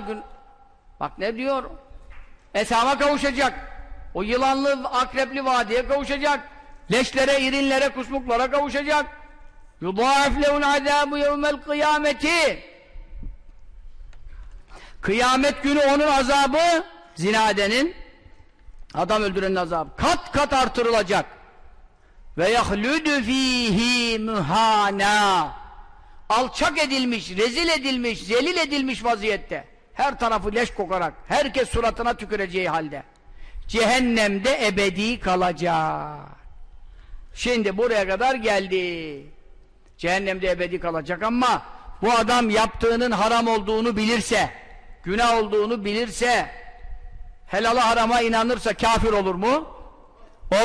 Bak ne diyor? Esama kavuşacak. O yılanlı, akrepli vadiye kavuşacak. Leşlere, irinlere, kusmuklara kavuşacak. يُضَاعَفْ لَهُ الْعَذَابُ يَوْمَ الْقِيَامَةِ Kıyamet günü onun azabı zinadenin adam öldürenin azabı kat kat artırılacak. Ve yahludu fihi muhana alçak edilmiş, rezil edilmiş, zelil edilmiş vaziyette. Her tarafı leş kokarak, herkes suratına tüküreceği halde. Cehennemde ebedi kalacak. Şimdi buraya kadar geldi. Cehennemde ebedi kalacak ama bu adam yaptığının haram olduğunu bilirse, günah olduğunu bilirse, helala harama inanırsa kafir olur mu?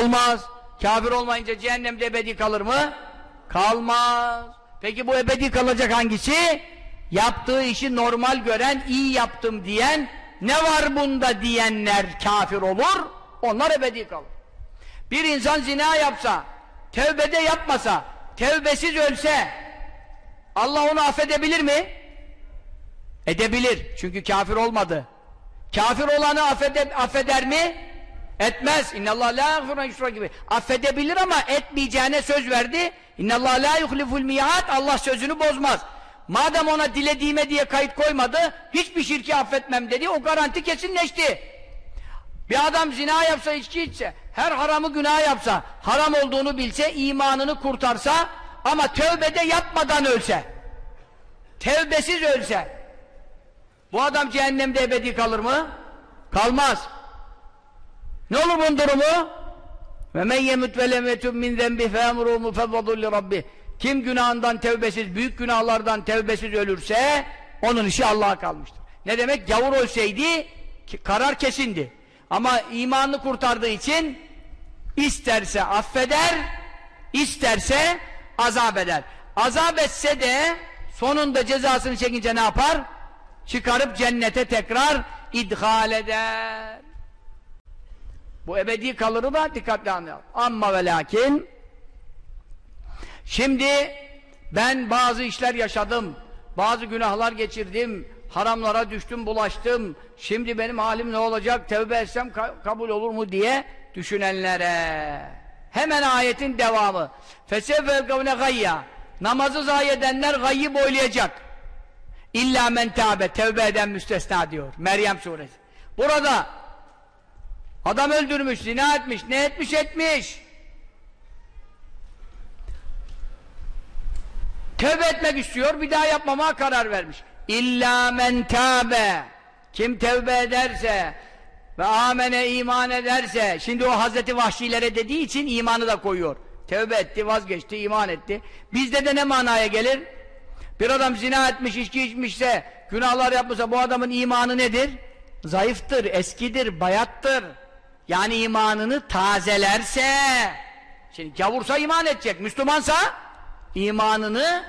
Olmaz. Kafir olmayınca cehennemde ebedi kalır mı? Kalmaz. Peki bu ebedi kalacak hangisi? Yaptığı işi normal gören, iyi yaptım diyen, ne var bunda diyenler kafir olur, onlar ebedi kalır. Bir insan zina yapsa, tevbede yapmasa, tevbesiz ölse, Allah onu affedebilir mi? Edebilir. Çünkü kafir olmadı. Kafir olanı affede, affeder mi? Etmez. İnnallâh lâ yagfirun yusra gibi. Affedebilir ama etmeyeceğine söz verdi. İnnallâh lâ yuhliful mi'at. Allah sözünü bozmaz. Madem ona dilediğime diye kayıt koymadı, hiçbir şirki affetmem dedi, o garanti kesinleşti. Bir adam zina yapsa, içki içse, her haramı günah yapsa, haram olduğunu bilse, imanını kurtarsa, ama tövbede yapmadan ölse, tevbesiz ölse, bu adam cehennemde ebedi kalır mı? Kalmaz. Ne olur bunun durumu? Ve men yemut ve lem yetub min zenbi fe emruhu mufevvadun rabbi. Kim günahından tevbesiz, büyük günahlardan tevbesiz ölürse onun işi Allah'a kalmıştır. Ne demek? Gavur ölseydi karar kesindi. Ama imanını kurtardığı için isterse affeder, isterse azap eder. Azap etse de sonunda cezasını çekince ne yapar? Çıkarıp cennete tekrar idhal eder. Bu ebedi kalırı da dikkatli anlayalım. Amma ve lakin şimdi ben bazı işler yaşadım, bazı günahlar geçirdim, haramlara düştüm, bulaştım, şimdi benim halim ne olacak, tevbe etsem ka kabul olur mu diye düşünenlere. Hemen ayetin devamı. Fesevvel kavne gayya. Namazı zayi edenler gayyi boylayacak. İlla men tâbe, tevbe eden müstesna diyor. Meryem suresi. Burada Adam öldürmüş, zina etmiş, ne etmiş etmiş. Tövbe etmek istiyor, bir daha yapmamaya karar vermiş. İlla men tâbe. Kim tövbe ederse ve amene iman ederse, şimdi o Hazreti Vahşilere dediği için imanı da koyuyor. Tövbe etti, vazgeçti, iman etti. Bizde de ne manaya gelir? Bir adam zina etmiş, içki içmişse, günahlar yapmışsa bu adamın imanı nedir? Zayıftır, eskidir, bayattır. Yani imanını tazelerse, şimdi gavursa iman edecek, Müslümansa imanını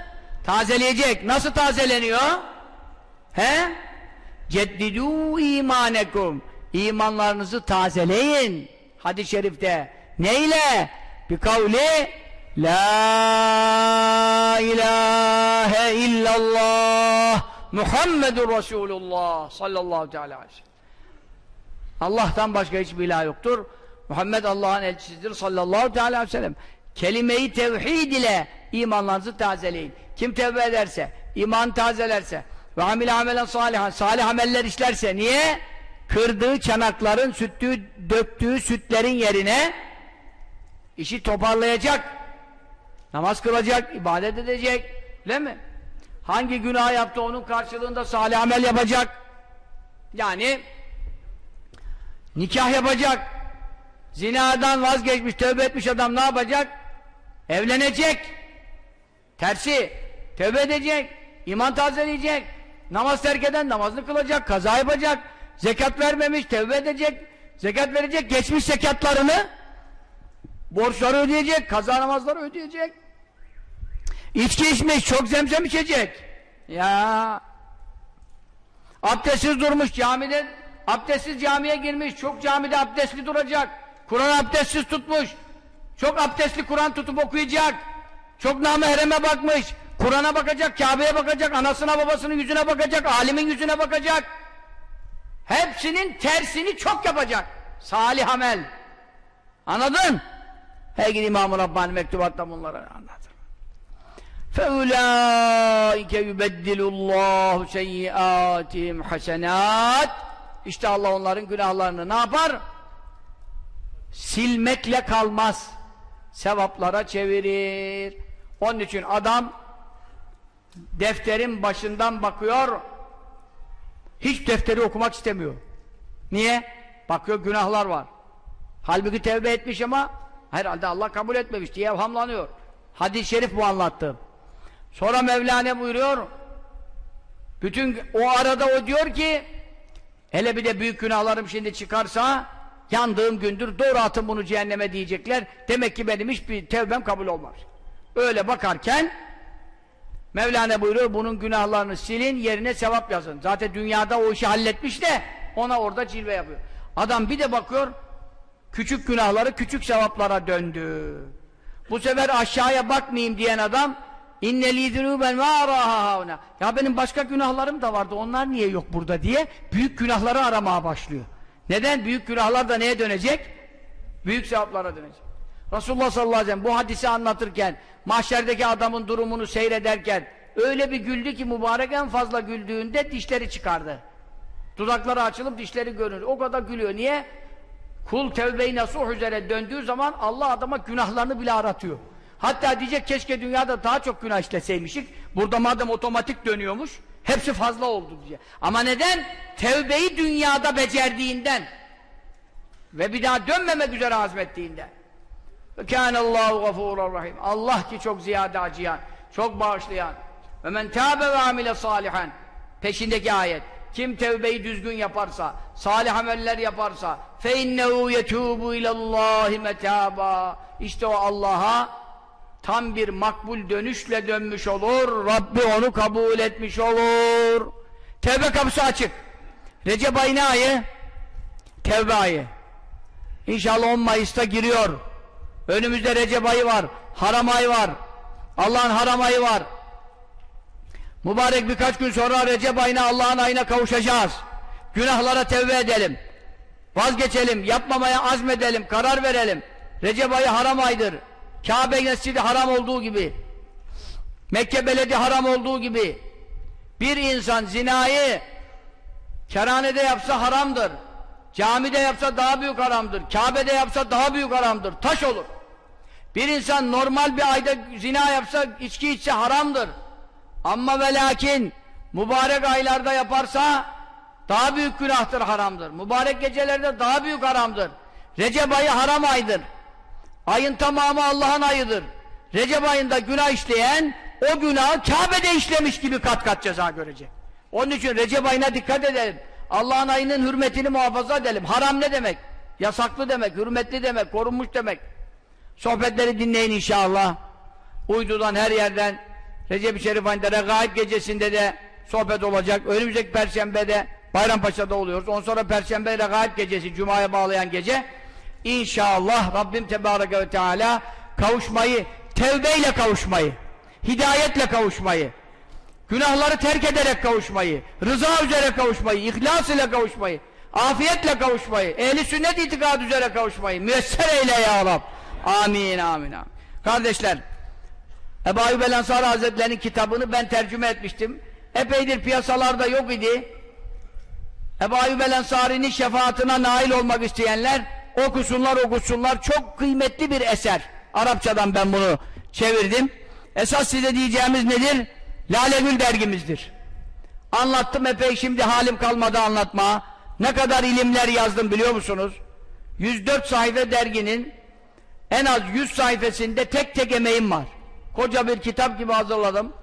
tazeleyecek. Nasıl tazeleniyor? He? Ceddidu imanekum. İmanlarınızı tazeleyin. Hadis-i şerifte. Neyle? Bir kavli La ilahe illallah Muhammedur Resulullah sallallahu teala aleyhi ve sellem. Allah'tan başka hiçbir ilah yoktur. Muhammed Allah'ın elçisidir sallallahu teala aleyhi ve sellem. Kelime-i tevhid ile imanlarınızı tazeleyin. Kim tevbe ederse, iman tazelerse ve amile amelen salihan, salih ameller işlerse niye? Kırdığı çanakların, süttüğü, döktüğü sütlerin yerine işi toparlayacak. Namaz kılacak, ibadet edecek. Değil mi? Hangi günah yaptı onun karşılığında salih amel yapacak. Yani nikah yapacak. Zinadan vazgeçmiş, tövbe etmiş adam ne yapacak? Evlenecek. Tersi, tövbe edecek, iman tazeleyecek, namaz terk eden namazını kılacak, kaza yapacak, zekat vermemiş, tövbe edecek, zekat verecek, geçmiş zekatlarını, borçları ödeyecek, kaza namazları ödeyecek. İçki içmiş, çok zemzem içecek. Ya abdestsiz durmuş camide, abdestsiz camiye girmiş, çok camide abdestli duracak. Kur'an abdestsiz tutmuş, çok abdestli Kur'an tutup okuyacak. Çok namahreme bakmış. Kur'an'a bakacak, Kabe'ye bakacak, anasına babasının yüzüne bakacak, alimin yüzüne bakacak. Hepsinin tersini çok yapacak. Salih amel. Anladın? Her gün İmam-ı Rabbani mektubatta bunları anlatır. فَاُولَٰئِكَ يُبَدِّلُ اللّٰهُ سَيِّئَاتِهِمْ حَسَنَاتٍ İşte Allah onların günahlarını ne yapar? Silmekle kalmaz. Sevaplara çevirir. Onun için adam defterin başından bakıyor hiç defteri okumak istemiyor. Niye? Bakıyor günahlar var. Halbuki tevbe etmiş ama herhalde Allah kabul etmemiş diye evhamlanıyor. Hadis-i şerif bu anlattığım. Sonra Mevlane buyuruyor bütün o arada o diyor ki hele bir de büyük günahlarım şimdi çıkarsa yandığım gündür doğru atın bunu cehenneme diyecekler. Demek ki benim hiçbir tevbem kabul olmaz. Öyle bakarken Mevlana buyuruyor bunun günahlarını silin yerine sevap yazın. Zaten dünyada o işi halletmiş de ona orada cilve yapıyor. Adam bir de bakıyor küçük günahları küçük sevaplara döndü. Bu sefer aşağıya bakmayayım diyen adam inneli zunuben ma araha Ya benim başka günahlarım da vardı. Onlar niye yok burada diye büyük günahları aramaya başlıyor. Neden? Büyük günahlar da neye dönecek? Büyük sevaplara dönecek. Resulullah sallallahu aleyhi ve sellem bu hadisi anlatırken mahşerdeki adamın durumunu seyrederken öyle bir güldü ki mübarek en fazla güldüğünde dişleri çıkardı. Dudakları açılıp dişleri görünür. O kadar gülüyor. Niye? Kul tevbe-i nasuh üzere döndüğü zaman Allah adama günahlarını bile aratıyor. Hatta diyecek keşke dünyada daha çok günah işleseymişik. Burada madem otomatik dönüyormuş hepsi fazla oldu diye. Ama neden? Tevbeyi dünyada becerdiğinden ve bir daha dönmemek üzere azmettiğinden. Kânallâhu gafûran rahim. Allah ki çok ziyade acıyan, çok bağışlayan. Ve men tâbe ve amile salihan. Peşindeki ayet. Kim tevbeyi düzgün yaparsa, salih ameller yaparsa fe innehu yetûbu ilallâhi metâbâ. İşte o Allah'a tam bir makbul dönüşle dönmüş olur. Rabbi onu kabul etmiş olur. Tevbe kapısı açık. Recep ayı ne ayı? Tevbe ayı. İnşallah 10 Mayıs'ta giriyor. Önümüzde Recep ayı var, haram ayı var. Allah'ın haram ayı var. Mübarek birkaç gün sonra Recep ayına Allah'ın ayına kavuşacağız. Günahlara tevbe edelim. Vazgeçelim, yapmamaya azmedelim, karar verelim. Recep ayı haram aydır. Kabe mescidi haram olduğu gibi. Mekke beledi haram olduğu gibi. Bir insan zinayı kerhanede yapsa haramdır. Camide yapsa daha büyük haramdır. Kabe'de yapsa daha büyük haramdır. Taş olur. Bir insan normal bir ayda zina yapsa, içki içse haramdır. Ama ve lakin mübarek aylarda yaparsa daha büyük günahtır, haramdır. Mübarek gecelerde daha büyük haramdır. Recep ayı haram aydır. Ayın tamamı Allah'ın ayıdır. Recep ayında günah işleyen o günahı Kabe'de işlemiş gibi kat kat ceza görecek. Onun için Recep ayına dikkat edelim. Allah'ın ayının hürmetini muhafaza edelim. Haram ne demek? Yasaklı demek, hürmetli demek, korunmuş demek. Sohbetleri dinleyin inşallah. Uydudan her yerden Recep-i Şerif ayında Regaib gecesinde de sohbet olacak. Önümüzdeki Perşembe'de Bayrampaşa'da oluyoruz. Ondan sonra Perşembe Regaib gecesi, Cuma'ya bağlayan gece. İnşallah Rabbim Tebareke ve Teala kavuşmayı, tevbeyle kavuşmayı, hidayetle kavuşmayı, günahları terk ederek kavuşmayı, rıza üzere kavuşmayı, ihlas ile kavuşmayı, afiyetle kavuşmayı, ehli sünnet itikad üzere kavuşmayı müyesser eyle ya Rab. Amin, amin, amin. Kardeşler, Ebu Ayyub el Ansari Hazretleri'nin kitabını ben tercüme etmiştim. Epeydir piyasalarda yok idi. Ebu Ayyub el Ansari'nin şefaatine nail olmak isteyenler okusunlar okusunlar. Çok kıymetli bir eser. Arapçadan ben bunu çevirdim. Esas size diyeceğimiz nedir? Lale Gül dergimizdir. Anlattım epey şimdi halim kalmadı anlatma. Ne kadar ilimler yazdım biliyor musunuz? 104 sayfa derginin en az 100 sayfasında tek tek emeğim var. Koca bir kitap gibi hazırladım.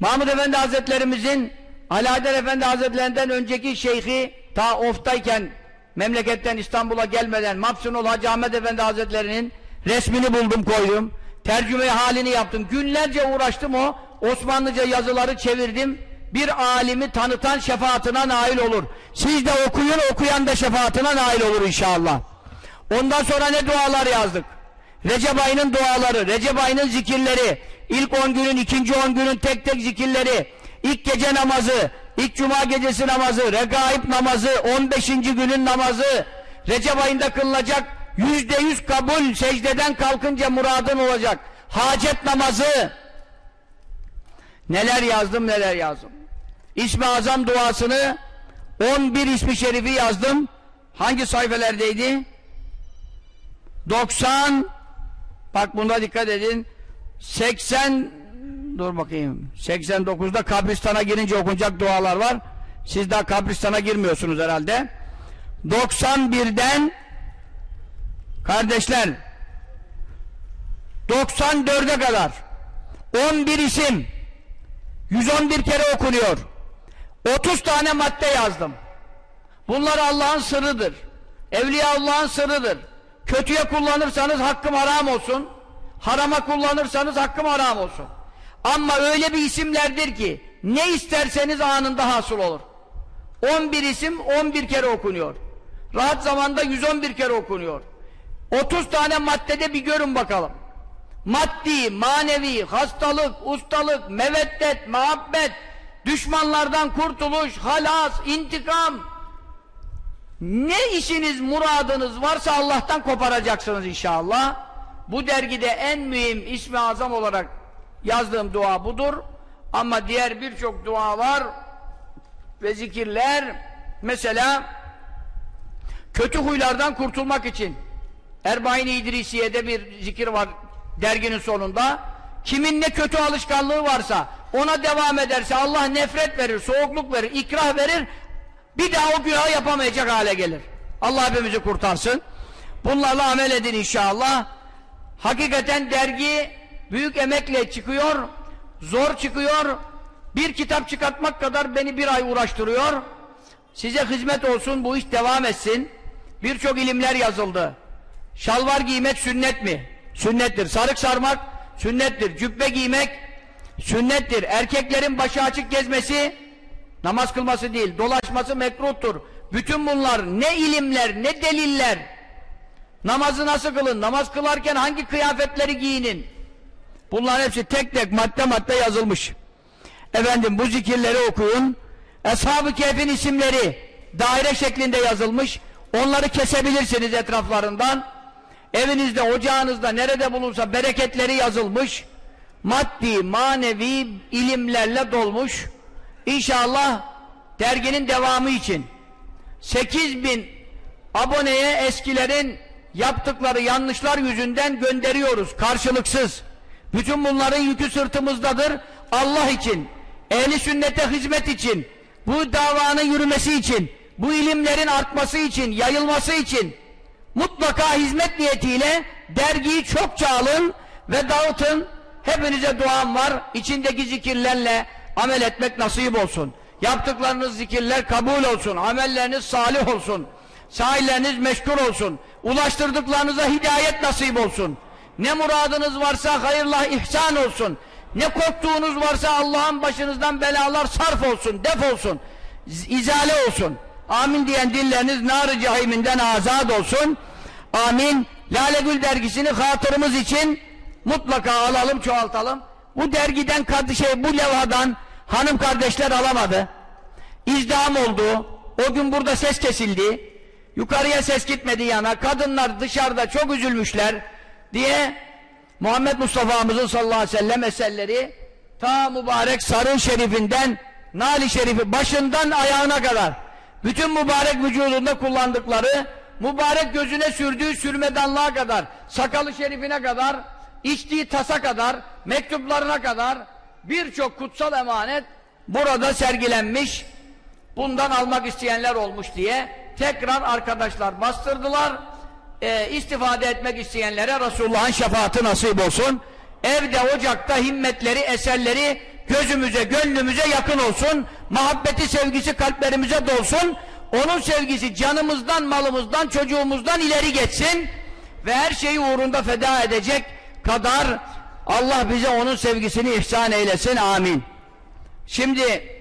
Mahmud Efendi Hazretlerimizin Alaeddin Efendi Hazretlerinden önceki şeyhi ta oftayken memleketten İstanbul'a gelmeden Mapsunul Hacı Ahmet Efendi Hazretleri'nin resmini buldum koydum. Tercüme halini yaptım. Günlerce uğraştım o. Osmanlıca yazıları çevirdim. Bir alimi tanıtan şefaatine nail olur. Siz de okuyun okuyan da şefaatine nail olur inşallah. Ondan sonra ne dualar yazdık? Recep ayının duaları, Recep ayının zikirleri, ilk on günün, ikinci on günün tek tek zikirleri, ilk gece namazı, ilk cuma gecesi namazı, regaib namazı, on beşinci günün namazı, Recep ayında kılınacak yüzde yüz kabul, secdeden kalkınca muradın olacak, hacet namazı, neler yazdım neler yazdım. İsmi Azam duasını 11 ismi şerifi yazdım. Hangi sayfelerdeydi? 90 bak bunda dikkat edin 80 dur bakayım. 89'da kabristana girince okunacak dualar var. Siz daha kabristana girmiyorsunuz herhalde. 91'den kardeşler 94'e kadar 11 isim 111 kere okunuyor. 30 tane madde yazdım. Bunlar Allah'ın sırrıdır. Evliya Allah'ın sırrıdır. Kötüye kullanırsanız hakkım haram olsun. Harama kullanırsanız hakkım haram olsun. Ama öyle bir isimlerdir ki ne isterseniz anında hasıl olur. 11 isim 11 kere okunuyor. Rahat zamanda 111 kere okunuyor. 30 tane maddede bir görün bakalım. Maddi, manevi, hastalık, ustalık, meveddet, muhabbet, düşmanlardan kurtuluş, halas, intikam, ne işiniz, muradınız varsa Allah'tan koparacaksınız inşallah. Bu dergide en mühim ismi azam olarak yazdığım dua budur. Ama diğer birçok dualar ve zikirler mesela kötü huylardan kurtulmak için Erbain-i İdrisiye'de bir zikir var derginin sonunda. Kimin ne kötü alışkanlığı varsa ona devam ederse Allah nefret verir, soğukluk verir, ikrah verir bir daha o günahı yapamayacak hale gelir. Allah hepimizi kurtarsın. Bunlarla amel edin inşallah. Hakikaten dergi büyük emekle çıkıyor, zor çıkıyor. Bir kitap çıkartmak kadar beni bir ay uğraştırıyor. Size hizmet olsun, bu iş devam etsin. Birçok ilimler yazıldı. Şalvar giymek sünnet mi? Sünnettir. Sarık sarmak sünnettir. Cübbe giymek sünnettir. Erkeklerin başı açık gezmesi Namaz kılması değil, dolaşması mekruhtur. Bütün bunlar ne ilimler, ne deliller. Namazı nasıl kılın, namaz kılarken hangi kıyafetleri giyinin. Bunların hepsi tek tek madde madde yazılmış. Efendim bu zikirleri okuyun. Eshab-ı Kehf'in isimleri daire şeklinde yazılmış. Onları kesebilirsiniz etraflarından. Evinizde, ocağınızda, nerede bulunsa bereketleri yazılmış. Maddi, manevi ilimlerle dolmuş. İnşallah derginin devamı için 8000 aboneye eskilerin yaptıkları yanlışlar yüzünden gönderiyoruz karşılıksız. Bütün bunların yükü sırtımızdadır. Allah için, ehli sünnete hizmet için, bu davanın yürümesi için, bu ilimlerin artması için, yayılması için mutlaka hizmet niyetiyle dergiyi çokça alın ve dağıtın. Hepinize duam var. İçindeki zikirlerle amel etmek nasip olsun. Yaptıklarınız zikirler kabul olsun. Amelleriniz salih olsun. Sahilleriniz meşgul olsun. Ulaştırdıklarınıza hidayet nasip olsun. Ne muradınız varsa hayırla ihsan olsun. Ne korktuğunuz varsa Allah'ın başınızdan belalar sarf olsun, def olsun. izale olsun. Amin diyen dilleriniz nar-ı cahiminden azat olsun. Amin. Lale Gül dergisini hatırımız için mutlaka alalım, çoğaltalım. Bu dergiden, şey, bu levhadan hanım kardeşler alamadı. İzdiham oldu. O gün burada ses kesildi. Yukarıya ses gitmedi yana. Kadınlar dışarıda çok üzülmüşler diye Muhammed Mustafa'mızın sallallahu aleyhi ve sellem eserleri ta mübarek sarın şerifinden nali şerifi başından ayağına kadar bütün mübarek vücudunda kullandıkları mübarek gözüne sürdüğü sürmedanlığa kadar sakalı şerifine kadar içtiği tasa kadar mektuplarına kadar birçok kutsal emanet burada sergilenmiş bundan almak isteyenler olmuş diye tekrar arkadaşlar bastırdılar e, istifade etmek isteyenlere Resulullah'ın şefaati nasip olsun evde ocakta himmetleri eserleri gözümüze gönlümüze yakın olsun muhabbeti sevgisi kalplerimize dolsun onun sevgisi canımızdan malımızdan çocuğumuzdan ileri geçsin ve her şeyi uğrunda feda edecek kadar Allah bize onun sevgisini ihsan eylesin amin şimdi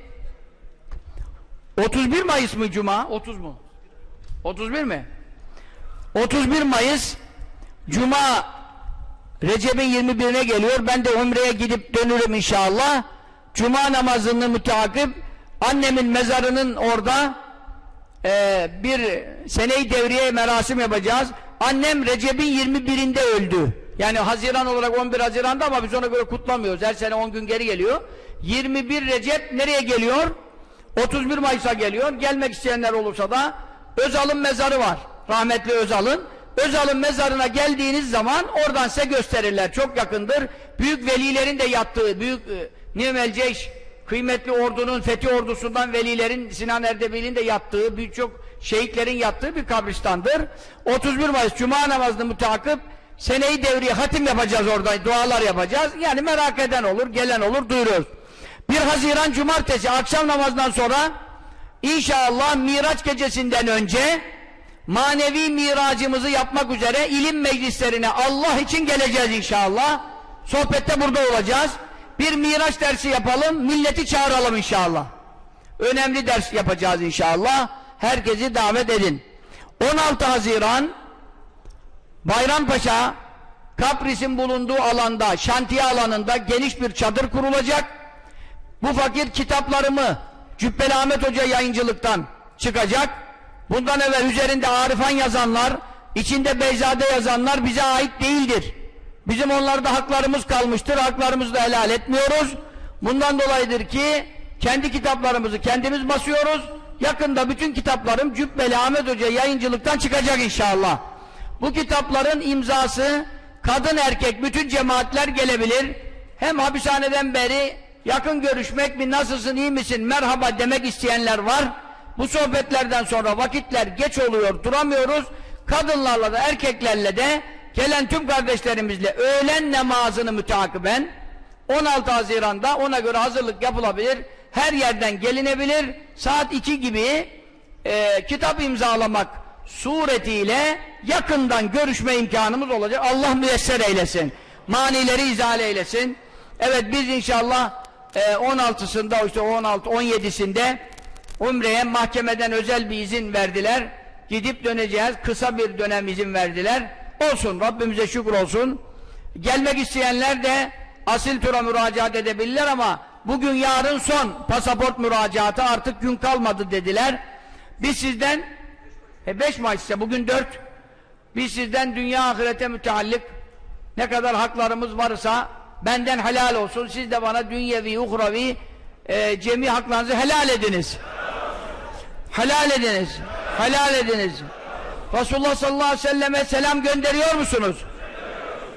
31 Mayıs mı Cuma? 30 mu? 31 mi? 31 Mayıs Cuma Recep'in 21'ine geliyor. Ben de Umre'ye gidip dönürüm inşallah. Cuma namazını müteakip annemin mezarının orada e, bir seneyi devriye merasim yapacağız. Annem Recep'in 21'inde öldü. Yani Haziran olarak 11 Haziran'da ama biz ona göre kutlamıyoruz. Her sene 10 gün geri geliyor. 21 Recep nereye geliyor? 31 Mayıs'a geliyor. Gelmek isteyenler olursa da Özal'ın mezarı var. Rahmetli Özal'ın. Özal'ın mezarına geldiğiniz zaman oradan size gösterirler. Çok yakındır. Büyük velilerin de yattığı, büyük e, kıymetli ordunun, fethi ordusundan velilerin, Sinan Erdebil'in de yattığı, birçok şehitlerin yattığı bir kabristandır. 31 Mayıs Cuma namazını müteakip seneyi devriye hatim yapacağız orada, dualar yapacağız. Yani merak eden olur, gelen olur, duyuruyoruz. 1 Haziran Cumartesi akşam namazından sonra inşallah Miraç gecesinden önce manevi miracımızı yapmak üzere ilim meclislerine Allah için geleceğiz inşallah. Sohbette burada olacağız. Bir miraç dersi yapalım, milleti çağıralım inşallah. Önemli ders yapacağız inşallah. Herkesi davet edin. 16 Haziran Bayrampaşa Kapris'in bulunduğu alanda, şantiye alanında geniş bir çadır kurulacak. Bu fakir kitaplarımı Cübbeli Ahmet Hoca yayıncılıktan çıkacak. Bundan evvel üzerinde Arifan yazanlar, içinde Beyzade yazanlar bize ait değildir. Bizim onlarda haklarımız kalmıştır, haklarımızı da helal etmiyoruz. Bundan dolayıdır ki kendi kitaplarımızı kendimiz basıyoruz. Yakında bütün kitaplarım Cübbeli Ahmet Hoca yayıncılıktan çıkacak inşallah. Bu kitapların imzası kadın erkek bütün cemaatler gelebilir. Hem hapishaneden beri yakın görüşmek mi nasılsın iyi misin merhaba demek isteyenler var. Bu sohbetlerden sonra vakitler geç oluyor duramıyoruz. Kadınlarla da erkeklerle de gelen tüm kardeşlerimizle öğlen namazını müteakiben 16 Haziran'da ona göre hazırlık yapılabilir. Her yerden gelinebilir. Saat 2 gibi e, kitap imzalamak suretiyle yakından görüşme imkanımız olacak. Allah müyesser eylesin. Manileri izale eylesin. Evet biz inşallah e, 16'sında işte 16 17'sinde Umre'ye mahkemeden özel bir izin verdiler. Gidip döneceğiz. Kısa bir dönem izin verdiler. Olsun. Rabbimize şükür olsun. Gelmek isteyenler de asil tura müracaat edebilirler ama bugün yarın son pasaport müracaatı artık gün kalmadı dediler. Biz sizden e 5 Mayıs ise bugün 4 biz sizden dünya ahirete müteallik ne kadar haklarımız varsa benden helal olsun. Siz de bana dünyevi, uhravi e, cemi haklarınızı helal ediniz. Helal ediniz. Helal ediniz. Resulullah sallallahu aleyhi ve selleme selam gönderiyor musunuz?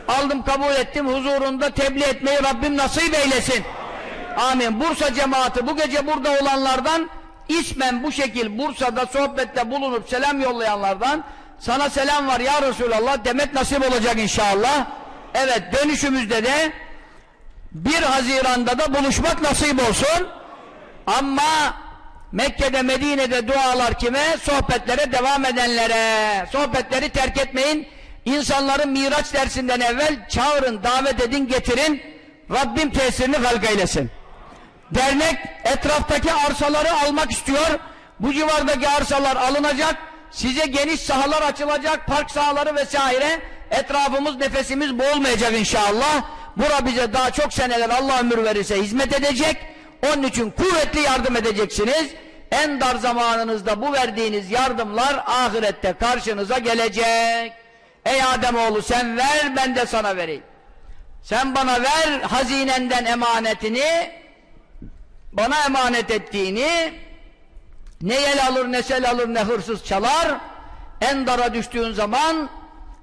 Aldım kabul ettim huzurunda tebliğ etmeyi Rabbim nasip eylesin. Amin. Bursa cemaati bu gece burada olanlardan ismen bu şekil Bursa'da sohbette bulunup selam yollayanlardan sana selam var ya Resulallah demek nasip olacak inşallah. Evet dönüşümüzde de 1 Haziran'da da buluşmak nasip olsun. Ama Mekke'de Medine'de dualar kime? Sohbetlere devam edenlere. Sohbetleri terk etmeyin. İnsanların Miraç dersinden evvel çağırın, davet edin, getirin. Rabbim tesirini halk eylesin. Dernek etraftaki arsaları almak istiyor. Bu civardaki arsalar alınacak. Size geniş sahalar açılacak, park sahaları vesaire. Etrafımız, nefesimiz boğulmayacak inşallah. Bura bize daha çok seneler Allah ömür verirse hizmet edecek. Onun için kuvvetli yardım edeceksiniz. En dar zamanınızda bu verdiğiniz yardımlar ahirette karşınıza gelecek. Ey Ademoğlu sen ver ben de sana vereyim. Sen bana ver hazinenden emanetini bana emanet ettiğini ne yel alır ne sel alır ne hırsız çalar en dara düştüğün zaman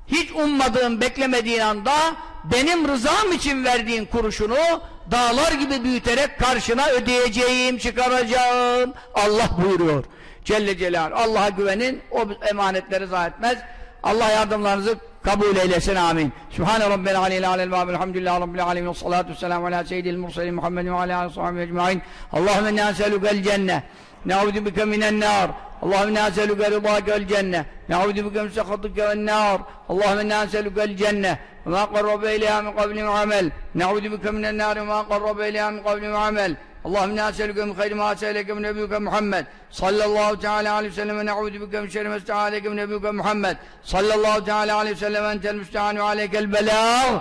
hiç ummadığın beklemediğin anda benim rızam için verdiğin kuruşunu dağlar gibi büyüterek karşına ödeyeceğim çıkaracağım. Allah buyuruyor. Celle Celaluhu Allah'a güvenin o emanetleri zayi etmez. Allah yardımlarınızı kabul eylesin amin. Sübhane Rabbel aleyhi alel ve elhamdülillahi Rabbil alemin ve salatu selamu ala seyyidil mursalin Muhammedin ve ala aleyhi sahibi ecma'in. Allahümme ne'aselükel cenne نعوذ بك من النار. اللهم أنا نسألك رضاك والجنة. نعوذ بك من سخطك والنار. اللهم أنا نسألك الجنة. وما قرب إليها من قبل وعمل نعوذ بك من النار. وما قرب إليها من قبل وعمل اللهم أنا نسألك من خير ما سألك من نبيك محمد. صلى الله تعالى عليه وسلم. ونعوذ بك من شر ما استعاذك من نبيك محمد. صلى الله تعالى عليه وسلم. أنت المستعان وعليك البلاغ.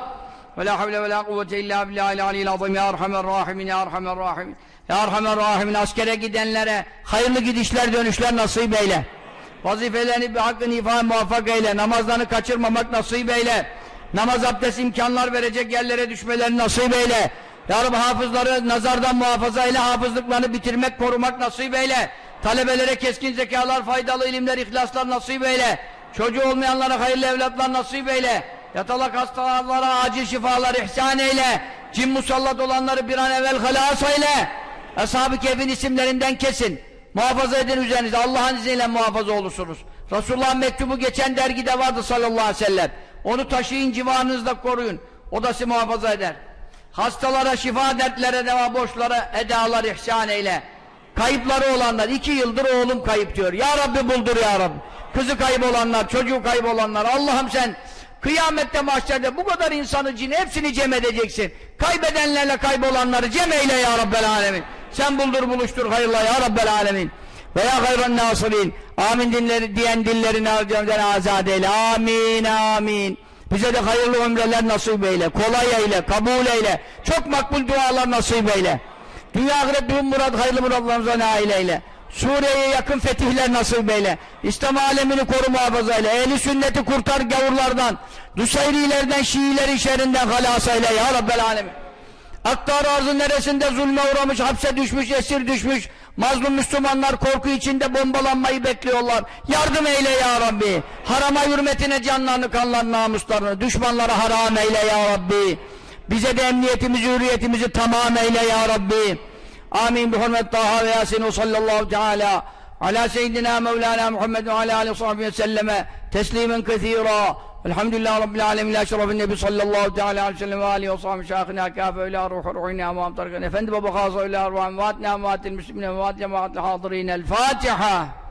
ولا حول ولا قوة إلا بالله العلي العظيم. يا أرحم الراحمين. يا أرحم الراحمين. Ya Erhamer Rahimin askere gidenlere hayırlı gidişler dönüşler nasip eyle. Vazifelerini bir hakkını ifade muvaffak eyle. Namazlarını kaçırmamak nasip eyle. Namaz abdest imkanlar verecek yerlere düşmelerini nasip eyle. Ya Rabbi hafızları nazardan muhafaza eyle, hafızlıklarını bitirmek, korumak nasip eyle. Talebelere keskin zekalar, faydalı ilimler, ihlaslar nasip eyle. Çocuğu olmayanlara hayırlı evlatlar nasip eyle. Yatalak hastalara acil şifalar ihsan eyle. Cin musallat olanları bir an evvel halas eyle. Ashab-ı Kehf'in isimlerinden kesin. Muhafaza edin üzerinize. Allah'ın izniyle muhafaza olursunuz. Resulullah'ın mektubu geçen dergide vardı sallallahu aleyhi ve sellem. Onu taşıyın civanınızda koruyun. O da sizi muhafaza eder. Hastalara şifa dertlere deva borçlara edalar ihsan eyle. Kayıpları olanlar iki yıldır oğlum kayıp diyor. Ya Rabbi buldur ya Rabbi. Kızı kayıp olanlar, çocuğu kayıp olanlar. Allah'ım sen kıyamette mahşerde bu kadar insanı cini hepsini cem edeceksin. Kaybedenlerle kaybolanları cem eyle ya Rabbel alemin. Sen buldur buluştur hayırla ya Rabbel alemin. Veya hayran nasirin. Amin dinleri, diyen dillerini harcamdan azad eyle. Amin amin. Bize de hayırlı ömreler nasip eyle, kolay eyle, kabul eyle, çok makbul dualar nasip eyle. Dünya ahiret düğün murad, hayırlı muradlarımıza nail eyle. Suriye'ye yakın fetihler nasip eyle. İslam alemini koru muhafaza eyle. Ehli sünneti kurtar gavurlardan, Nusayrilerden, Şiilerin şerrinden halas eyle ya Rabbel alemin. Aktar arzı neresinde zulme uğramış, hapse düşmüş, esir düşmüş, mazlum Müslümanlar korku içinde bombalanmayı bekliyorlar. Yardım eyle ya Rabbi. Harama hürmetine canlarını, kanlarını, namuslarını, düşmanlara haram eyle ya Rabbi. Bize de emniyetimizi, hürriyetimizi tamam eyle ya Rabbi. Amin. Bi hurmet Taha ve Yasin sallallahu teala ala seyyidina Mevlana Muhammed ve ala aleyhi ve selleme teslimen kethira. Elhamdülillah Rabbil Alemin Eşrafın Nebi sallallahu teala aleyhi ve sellem ve aleyhi ve sahibi şahına kâfe öyle ruhu ruhine amam tarkan Efendi baba khasa öyle arvahın vaatne amaatil müslümine ve vaat cemaatil hadirin El Fatiha